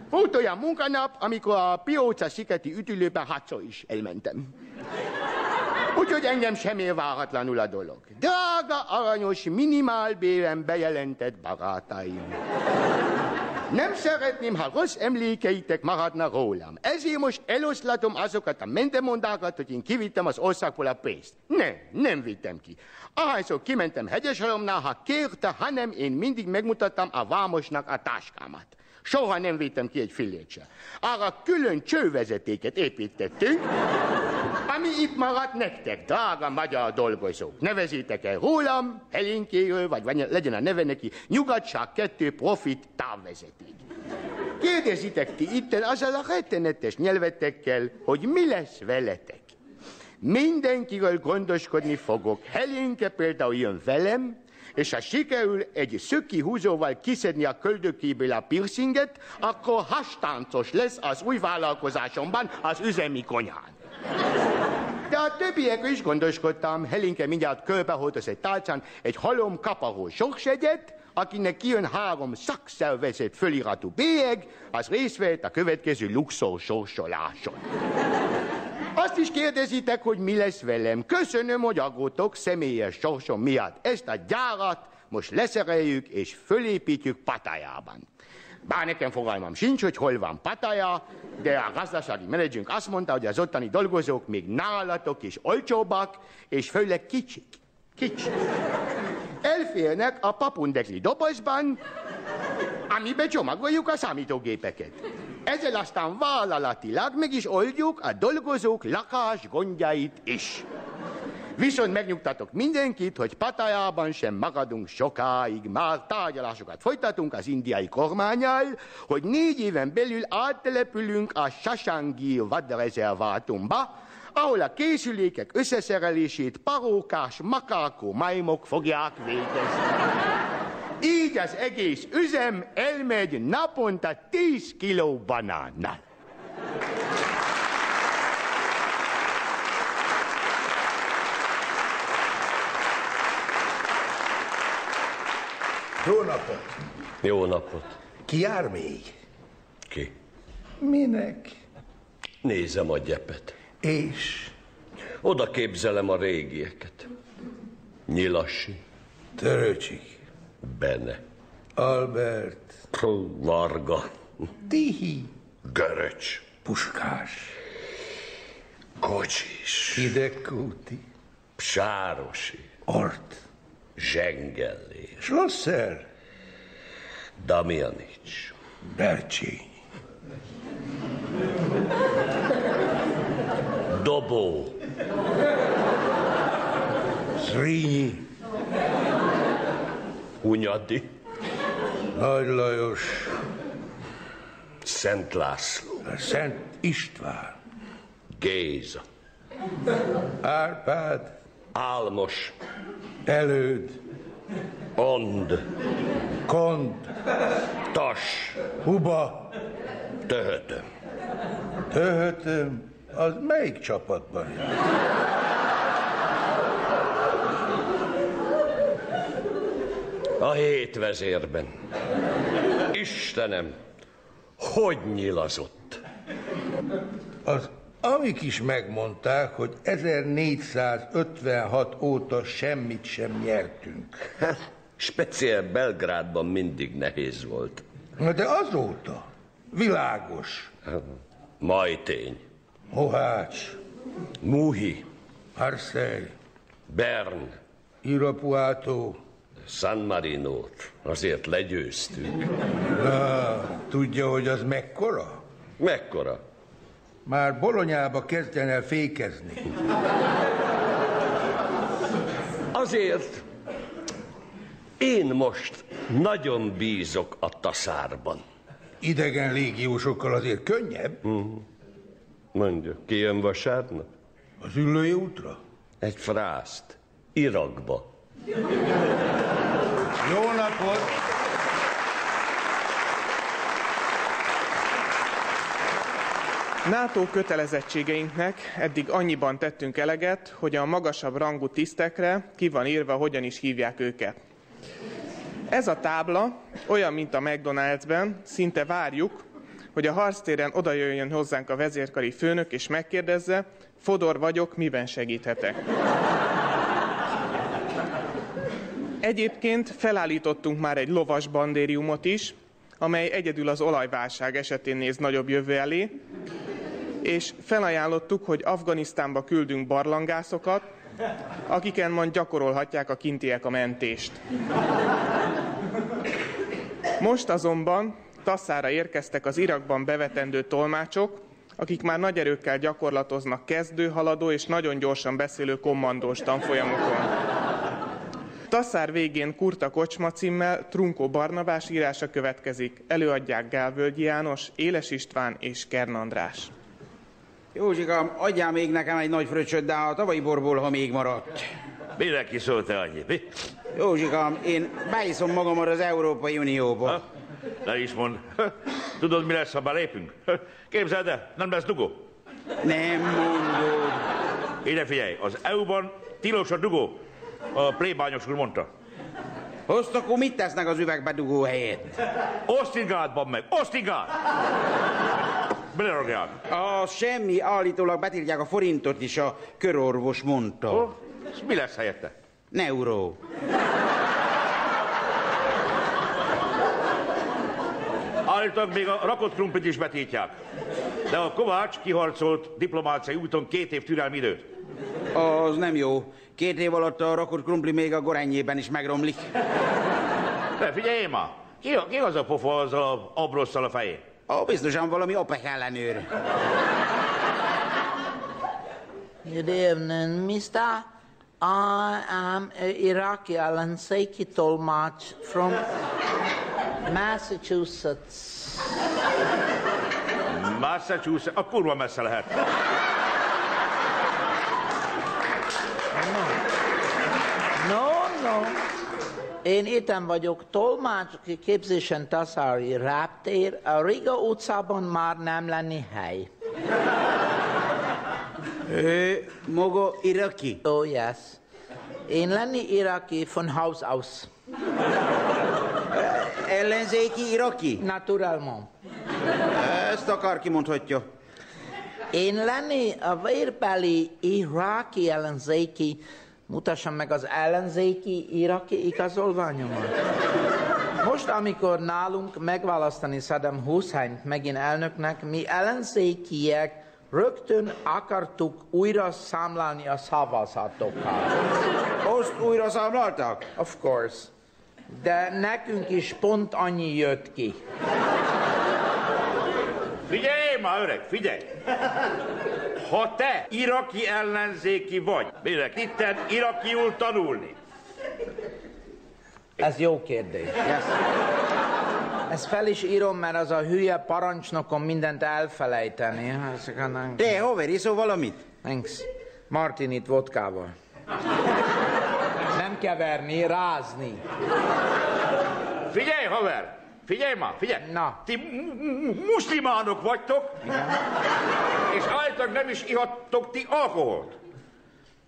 Volt olyan munkanap, amikor a Pióca sziketi ütülőben hatszor is elmentem. Úgyhogy engem sem ér váratlanul a dolog. Drága, aranyos, minimálbéren bejelentett barátaim. Nem szeretném, ha rossz emlékeitek maradna rólam. Ezért most eloszlatom azokat a mendemondákat, hogy én kivittem az országból a pénzt. Nem, nem vittem ki. Ahányszor kimentem hegyeshalomnál, ha kérte, hanem én mindig megmutattam a vámosnak a táskámat. Soha nem vittem ki egy fillét se. Arra külön csővezetéket építettünk, ami itt maradt nektek, drága magyar dolgozók. Nevezétek el rólam, Helinkéről, vagy legyen a neve neki, Nyugatság 2 Profit távvezeték. Kérdezitek ti itten azzal a rettenetes nyelvetekkel, hogy mi lesz veletek. Mindenkiről gondoskodni fogok. Helinke például jön velem, és ha sikerül egy szöki húzóval kiszedni a köldökéből a piercinget, akkor hastáncos lesz az új vállalkozásomban, az üzemi konyhán. De a többiek is gondoskodtam. Helinke mindjárt körbeholtoz egy tálcán egy halom kapahó soksegyet, akinek kijön három szakszervezet föliratú bélyeg, az részt vett a következő luxor sorsoláson. Azt is kérdezitek, hogy mi lesz velem. Köszönöm, hogy aggódtok személyes sorsom miatt. Ezt a gyárat most leszereljük és fölépítjük Patájában. Bár nekem fogalmam sincs, hogy hol van Pataja, de a gazdasági menedzsünk azt mondta, hogy az ottani dolgozók még nálatok is olcsóbbak, és főleg kicsik. Kicsik. Elférnek a papundekli dobozban, amiben csomagoljuk a számítógépeket. Ezzel aztán vállalatilag meg is oldjuk a dolgozók lakás gondjait is. Viszont megnyugtatok mindenkit, hogy Patajában sem magadunk sokáig. Már tárgyalásokat folytatunk az indiai kormányjal, hogy négy éven belül áttelepülünk a Sasangi vadrezervátumba, ahol a készülékek összeszerelését parókás makákó majmok fogják végezni. Így az egész üzem elmegy naponta 10 kiló banánnal. Jó napot! Jó napot! Ki jár még? Ki? Minek? Nézem a gyepet. És? Oda képzelem a régieket. Nyilassi. Töröcsik. Bene. Albert. Puh, Varga. Tihi. Göröcs. Puskás. Kocsis. Hidegkúti. Sárosi. Ort. Zsengellé. Schlosser. Damjanics. Bercsény. Dobó. Zrínyi. Hunyadi. Nagy Lajos. Szent László. Szent István. Géza. Árpád. Álmos. Előd. Ond. Kond. Tas. Huba. Töhötöm. Töhötöm. Az melyik csapatban jár? A hét vezérben. Istenem, hogy nyilazott? Az amik is megmondták, hogy 1456 óta semmit sem nyertünk. Speciál Belgrádban mindig nehéz volt. Na de azóta világos. Majtény. Mohács. Muhi. Marseille. Bern. Irapuato. San Marinót. Azért legyőztük. Na, tudja, hogy az mekkora? Mekkora? Már Bolonyába kezdjen el fékezni. Azért én most nagyon bízok a taszárban. Idegen légiósokkal azért könnyebb. Mm. Mondja, ki jön vasárnap? Az ülői útra? Egy frászt. Irakba. Jó napot! NATO kötelezettségeinknek eddig annyiban tettünk eleget, hogy a magasabb rangú tisztekre ki van írva, hogyan is hívják őket. Ez a tábla olyan, mint a McDonald'sben, szinte várjuk, hogy a harctéren oda jöjjön hozzánk a vezérkari főnök, és megkérdezze, Fodor vagyok, miben segíthetek. Egyébként felállítottunk már egy lovas bandériumot is, amely egyedül az olajválság esetén néz nagyobb jövő elé, és felajánlottuk, hogy Afganisztánba küldünk barlangászokat, akiken majd gyakorolhatják a kintiek a mentést. Most azonban Tasszára érkeztek az Irakban bevetendő tolmácsok, akik már nagy erőkkel gyakorlatoznak kezdő, haladó és nagyon gyorsan beszélő kommandós tanfolyamokon. Tasszár végén Kurta Kocsma címmel Trunkó Barnabás írása következik. Előadják Gálvölgyi János, Éles István és Kern András. Józsikám, adjál még nekem egy nagy fröccsöt, de a tavalyi borból, ha még maradt. Mindenki szólt te annyi, mi? Józsikám, én beiszom magamra az Európai Unióba. Ha? Ne is mond. Tudod, mi lesz, ha belépünk? Képzeld el, nem lesz dugó. Nem mondod. Ide figyelj, az EU-ban tilos a dugó. A plébányos úr mondta. Azt akkor mit tesznek az üvegbe dugó helyett? Osztingátban meg, osztingát! Beleragják. A semmi, állítólag betiltják a forintot is, a körorvos mondta. Oh, mi lesz helyette? Neuró. Állítólag még a rakott krumplit is betiltják. De a Kovács kiharcolt diplomáciai úton két év türelmi időt. Az nem jó. Két év alatt a rakott krumpli még a gorenyében is megromlik. De figyelj már, ki, ki az a pofa azzal a abrosszal a fején? Ó, biztosan valami OPEC ellenőr. Good evening, mister. I am a Iraqi Alanseki Tolmach from Massachusetts. Massachusetts, a kurva messze lehet. No, no. Én itten vagyok, tolmácsoki képzésen Taszári Ráptér, a Riga utcában már nem lenni hely. Ő maga iraki? Oh, yes. Én lenni iraki von Haus aus. Ellenzéki iraki? Naturellement. Ezt akár kimondhatja. Én lenni a vérbeli iraki ellenzéki mutassam meg az ellenzéki iraki igazolványomat. Most, amikor nálunk megválasztani Saddam Hussein megint elnöknek, mi ellenzékiek rögtön akartuk újra számlálni a szavazatokat. Azt újra számláltak? Of course. De nekünk is pont annyi jött ki. Figyelj már, öreg, figyelj! Ha te iraki ellenzéki vagy, mire itten irakiul tanulni? Ez jó kérdés. Yes. Ezt fel is írom, mert az a hülye parancsnokom mindent elfelejteni. Te, haver, iszol valamit? Thanks. Martinit vodkával. Nem keverni, rázni. Figyelj, haver! Figyelj már, figyelj! Na. Ti mu- mu- muslimánok vagytok, és állítólag nem is ihattok ti alkoholt.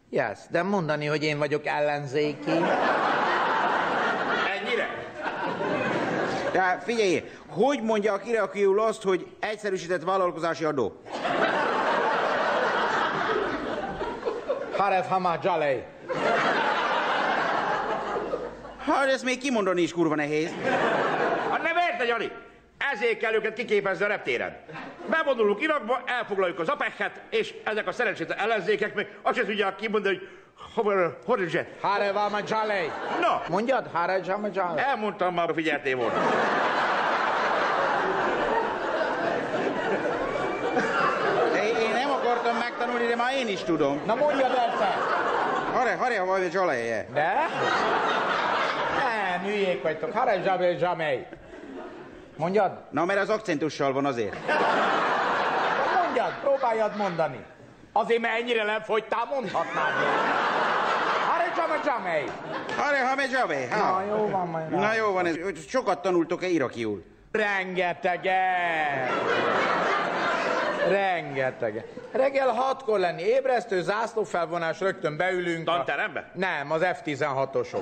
Yes, de mondani, hogy én vagyok ellenzéki. Ennyire? De figyelj, hogy mondják irakiul azt, hogy egyszerűsített vállalkozási adó? Haref Hama Jalej. Hát ezt még kimondani is kurva nehéz. Érted, Jani? Ezért kell őket kiképezni a reptéren. Bevonulunk Irakba, elfoglaljuk az apekhet, és ezek a szerencsétlen ellenzékek meg azt sem tudják kimondani, hogy Haref Hama Jalej. Na! Mondjad, Haref Hama Jalej. Elmondtam már, figyeltél volna. De én nem akartam megtanulni, de már én is tudom. Na mondjad el te. Hare, hare, vagy zsaleje. De? Nem, hülyék vagytok. Haref Jalej Jamej. Mondjad. Na, mert az akcentussal van azért. Mondjad, próbáljad mondani. Azért, mert ennyire lefogytál, mondhatnád. Haref Hama Jamej. Hare, ha me zsabe. Na, jó van majd. Na jó van, ez, sokat tanultok-e irakiul? Rengeteget! Rengeteget. Reggel hatkor lenni, ébresztő, zászlófelvonás, rögtön beülünk. Tanterembe? Nem, az F-16-osok.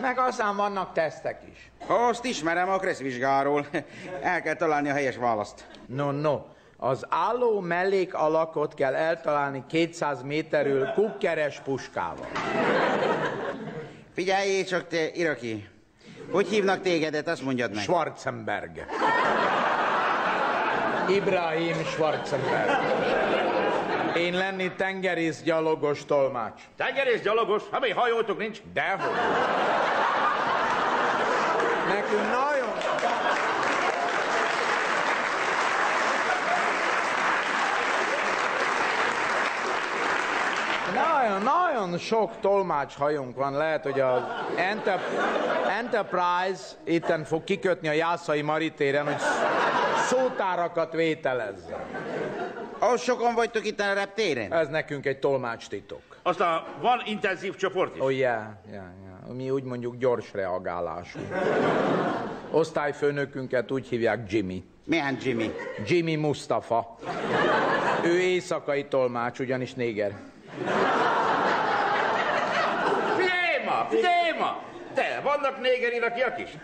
Meg aztán vannak tesztek is. Azt ismerem a kresszvizsgáról. El kell találni a helyes választ. No, no. Az álló mellék alakot kell eltalálni 200 méterül kukkeres puskával. Figyelj csak te, iraki. Hogy hívnak tégedet, azt mondjad meg. Schwarzenberg. Ibrahim Schwarzenberg. Én lenni tengerész gyalogos tolmács. Tengerész gyalogos? Ha még hajótok nincs? Dehogy. Nekünk nagyon... Nagyon, sok tolmács hajónk van. Lehet, hogy az Enter Enterprise itten fog kikötni a Jászai Maritéren, hogy szótárakat vételezzen. Az sokan vagytok itt a reptéren? Ez nekünk egy tolmács titok. Aztán van intenzív csoport is. Oh, yeah, yeah, yeah. Mi úgy mondjuk gyors reagálású. Osztályfőnökünket úgy hívják Jimmy. Milyen Jimmy? Jimmy Mustafa. Ő éjszakai tolmács, ugyanis néger. Figyelj ma, figyelj ma! Te, vannak néger irakiak is?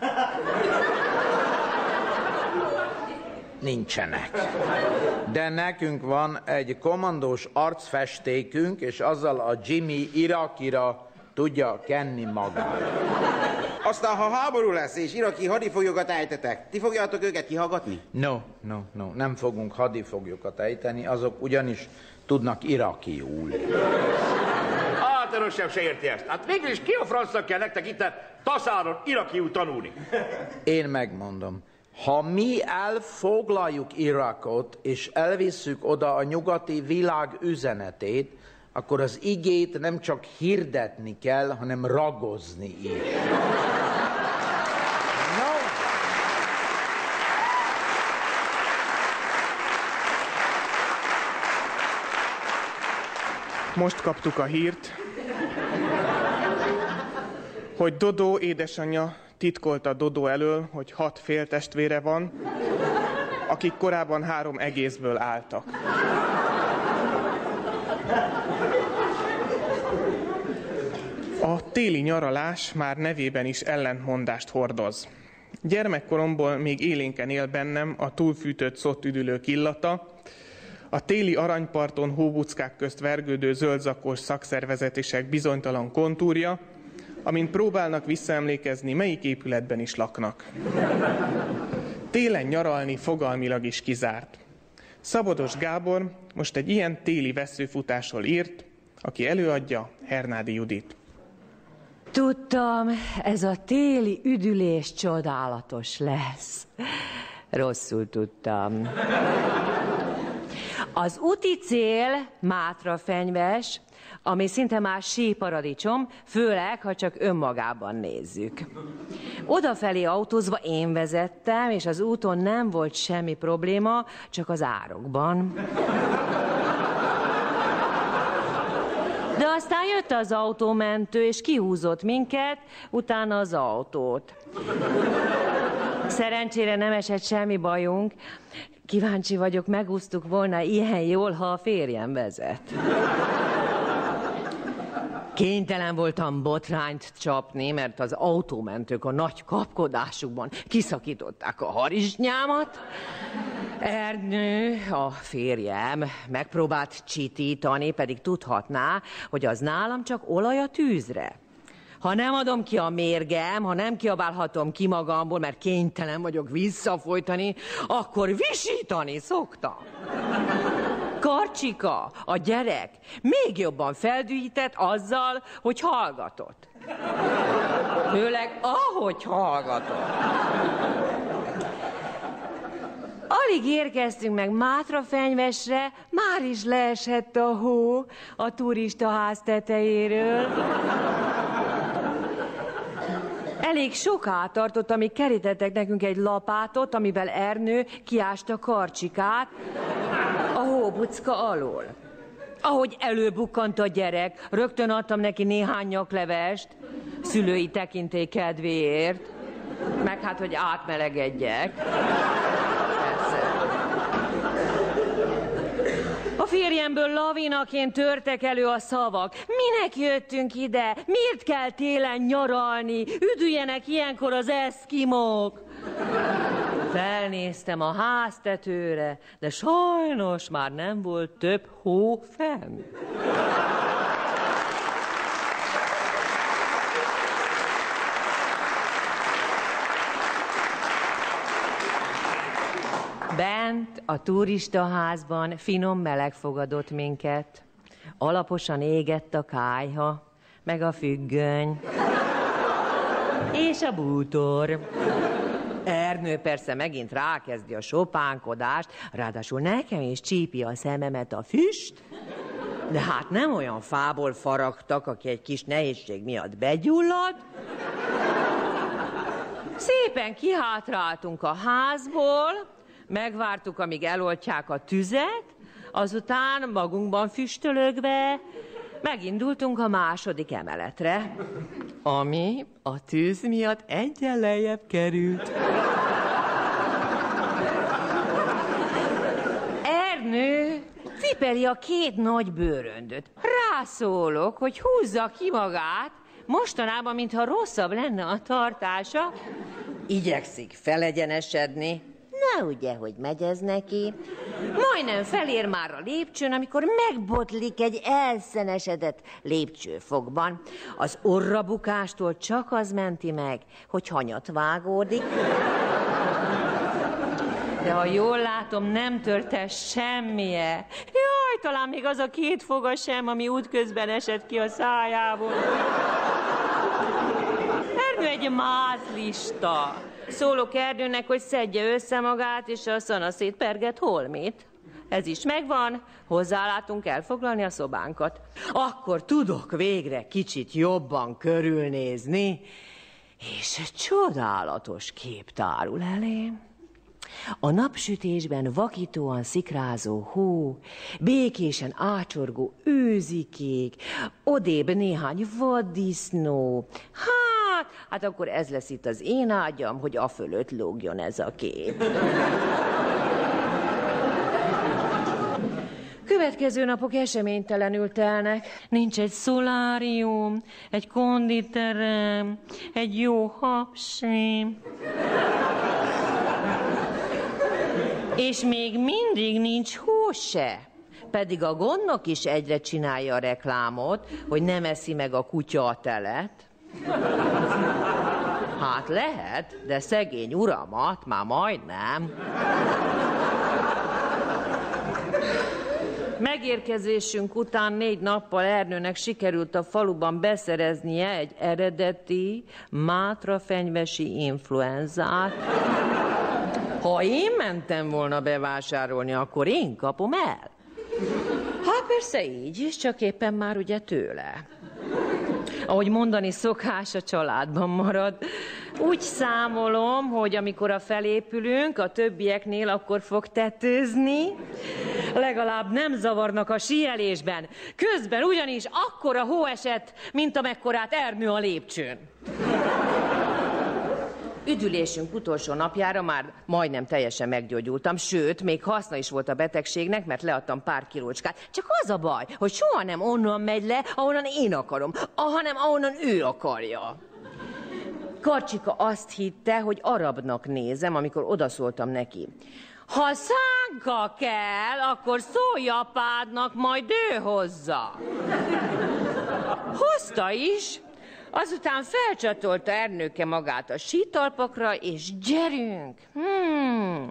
Nincsenek. De nekünk van egy kommandós arcfestékünk, és azzal a Jimmy Irakira tudja kenni magát. Aztán, ha háború lesz, és iraki hadifoglyokat ejtetek, ti fogjátok őket kihallgatni? No, no, no, nem fogunk hadifoglyokat ejteni, azok ugyanis tudnak irakiul. Sem se érti ezt. Hát végül is ki a francnak kell nektek itt taszáron irakiul tanulni? Én megmondom. Ha mi elfoglaljuk Irakot, és elvisszük oda a nyugati világ üzenetét, akkor az igét nem csak hirdetni kell, hanem ragozni is. No. Most kaptuk a hírt, hogy Dodó édesanyja titkolta Dodó elől, hogy hat féltestvére van, akik korábban három egészből álltak. A téli nyaralás már nevében is ellentmondást hordoz. Gyermekkoromból még élénken él bennem a túlfűtött szott üdülők illata, a téli aranyparton hóbuckák közt vergődő zöldzakos szakszervezetések bizonytalan kontúrja, amint próbálnak visszaemlékezni, melyik épületben is laknak. Télen nyaralni fogalmilag is kizárt. Szabodos Gábor most egy ilyen téli veszőfutásról írt, aki előadja Hernádi Judit. Tudtam, ez a téli üdülés csodálatos lesz. Rosszul tudtam. Az úti cél Mátra fenyves, ami szinte már síparadicsom, főleg, ha csak önmagában nézzük. Odafelé autózva én vezettem, és az úton nem volt semmi probléma, csak az árokban. De aztán jött az autómentő, és kihúzott minket, utána az autót. Szerencsére nem esett semmi bajunk. Kíváncsi vagyok, megúsztuk volna ilyen jól, ha a férjem vezet. Kénytelen voltam botrányt csapni, mert az autómentők a nagy kapkodásukban kiszakították a harisnyámat. Ernő, a férjem, megpróbált csitítani, pedig tudhatná, hogy az nálam csak olaj a tűzre. Ha nem adom ki a mérgem, ha nem kiabálhatom ki magamból, mert kénytelen vagyok visszafolytani, akkor visítani szoktam. Karcsika, a gyerek, még jobban feldühített azzal, hogy hallgatott. Főleg ahogy hallgatott. Alig érkeztünk meg Mátra fenyvesre, már is leesett a hó a turista ház tetejéről. Elég soká tartott, amíg kerítettek nekünk egy lapátot, amivel Ernő kiásta karcsikát a hóbucka alól. Ahogy előbukkant a gyerek, rögtön adtam neki néhány nyaklevest, szülői tekintély kedvéért, meg hát, hogy átmelegedjek. A férjemből lavinaként törtek elő a szavak. Minek jöttünk ide? Miért kell télen nyaralni? Üdüljenek ilyenkor az eszkimók. Felnéztem a háztetőre, de sajnos már nem volt több hó fenn. Bent a turistaházban finom meleg fogadott minket. Alaposan égett a kájha, meg a függöny. És a bútor. Ernő persze megint rákezdi a sopánkodást, ráadásul nekem is csípi a szememet a füst, de hát nem olyan fából faragtak, aki egy kis nehézség miatt begyullad. Szépen kihátráltunk a házból, megvártuk, amíg eloltják a tüzet, azután magunkban füstölögve megindultunk a második emeletre, ami a tűz miatt egyen lejjebb került. Ernő cipeli a két nagy bőröndöt. Rászólok, hogy húzza ki magát, mostanában, mintha rosszabb lenne a tartása. Igyekszik felegyenesedni, Na ugye, hogy megy ez neki. Majdnem felér már a lépcsőn, amikor megbotlik egy elszenesedett lépcsőfokban. Az orrabukástól csak az menti meg, hogy hanyat vágódik. De ha jól látom, nem törte semmije. Jaj, talán még az a két foga sem, ami útközben esett ki a szájából. Ernő egy mázlista. Szólok Erdőnek, hogy szedje össze magát, és a szanaszét perget holmit. Ez is megvan, hozzálátunk elfoglalni a szobánkat. Akkor tudok végre kicsit jobban körülnézni, és egy csodálatos kép tárul elém. A napsütésben vakítóan szikrázó hó, békésen ácsorgó őzikék, odébb néhány vaddisznó. Hát, hát akkor ez lesz itt az én ágyam, hogy a fölött lógjon ez a kép. Következő napok eseménytelenül telnek. Nincs egy szolárium, egy konditerem, egy jó hapsi. És még mindig nincs se. Pedig a gondnok is egyre csinálja a reklámot, hogy nem eszi meg a kutya a telet. Hát lehet, de szegény uramat már majdnem. Megérkezésünk után négy nappal Ernőnek sikerült a faluban beszereznie egy eredeti mátrafenyvesi influenzát. Ha én mentem volna bevásárolni, akkor én kapom el. Hát persze így is, csak éppen már ugye tőle. Ahogy mondani szokás, a családban marad. Úgy számolom, hogy amikor a felépülünk, a többieknél akkor fog tetőzni. Legalább nem zavarnak a síelésben. Közben ugyanis akkora hó esett, mint amekkorát Ernő a lépcsőn. Üdülésünk utolsó napjára már majdnem teljesen meggyógyultam, sőt, még haszna is volt a betegségnek, mert leadtam pár kilócskát. Csak az a baj, hogy soha nem onnan megy le, ahonnan én akarom, hanem ahonnan ő akarja. Karcsika azt hitte, hogy arabnak nézem, amikor odaszóltam neki. Ha szánka kell, akkor szólj apádnak, majd ő hozza. Hozta is, Azután felcsatolta Ernőke magát a sítalpakra, és gyerünk! Hmm.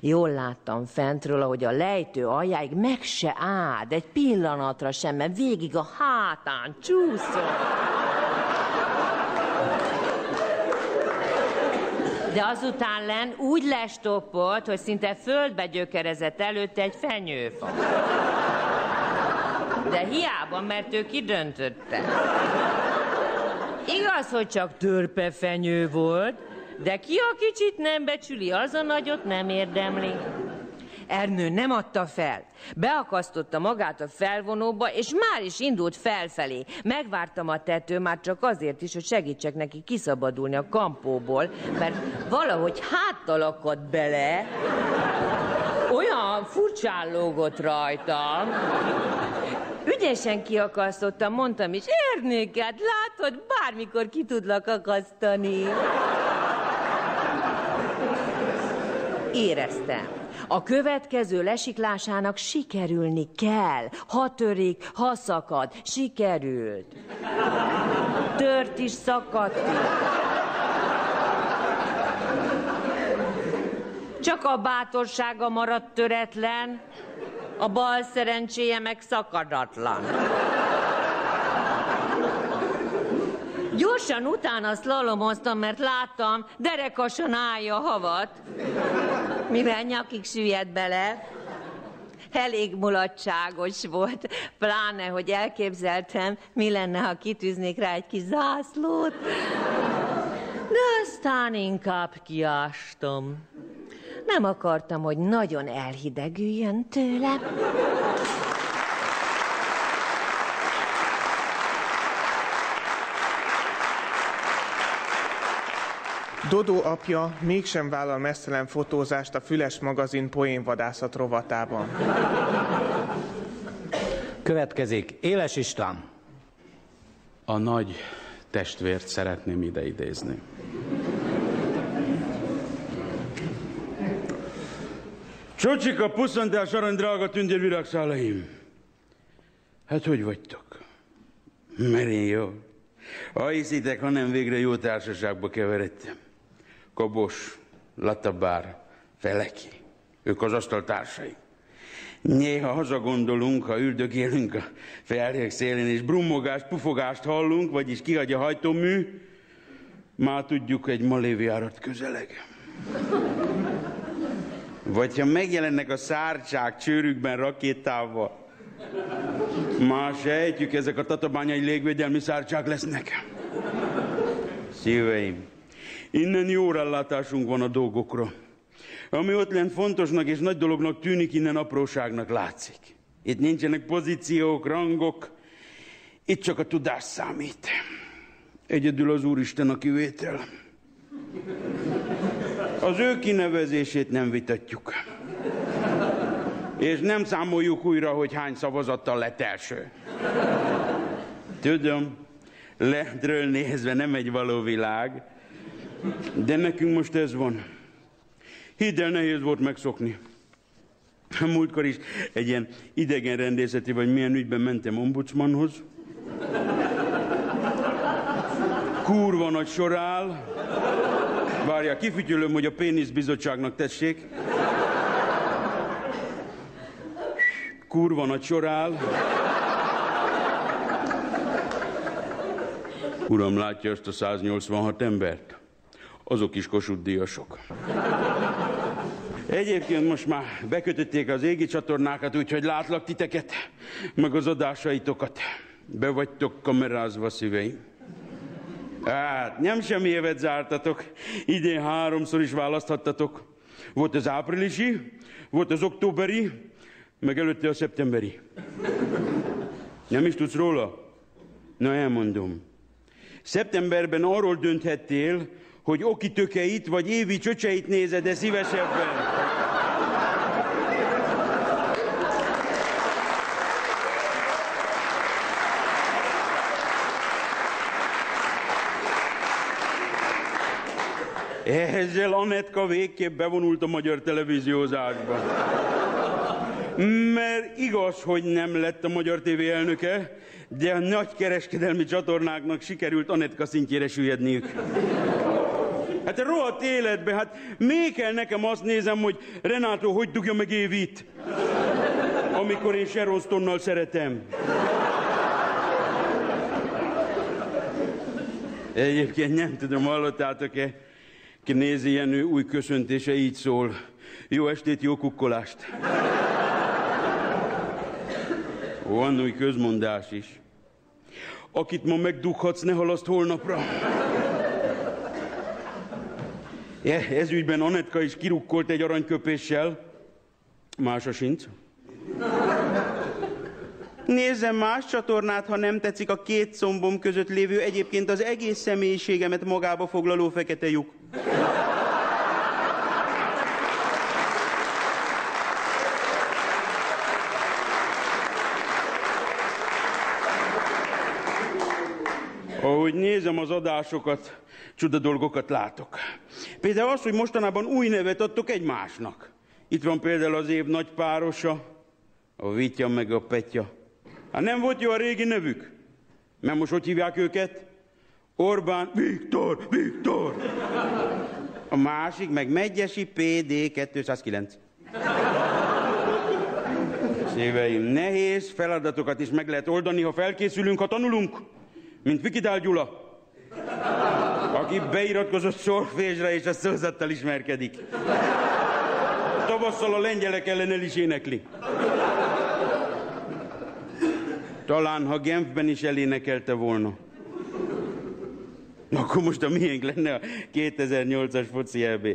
Jól láttam fentről, ahogy a lejtő aljáig meg se áld, egy pillanatra sem, mert végig a hátán csúszott. De azután len úgy lestoppolt, hogy szinte földbe gyökerezett előtte egy fenyőfa. De hiába, mert ő kidöntötte. Igaz, hogy csak törpefenyő volt, de ki a kicsit nem becsüli, az a nagyot nem érdemli. Ernő nem adta fel. Beakasztotta magát a felvonóba, és már is indult felfelé. Megvártam a tető már csak azért is, hogy segítsek neki kiszabadulni a kampóból, mert valahogy háttal akadt bele. Olyan furcsán lógott rajtam. Ügyesen kiakasztottam, mondtam is, Ernőket, látod, bármikor ki tudlak akasztani. Éreztem. A következő lesiklásának sikerülni kell. Ha törik, ha szakad, sikerült. Tört is, szakadt. Csak a bátorsága maradt töretlen, a bal szerencséje meg szakadatlan. Gyorsan utána szlalomoztam, mert láttam, derekasan állja a havat. Mivel nyakig süllyedt bele, elég mulatságos volt, pláne, hogy elképzeltem, mi lenne, ha kitűznék rá egy kis zászlót. De aztán inkább kiástam. Nem akartam, hogy nagyon elhidegüljön tőle. Dodó apja mégsem vállal messzelen fotózást a Füles magazin poénvadászat rovatában. Következik Éles István. A nagy testvért szeretném ide Csocsika, puszantás arany drága tündér virágszálaim. Hát hogy vagytok? Merén jó. Ha hiszitek, hanem végre jó társaságba keveredtem. Kobos, Latabár, Feleki. Ők az asztal társai. Néha hazagondolunk, ha üldögélünk a felhők szélén, és brummogást, pufogást hallunk, vagyis kihagy a hajtómű, már tudjuk, egy malévi árat közeleg. Vagy ha megjelennek a szárcsák csőrükben rakétával, már sejtjük, ezek a tatabányai légvédelmi szárcsák lesznek. Szíveim, innen jó rellátásunk van a dolgokra. Ami ott lent fontosnak és nagy dolognak tűnik, innen apróságnak látszik. Itt nincsenek pozíciók, rangok, itt csak a tudás számít. Egyedül az Úristen a kivétel. Az ő kinevezését nem vitatjuk. És nem számoljuk újra, hogy hány szavazattal lett első. Tudom, lentről nézve nem egy való világ, de nekünk most ez van. Hidd el, nehéz volt megszokni. Múltkor is egy ilyen idegenrendészeti, vagy milyen ügyben mentem ombudsmanhoz. Kurva nagy sor áll. Várja, kifütyülöm, hogy a péniszbizottságnak tessék. kurva nagy sor áll. Uram, látja azt a 186 embert? Azok is Kossuth díjasok. Egyébként most már bekötötték az égi csatornákat, úgyhogy látlak titeket, meg az adásaitokat. Be vagytok kamerázva szíveim. Hát, nem semmi évet zártatok. Idén háromszor is választhattatok. Volt az áprilisi, volt az októberi, meg előtte a szeptemberi. Nem is tudsz róla? Na, elmondom. Szeptemberben arról dönthettél, hogy oki tökeit vagy évi csöcseit nézed, de szívesebben. Ezzel Anetka végképp bevonult a magyar televíziózásba. Mert igaz, hogy nem lett a Magyar TV elnöke, de a nagy kereskedelmi csatornáknak sikerült Anetka szintjére süllyedniük. Hát a rohadt életbe, hát még kell nekem azt nézem, hogy Renátó hogy dugja meg Évit, amikor én Sharon Stone-nal szeretem. Egyébként nem tudom, hallottátok-e, nézi Jenő új köszöntése így szól. Jó estét, jó kukkolást! Van új közmondás is. Akit ma megdughatsz, ne halaszt holnapra. Ez ügyben Anetka is kirukkolt egy aranyköpéssel. Mása sincs. Nézzem más csatornát, ha nem tetszik a két szombom között lévő egyébként az egész személyiségemet magába foglaló fekete lyuk. Ahogy nézem az adásokat, csuda dolgokat látok. Például az, hogy mostanában új nevet adtok egymásnak. Itt van például az év nagy párosa, a Vitya meg a Petya. Hát nem volt jó a régi nevük? Mert most hogy hívják őket? Orbán Viktor, Viktor. A másik meg Megyesi PD 209. Szíveim, nehéz feladatokat is meg lehet oldani, ha felkészülünk, ha tanulunk. Mint Vikidál Gyula, aki beiratkozott sorfésre és a szózattal ismerkedik. Tavasszal a lengyelek ellen el is énekli. Talán, ha Genfben is elénekelte volna. Akkor most a miénk lenne a 2008-as foci EB.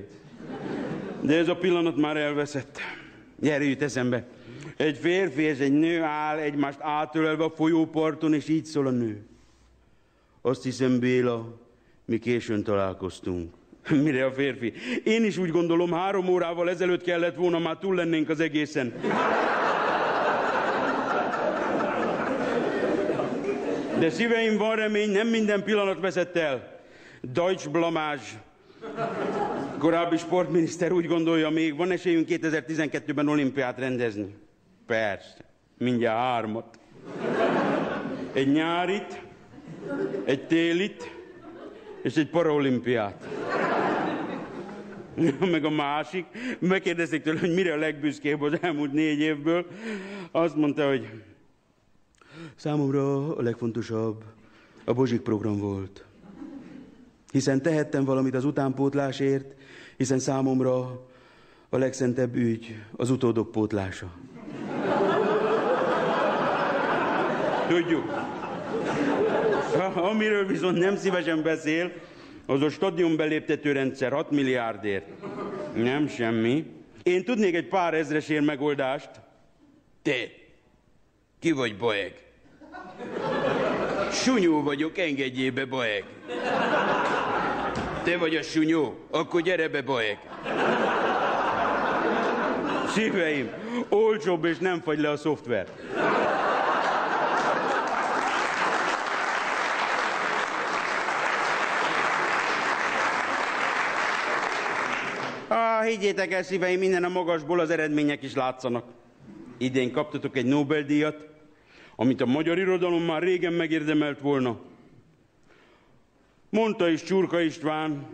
De ez a pillanat már elveszett. Gyere, jut eszembe. Egy férfi és egy nő áll egymást átölelve a folyóparton, és így szól a nő. Azt hiszem, Béla, mi későn találkoztunk. Mire a férfi? Én is úgy gondolom, három órával ezelőtt kellett volna, már túl lennénk az egészen. De szíveim van remény, nem minden pillanat vezet el. Deutsch blamás. Korábbi sportminiszter úgy gondolja még, van esélyünk 2012-ben olimpiát rendezni. Persze, mindjárt hármat. Egy nyárit, egy télit, és egy paraolimpiát. Meg a másik, megkérdezték tőle, hogy mire a legbüszkébb az elmúlt négy évből. Azt mondta, hogy Számomra a legfontosabb a Bozsik program volt. Hiszen tehettem valamit az utánpótlásért, hiszen számomra a legszentebb ügy az utódok pótlása. Tudjuk. Amiről viszont nem szívesen beszél, az a stadion beléptető rendszer 6 milliárdért. Nem semmi. Én tudnék egy pár ezresért megoldást. Te, ki vagy Boeg? Sunyó vagyok, engedjél be, Baeg. Te vagy a sunyó? Akkor gyere be, Baeg. Szíveim, olcsóbb és nem fagy le a szoftver. Ah, higgyétek el, szíveim, minden a magasból az eredmények is látszanak. Idén kaptatok egy Nobel-díjat, amit a magyar irodalom már régen megérdemelt volna. Mondta is Csurka István,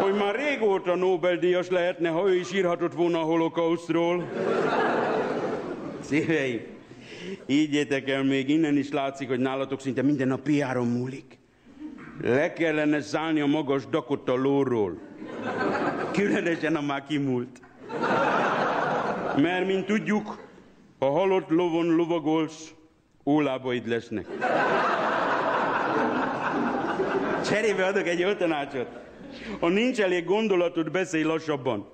hogy már régóta Nobel-díjas lehetne, ha ő is írhatott volna a holokausztról. Szíveim, higgyétek el, még innen is látszik, hogy nálatok szinte minden a piáron múlik. Le kellene szállni a magas Dakota lóról. Különösen a már kimúlt. Mert, mint tudjuk, ha halott lovon lovagolsz, ólábaid lesznek. Cserébe adok egy jó tanácsot. Ha nincs elég gondolatod, beszélj lassabban.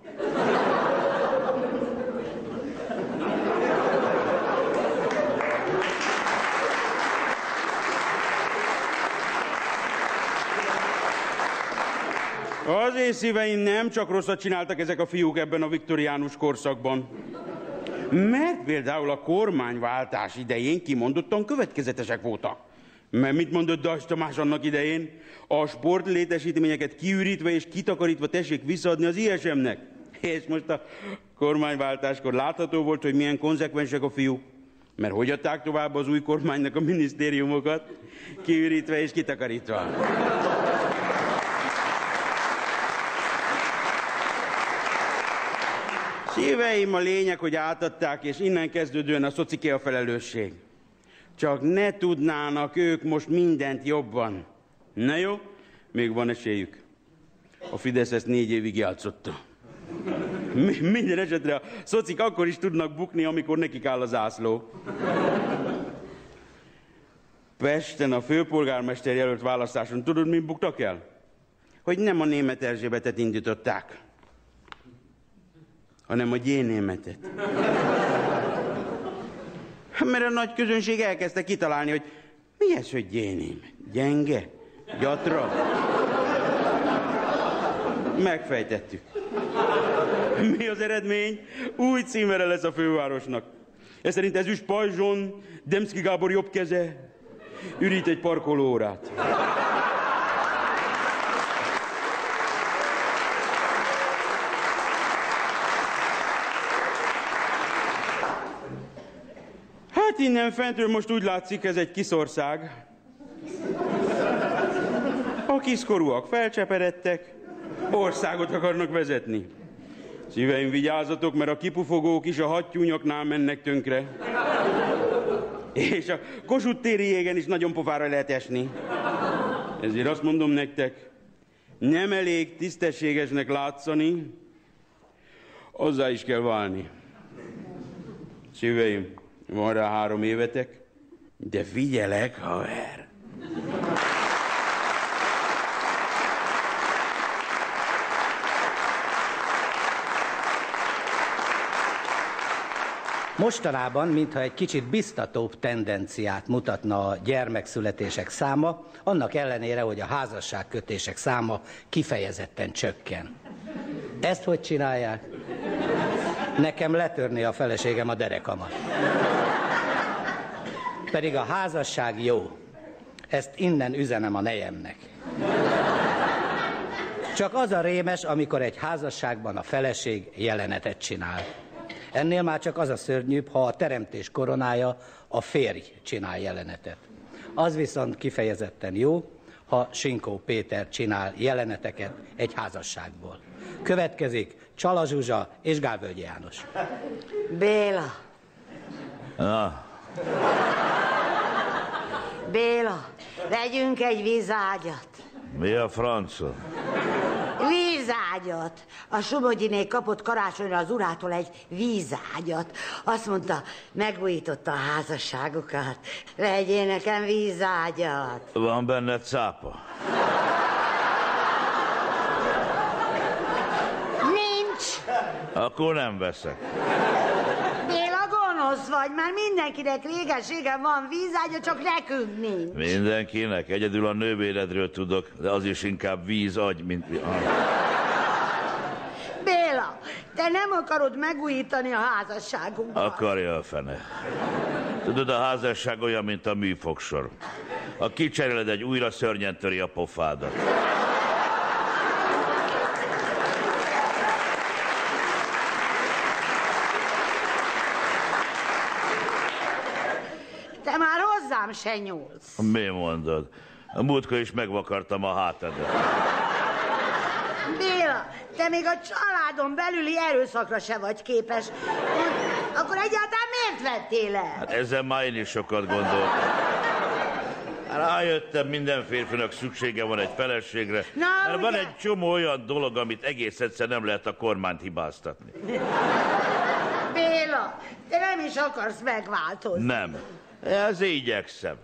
Azért szíveim nem csak rosszat csináltak ezek a fiúk ebben a viktoriánus korszakban. Mert például a kormányváltás idején kimondottan következetesek voltak. Mert mit mondott Dajs Tamás annak idején? A sportlétesítményeket kiürítve és kitakarítva tessék visszaadni az ISM-nek. És most a kormányváltáskor látható volt, hogy milyen konzekvensek a fiúk. Mert hogy adták tovább az új kormánynak a minisztériumokat? Kiürítve és kitakarítva. Szíveim a lényeg, hogy átadták, és innen kezdődően a szociké a felelősség. Csak ne tudnának ők most mindent jobban. Na jó, még van esélyük. A Fidesz ezt négy évig játszotta. Mi, minden esetre a szocik akkor is tudnak bukni, amikor nekik áll az ászló. Pesten a főpolgármester jelölt választáson tudod, mi buktak el? Hogy nem a német Erzsébetet indították, hanem a gyénémetet. Mert a nagy közönség elkezdte kitalálni, hogy mi ez, hogy gyénémet? Gyenge? Gyatra? Megfejtettük. Mi az eredmény? Új címere lesz a fővárosnak. Ez szerint ezüst pajzson, Demszki Gábor jobb keze, ürít egy parkolórát. Hát innen fentről most úgy látszik, ez egy kiszország. A kiskorúak felcseperedtek, országot akarnak vezetni. Szíveim, vigyázzatok, mert a kipufogók is a hattyúnyoknál mennek tönkre. És a Kossuth téri jégen is nagyon pofára lehet esni. Ezért azt mondom nektek, nem elég tisztességesnek látszani, hozzá is kell válni. Szíveim, van rá három évetek, de figyelek, haver. Mostanában, mintha egy kicsit biztatóbb tendenciát mutatna a gyermekszületések száma, annak ellenére, hogy a házasságkötések száma kifejezetten csökken. Ezt hogy csinálják? Nekem letörni a feleségem a derekamat. Pedig a házasság jó. Ezt innen üzenem a nejemnek. Csak az a rémes, amikor egy házasságban a feleség jelenetet csinál. Ennél már csak az a szörnyűbb, ha a teremtés koronája a férj csinál jelenetet. Az viszont kifejezetten jó, ha Sinkó Péter csinál jeleneteket egy házasságból. Következik Csala Zsuzsa és Gálvölgyi János. Béla, Na, Béla, vegyünk egy vízágyat. mi a francia? Vízágyat. A Somogyiné kapott karácsonyra az urától egy vízágyat. Azt mondta, megújította a házasságukat. Vegyél nekem vízágyat. Van benne cápa? Nincs. Akkor nem veszek. Gonosz vagy, már mindenkinek régen van vízágya, csak nekünk nincs. Mindenkinek, egyedül a nővéredről tudok, de az is inkább víz agy, mint... Ah. Béla, te nem akarod megújítani a házasságunkat. Akarja a fene. Tudod, a házasság olyan, mint a műfogsor. Ha kicseréled, egy újra szörnyen töri a pofádat. Te hozzám se nyúlsz. Mi mondod? A múltkor is megvakartam a hátadat. Béla, te még a családon belüli erőszakra se vagy képes. Akkor egyáltalán miért vettél el? Hát ezzel már én is sokat gondoltam. Rájöttem, minden férfinak szüksége van egy feleségre, Na, mert van ugye? egy csomó olyan dolog, amit egész egyszer nem lehet a kormányt hibáztatni. Béla, te nem is akarsz megváltozni. Nem. Ezért igyekszem.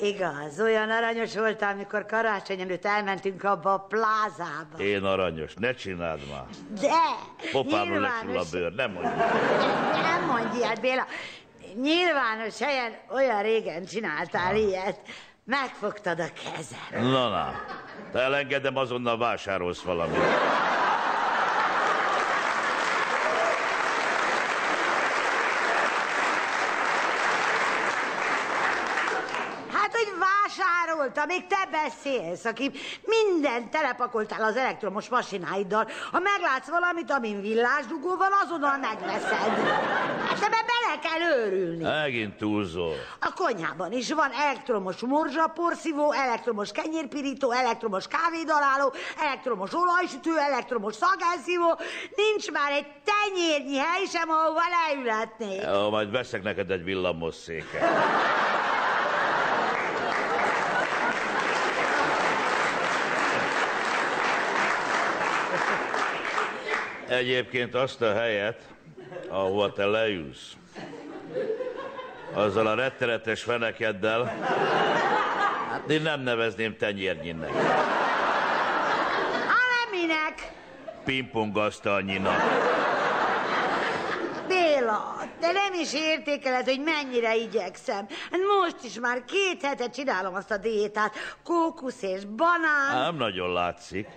Igaz, olyan aranyos voltál, amikor karácsony előtt elmentünk abba a plázába. Én aranyos, ne csináld már. De, Popámról lecsúl a bőr, nem mondjuk. nem mondj ilyet, Béla. Nyilvános helyen olyan régen csináltál ilyet. Megfogtad a kezem. Na, na. Te elengedem, azonnal vásárolsz valamit. Hát, hogy vásárolta, még te beszélsz, aki mindent telepakoltál az elektromos masináiddal. Ha meglátsz valamit, amin villásdugó van, azonnal megveszed. Hát ebbe bele kell őrülni. Megint túlzol. A konyhában is van elektromos morzsaporszívó, elektromos kenyérpirító, elektromos kávédaráló, elektromos olajsütő, elektromos szagelszívó. Nincs már egy tenyérnyi hely sem, ahova leülhetnék. Jó, majd veszek neked egy villamos széket. Egyébként azt a helyet, ahova te leülsz, azzal a rettenetes fenekeddel, hát én nem nevezném tenyérnyinek. Ha nem minek? Pingpongasztalnyinak. Te nem is értékeled, hogy mennyire igyekszem. Hát Most is már két hete csinálom azt a diétát. Kókusz és banán. Nem nagyon látszik.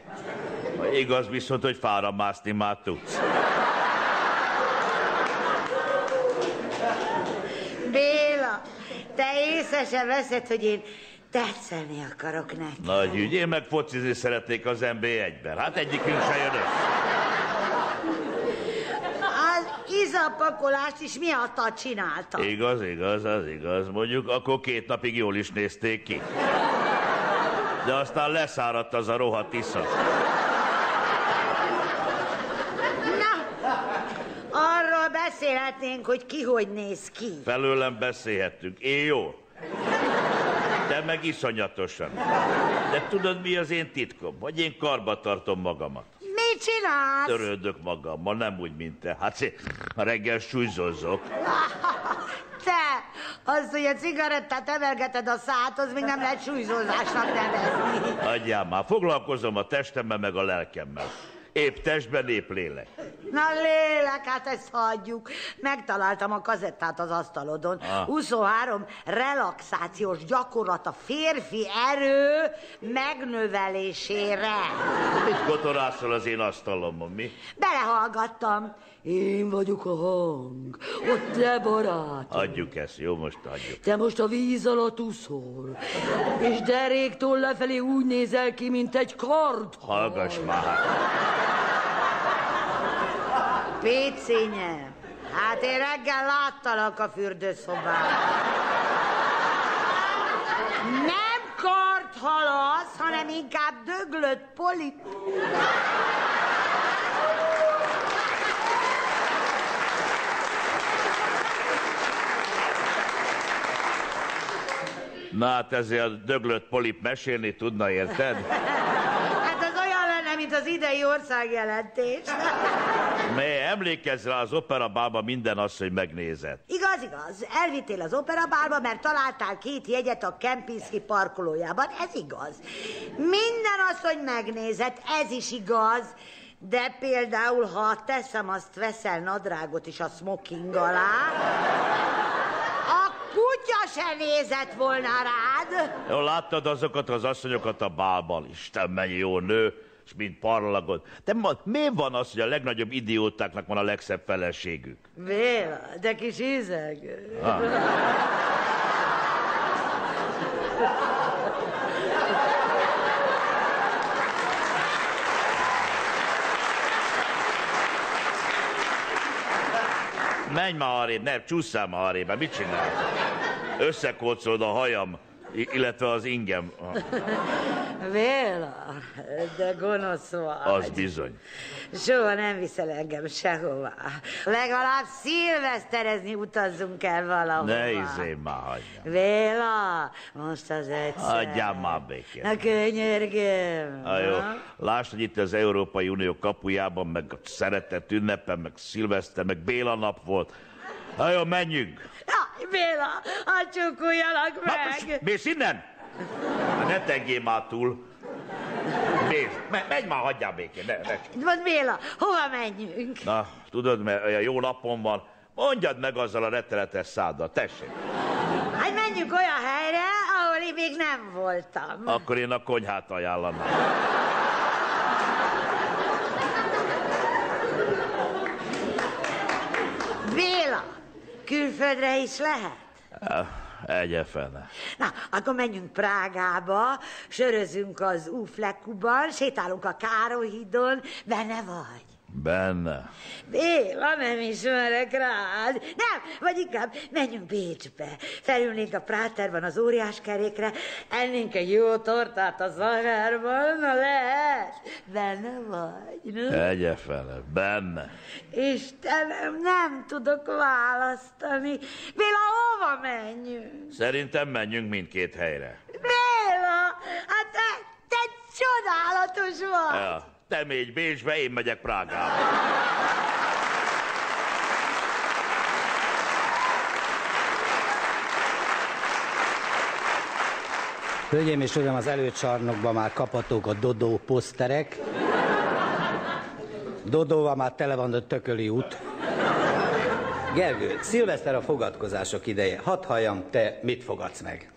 Igaz viszont, hogy fára mászni már tudsz. Béla, te észre sem veszed, hogy én tetszeni akarok neki. Nagy ügy, én meg focizni szeretnék az NB1-ben. Hát egyikünk se jön össze. Az izapakolást is miattad csináltam. Igaz, igaz, az igaz. Mondjuk akkor két napig jól is nézték ki. De aztán leszáradt az a rohadt. Na, arról beszélhetnénk, hogy ki hogy néz ki. Felőlem beszélhettünk. Én jó. Te meg iszonyatosan. De tudod, mi az én titkom? Hogy én karba tartom magamat. Mit csinálsz? Törődök magammal, nem úgy, mint te. Hát szé- reggel súlyzolzok. Te, az, hogy a cigarettát emelgeted a szádhoz, még nem lehet súlyzózásnak nevezni. Adjál már, foglalkozom a testemmel meg a lelkemmel. Épp testben, épp lélek. Na lélek, hát ezt hagyjuk. Megtaláltam a kazettát az asztalodon. Ah. 23 relaxációs gyakorlat a férfi erő megnövelésére. Mit kotorászol az én asztalomon, mi? Belehallgattam. Én vagyok a hang, ott te barát. Adjuk ezt, jó, most adjuk. Te most a víz alatt úszol, és deréktől lefelé úgy nézel ki, mint egy kard. Hallgass már. Pécénye, hát én reggel láttalak a fürdőszobában. Nem kart halasz, hanem inkább döglött polip. Na hát ezért a döglött polip mesélni tudna, érted? Hát az olyan lenne, mint az idei országjelentés. Mely emlékezz rá, az operabálban minden az, hogy megnézed. Igaz, igaz. Elvittél az operabálba, mert találtál két jegyet a Kempinski parkolójában. Ez igaz. Minden az, hogy megnézed, ez is igaz. De például, ha teszem, azt veszel nadrágot is a smoking alá, kutya se nézett volna rád. Jó, láttad azokat az asszonyokat a bálban? Isten, mennyi jó nő, és mint parlagod. De ma, miért van az, hogy a legnagyobb idiótáknak van a legszebb feleségük? Béla, de kis ízeg. Ah. Menj már arrébb, ne, csúszszál már arrébb, mit csinálsz? Összekócolod a hajam I- illetve az ingem. Béla, de gonosz vagy. Az bizony. Soha nem viszel engem sehová. Legalább szilveszterezni utazzunk el valahova. Ne izé már hagyjam. Béla, most az egyszer. Hagyjál már békén. Na könyörgöm. Na jó, lásd, hogy itt az Európai Unió kapujában, meg a szeretett ünnepen, meg szilveszter, meg Béla nap volt. Na jó, menjünk. Na, Béla, hadd csókoljalak meg. Mész innen? Hát Ne tegjél már túl. Mész, me, menj már, hagyjál békén. Ne, ne. Mondd Béla, hova menjünk? Na, tudod, mert olyan jó napom van, mondjad meg azzal a rettenetes száddal, tessék. Hát menjünk olyan helyre, ahol én még nem voltam. Akkor én a konyhát ajánlanám. Béla, külföldre is lehet? Egyefene. Na, akkor menjünk Prágába, sörözünk az Uflekuban, sétálunk a Károhídon, benne vagy? Benne. Béla, nem ismerek rád. Nem, vagy inkább menjünk Bécsbe. Felülnénk a Práterban az óriás kerékre, ennénk egy jó tortát a Zagárban, na lehet. Benne vagy, no? Egyefene. Benne. Istenem, nem tudok választani. Béla, hova menjünk? Szerintem menjünk mindkét helyre. Béla, hát te, te csodálatos vagy. Ja, te mégy Bécsbe, én megyek Prágába. Hölgyeim és Uram, az előcsarnokban már kaphatók a Dodó poszterek. Dodóval már tele van a tököli út. Gergő, szilveszter a fogadkozások ideje. Hadd halljam, te mit fogadsz meg?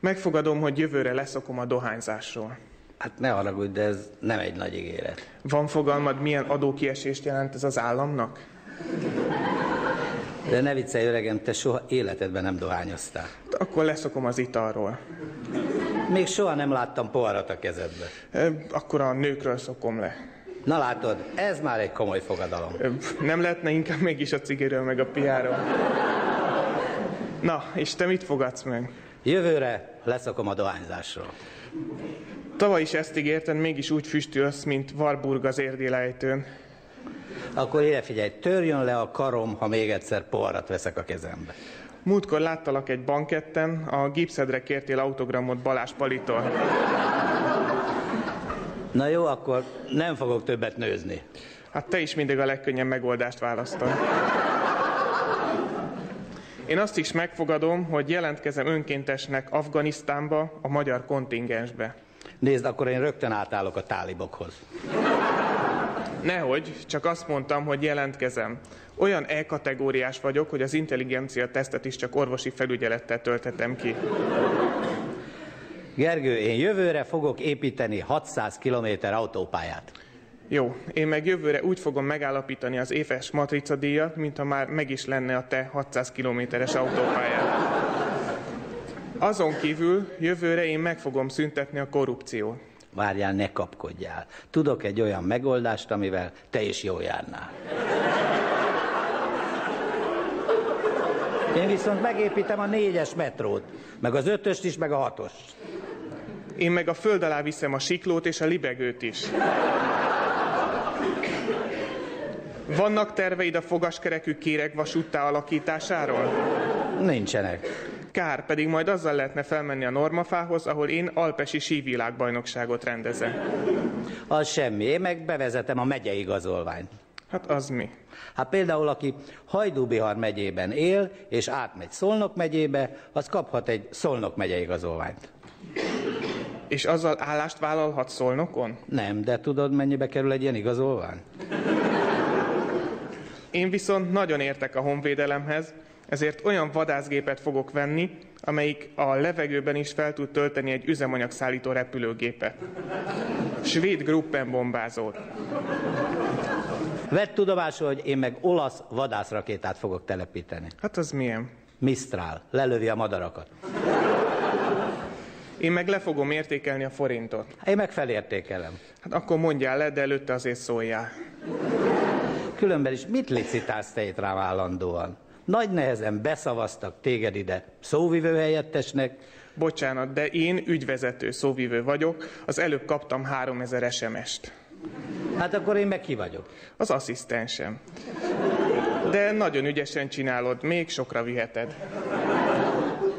Megfogadom, hogy jövőre leszokom a dohányzásról. Hát ne haragudj, de ez nem egy nagy ígéret. Van fogalmad, milyen adókiesést jelent ez az államnak? De ne viccelj, öregem, te soha életedben nem dohányoztál. Akkor leszokom az italról. Még soha nem láttam poharat a kezedbe. Ö, Akkor a nőkről szokom le. Na látod, ez már egy komoly fogadalom. Ö, Nem lehetne inkább mégis a cigiről meg a piáról? Na, és te mit fogadsz meg? Jövőre leszakom a dohányzásról. Tavaly is ezt ígérted, mégis úgy füstülsz, mint Warburg az érdélejtőn. Akkor ide figyelj, törjön le a karom, ha még egyszer poharat veszek a kezembe. Múltkor láttalak egy banketten, a gipszedre kértél autogramot Balázs Palitól. Na jó, akkor nem fogok többet nőzni. Hát te is mindig a legkönnyebb megoldást választod. Én azt is megfogadom, hogy jelentkezem önkéntesnek Afganisztánba, a magyar kontingensbe. Nézd, akkor én rögtön átállok a tálibokhoz. Nehogy, csak azt mondtam, hogy jelentkezem. Olyan E-kategóriás vagyok, hogy az intelligencia tesztet is csak orvosi felügyelettel tölthetem ki. Gergő, én jövőre fogok építeni 600 kilométer autópályát. Jó, én meg jövőre úgy fogom megállapítani az éves matricadíjat, mintha már meg is lenne a te 600 kilométeres autópályád. Azon kívül jövőre én meg fogom szüntetni a korrupciót. Várjál, ne kapkodjál. Tudok egy olyan megoldást, amivel te is jól járnál. Én viszont megépítem a négyes metrót, meg az ötöst is, meg a hatost. Én meg a föld alá viszem a siklót és a libegőt is. Vannak terveid a fogaskerekű kéregvasúttá alakításáról? Nincsenek. Kár, pedig majd azzal lehetne felmenni a normafához, ahol én alpesi sívilágbajnokságot rendezem. Az semmi, én meg bevezetem a megyei igazolványt. Hát az mi? Hát például, aki Hajdúbihar megyében él, és átmegy Szolnok megyébe, az kaphat egy Szolnok megyei igazolványt. És azzal állást vállalhat Szolnokon? Nem, de tudod, mennyibe kerül egy ilyen igazolvány? Én viszont nagyon értek a honvédelemhez, ezért olyan vadászgépet fogok venni, amelyik a levegőben is fel tud tölteni egy üzemanyagszállító repülőgépet. Svéd Gruppen bombázót. Vedd tudomásul, hogy én meg olasz vadászrakétát fogok telepíteni. Hát az milyen? Mistral. Lelövi a madarakat. Én meg le fogom értékelni a forintot. Én meg felértékelem. Hát akkor mondjál le, de előtte azért szóljál. Különben is mit licitálsz te itt rám állandóan? Nagy nehezen beszavaztak téged ide szóvivő helyettesnek, Bocsánat, de én ügyvezető szóvivő vagyok, az előbb kaptam 3000 SMS-t. Hát akkor én meg ki vagyok? Az asszisztensem. De nagyon ügyesen csinálod, még sokra viheted.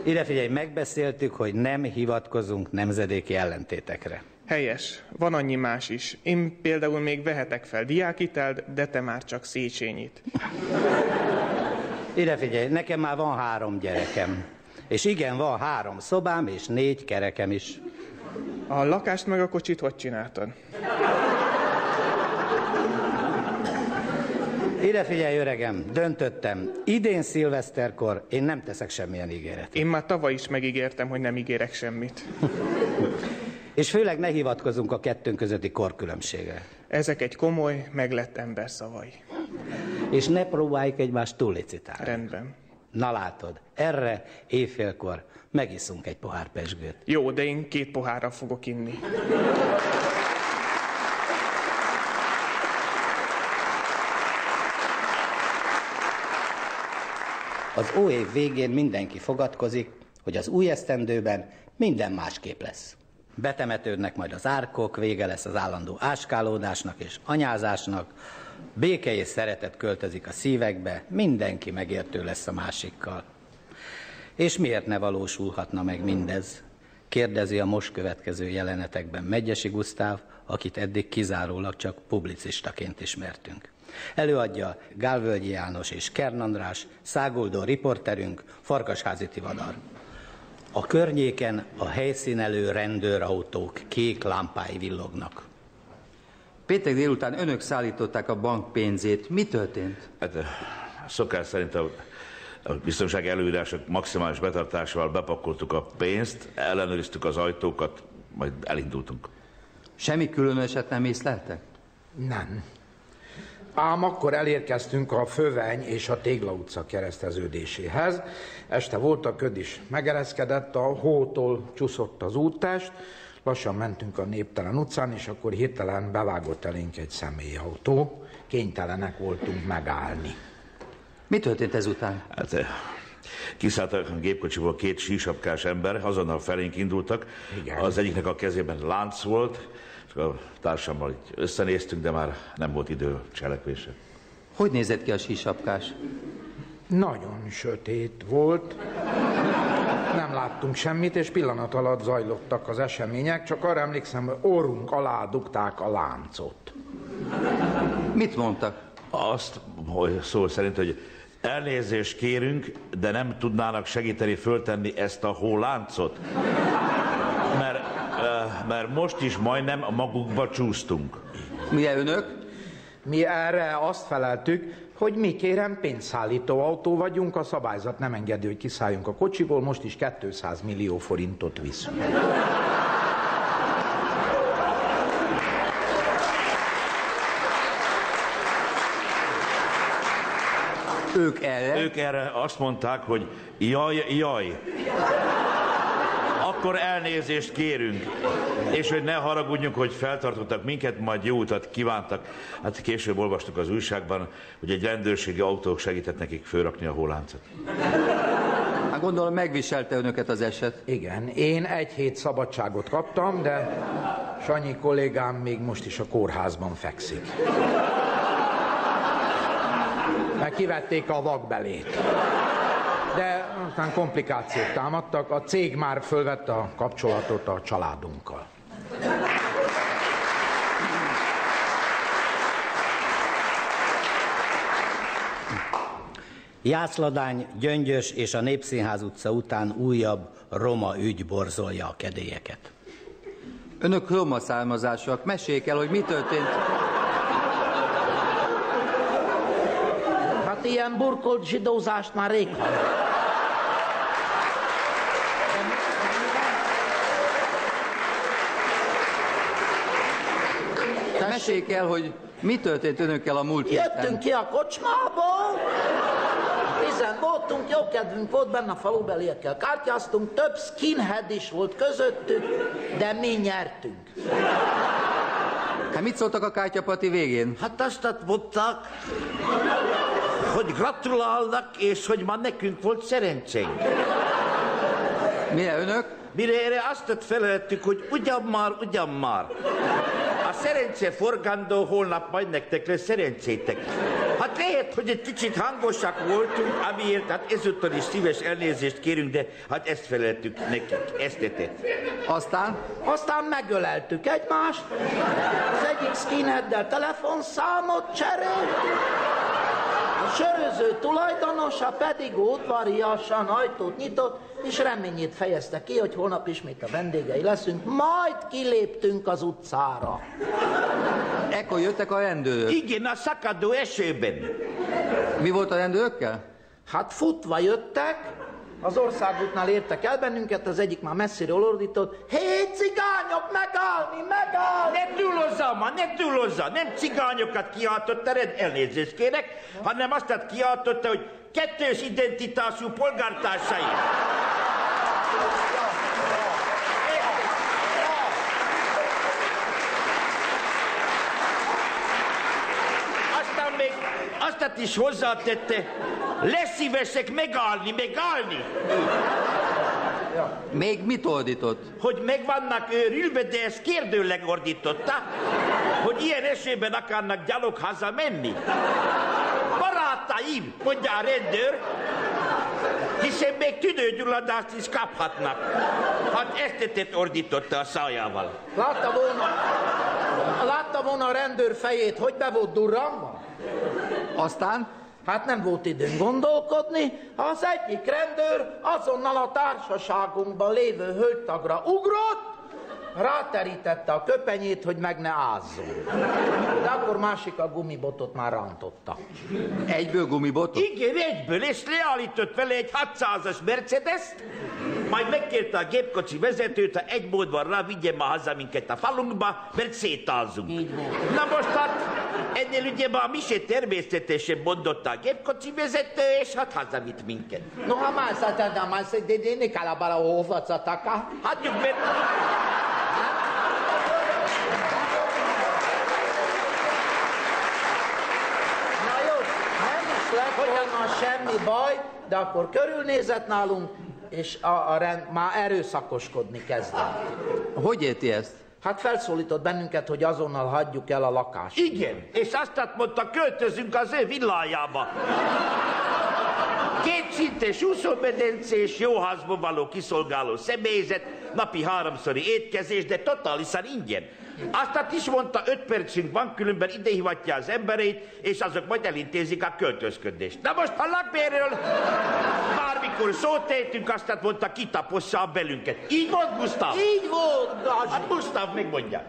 Ide figyelj, megbeszéltük, hogy nem hivatkozunk nemzedéki ellentétekre. Helyes, van annyi más is. Én például még vehetek fel diákitelt, de te már csak Széchenyit. Ide figyelj, nekem már van három gyerekem. És igen, van három szobám és négy kerekem is. A lakást meg a kocsit hogy csináltad? Ide figyelj, öregem, döntöttem. Idén szilveszterkor én nem teszek semmilyen ígéretet. Én már tavaly is megígértem, hogy nem ígérek semmit. És főleg ne hivatkozunk a kettőnk közötti korkülönbségre. Ezek egy komoly, meglett ember szavai. És ne próbáljuk egymást túllicitálni. Rendben. Na látod, erre éjfélkor megiszunk egy pohár pesgőt. Jó, de én két pohárra fogok inni. Az ó év végén mindenki fogadkozik, hogy az új esztendőben minden másképp lesz. Betemetődnek majd az árkok, vége lesz az állandó áskálódásnak és anyázásnak, béke és szeretet költözik a szívekbe, mindenki megértő lesz a másikkal. És miért ne valósulhatna meg mindez? Kérdezi a most következő jelenetekben Megyesi Gusztáv, akit eddig kizárólag csak publicistaként ismertünk. Előadja Gálvölgyi János és Kern András, száguldó riporterünk, Farkasházi Tivadar. A környéken a helyszínelő rendőrautók kék lámpái villognak. Péntek délután önök szállították a bank pénzét. Mi történt? Hát eh, szokás szerint a, a biztonsági előírások maximális betartásával bepakoltuk a pénzt, ellenőriztük az ajtókat, majd elindultunk. Semmi különöset nem észleltek? Nem. Ám akkor elérkeztünk a Föveny és a Tégla utca kereszteződéséhez. Este volt a köd is megereszkedett, a hótól csúszott az úttest, lassan mentünk a néptelen utcán, és akkor hirtelen bevágott elénk egy személyautó. Kénytelenek voltunk megállni. Mi történt ezután? Hát eh, kiszálltak a gépkocsiból két sísapkás ember, azonnal felénk indultak. Igen. Az egyiknek a kezében lánc volt, a társammal így összenéztünk, de már nem volt idő cselekvésre. Hogy nézett ki a sísapkás? Nagyon sötét volt. Nem láttunk semmit, és pillanat alatt zajlottak az események, csak arra emlékszem, hogy orrunk alá dugták a láncot. Mit mondtak? Azt, hogy szó szerint, hogy elnézést kérünk, de nem tudnának segíteni föltenni ezt a hóláncot. Mert, most is majdnem a magukba csúsztunk. Milyen önök? Mi erre azt feleltük, hogy mi kérem pénzszállító autó vagyunk, a szabályzat nem engedi, hogy kiszálljunk a kocsiból, most is 200 millió forintot viszünk. Ők erre? Ők erre azt mondták, hogy jaj, jaj. Akkor elnézést kérünk. És hogy ne haragudjunk, hogy feltartottak minket, majd jó utat kívántak. Hát később olvastuk az újságban, hogy egy rendőrségi autó segített nekik fölrakni a hóláncot. Hát gondolom megviselte önöket az eset. Igen, én egy hét szabadságot kaptam, de Sanyi kollégám még most is a kórházban fekszik. Mert kivették a vakbelét. De aztán komplikációk támadtak, a cég már fölvette a kapcsolatot a családunkkal. Jászladány, Gyöngyös és a Népszínház utca után újabb roma ügy borzolja a kedélyeket. Önök roma származásúak. Meséljék el, hogy mi történt. Ilyen burkolt zsidózást már rég. Meséljék el, hogy mi történt önökkel a múlt héten. Jöttünk ki a kocsmából, tizen voltunk, jó kedvünk volt benne a falubeliekkel, kártyáztunk, több skinhead is volt közöttük, de mi nyertünk. Hát mit szóltak a kártyapati végén? Hát azt mondták, hogy gratulálnak, és hogy ma nekünk volt szerencsénk. Milyen önök? Mire erre azt feleltük, hogy ugyan már, ugyan már. A szerencse forgandó holnap majd nektek lesz szerencsétek. Hát lehet, hogy egy kicsit hangosak voltunk, amiért hát ezúttal is szíves elnézést kérünk, de hát ezt feleltük nekik, ezt tetett. Aztán? Aztán megöleltük egymást, az egyik skinheaddel telefonszámot cseréltük, a söröző tulajdonosa pedig udvariasan ajtót nyitott, és reményét fejezte ki, hogy holnap ismét a vendégei leszünk, majd kiléptünk az utcára. Ekkor jöttek a rendőrök. Igen, a szakadó esőben. Mi volt a rendőrökkel? Hát futva jöttek, az országútnál értek el bennünket, az egyik már messziről ordított, hé, cigányok, megállni, megállni! Ne ma, ne túlozza! Nem cigányokat kiáltotta, red elnézést kérek, hanem azt kiáltotta, hogy kettős identitású polgártársai. Aztán még azt is hozzátette, leszívesek megállni, megállni. Még mit ordított? Hogy meg vannak őrülve, de ezt kérdőleg ordította, hogy ilyen esetben akarnak gyalog haza menni. Barátaim, mondja a rendőr, hiszen még tüdőgyulladást is kaphatnak. Hát ezt ordította a szájával. Látta volna, látta volna a rendőr fejét, hogy be volt durranva? Aztán? Hát nem volt időnk gondolkodni, az egyik rendőr azonnal a társaságunkban lévő hölgytagra ugrott, ráterítette a köpenyét, hogy meg ne ázzon. De akkor másik a gumibotot már rántotta. Egyből gumibotot? Igen, egyből, és leállított vele egy 600-as mercedes majd megkérte a gépkocsi vezetőt, ha egy módban rá vigye ma haza minket a falunkba, mert szétázunk. Na most hát ennél ugye ma mi se természetesen mondotta a gépkocsi vezető, és hát hazavitt minket. No, ha más, hát más, de de ne calabala o fațataka. Hagyjuk, mert volna semmi baj, de akkor körülnézett nálunk, és a, a rend már erőszakoskodni kezdett. Hogy érti ezt? Hát felszólított bennünket, hogy azonnal hagyjuk el a lakást. Igen, és azt mondta, költözünk az ő villájába. Kétszintes úszómedencés, jó házban való kiszolgáló személyzet, napi háromszori étkezés, de totálisan ingyen. Azt is mondta, öt percünk van, különben ide hivatja az embereit, és azok majd elintézik a költözködést. Na most a lakbérről bármikor szót tehetünk, azt mondta, kitapossa a belünket. Így volt, Gustav? Így volt, Gazi. Hát Gustav, megmondja.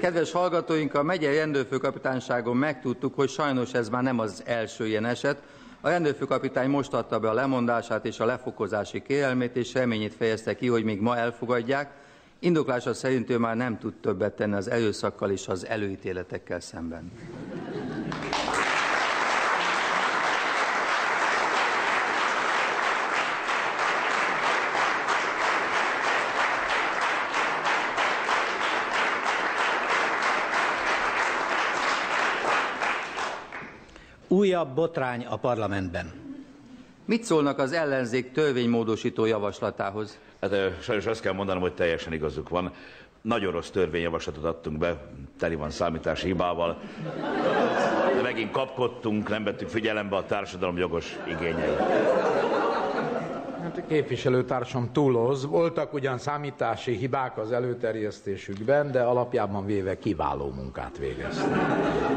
Kedves hallgatóink, a megyei rendőrfőkapitányságon megtudtuk, hogy sajnos ez már nem az első ilyen eset. A rendőrfőkapitány most adta be a lemondását és a lefokozási kérelmét, és reményét fejezte ki, hogy még ma elfogadják, Indoklása szerint ő már nem tud többet tenni az erőszakkal és az előítéletekkel szemben. Újabb botrány a parlamentben. Mit szólnak az ellenzék törvénymódosító javaslatához? Hát sajnos azt kell mondanom, hogy teljesen igazuk van. Nagyon rossz törvényjavaslatot adtunk be, teli van számítási hibával. De megint kapkodtunk, nem vettük figyelembe a társadalom jogos igényeit. Képviselőtársam túloz. Voltak ugyan számítási hibák az előterjesztésükben, de alapjában véve kiváló munkát végeztek.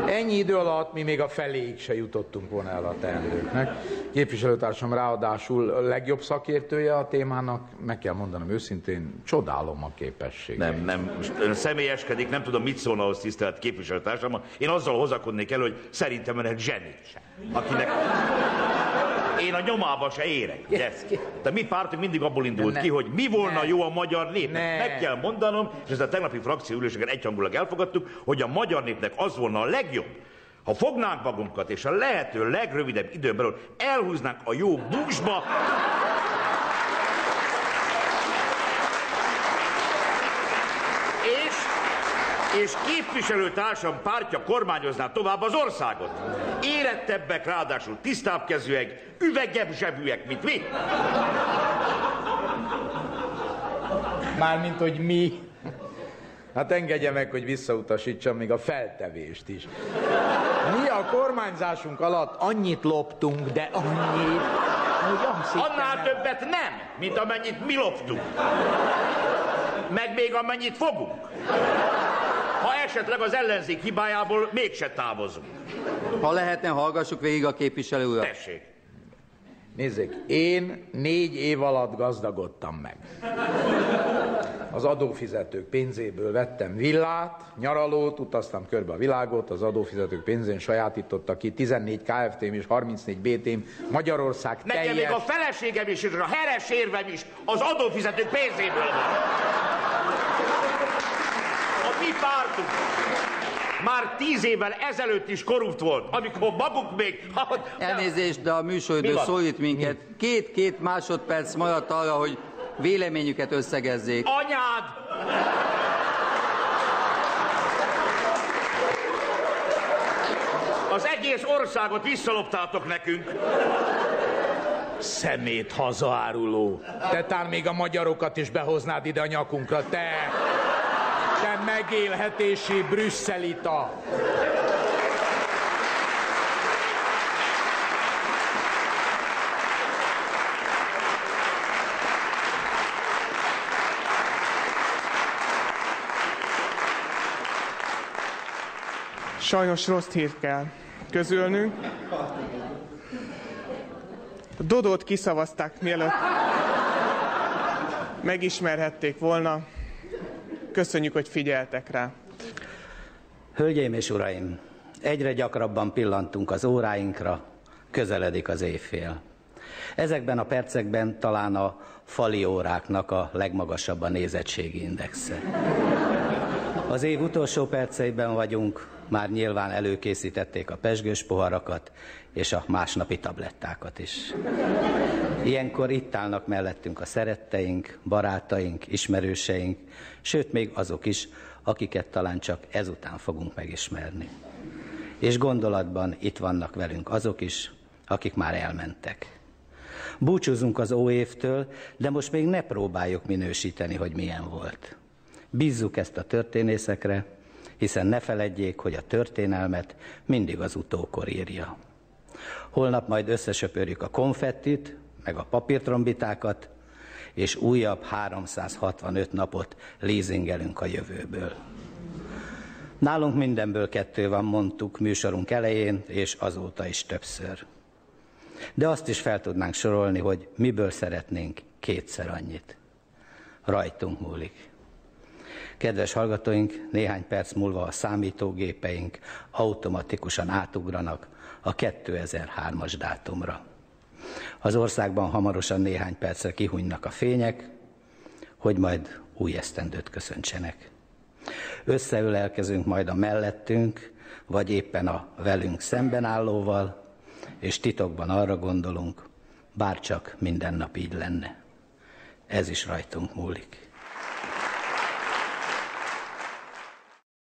Ennyi idő alatt mi még a feléig se jutottunk volna el a teendőknek. Képviselőtársam ráadásul a legjobb szakértője a témának, meg kell mondanom őszintén, csodálom a képességet. Nem, nem, ön személyeskedik, nem tudom, mit szólna ahhoz tisztelt képviselőtársam. Én azzal hozakodnék el, hogy szerintem ön egy zseni, akinek én a nyomába se érek. Ugye? De mi pártunk mindig abból indult ki, hogy mi volna jó a magyar népnek. Meg kell mondanom, és ezt a tegnapi frakcióüléseken egyhangulag elfogadtuk, hogy a magyar népnek az volna a legjobb, ha fognánk magunkat, és a lehető legrövidebb időn belül elhúznánk a jó buksba, és képviselőtársam pártja kormányozná tovább az országot. Érettebbek, ráadásul tisztábbkezűek, üvegebb zsebűek, mint mi. Mármint, hogy mi. Hát engedje meg, hogy visszautasítsam még a feltevést is. Mi a kormányzásunk alatt annyit loptunk, de annyit, hogy azt Annál el- többet nem, mint amennyit mi loptunk. Meg még amennyit fogunk. Ha esetleg az ellenzék hibájából mégse távozunk. Ha lehetne, hallgassuk végig a képviselő urat. Tessék. Nézzék, én négy év alatt gazdagodtam meg. Az adófizetők pénzéből vettem villát, nyaralót, utaztam körbe a világot, az adófizetők pénzén sajátította ki 14 KFT-m és 34 BT-m Magyarország Nekem teljes... még a feleségem is, és a heres érvem is az adófizetők pénzéből van. Mi pártunk már tíz évvel ezelőtt is korrupt volt, amikor maguk még... Elnézést, de a Mi műsoridő van? szólít minket. Két-két másodperc maradt arra, hogy véleményüket összegezzék. Anyád! Az egész országot visszaloptátok nekünk. Szemét hazaáruló. Te tán még a magyarokat is behoznád ide a nyakunkra, te! Megélhetési brüsszelita! Sajnos rossz hírt kell közölnünk. Dodót kiszavazták, mielőtt megismerhették volna. Köszönjük, hogy figyeltek rá. Hölgyeim és uraim, egyre gyakrabban pillantunk az óráinkra, közeledik az éjfél. Ezekben a percekben talán a fali óráknak a legmagasabb a nézettségi indexe. Az év utolsó perceiben vagyunk, már nyilván előkészítették a pesgős poharakat és a másnapi tablettákat is. Ilyenkor itt állnak mellettünk a szeretteink, barátaink, ismerőseink, sőt még azok is, akiket talán csak ezután fogunk megismerni. És gondolatban itt vannak velünk azok is, akik már elmentek. Búcsúzunk az óévtől, de most még ne próbáljuk minősíteni, hogy milyen volt. Bízzuk ezt a történészekre, hiszen ne feledjék, hogy a történelmet mindig az utókor írja. Holnap majd összesöpörjük a konfettit, meg a papírtrombitákat, és újabb 365 napot leasingelünk a jövőből. Nálunk mindenből kettő van, mondtuk műsorunk elején, és azóta is többször. De azt is fel tudnánk sorolni, hogy miből szeretnénk kétszer annyit. Rajtunk múlik. Kedves hallgatóink, néhány perc múlva a számítógépeink automatikusan átugranak a 2003-as dátumra. Az országban hamarosan néhány percre kihunynak a fények, hogy majd új esztendőt köszöntsenek. Összeülelkezünk majd a mellettünk, vagy éppen a velünk szemben állóval, és titokban arra gondolunk, bár csak minden nap így lenne. Ez is rajtunk múlik.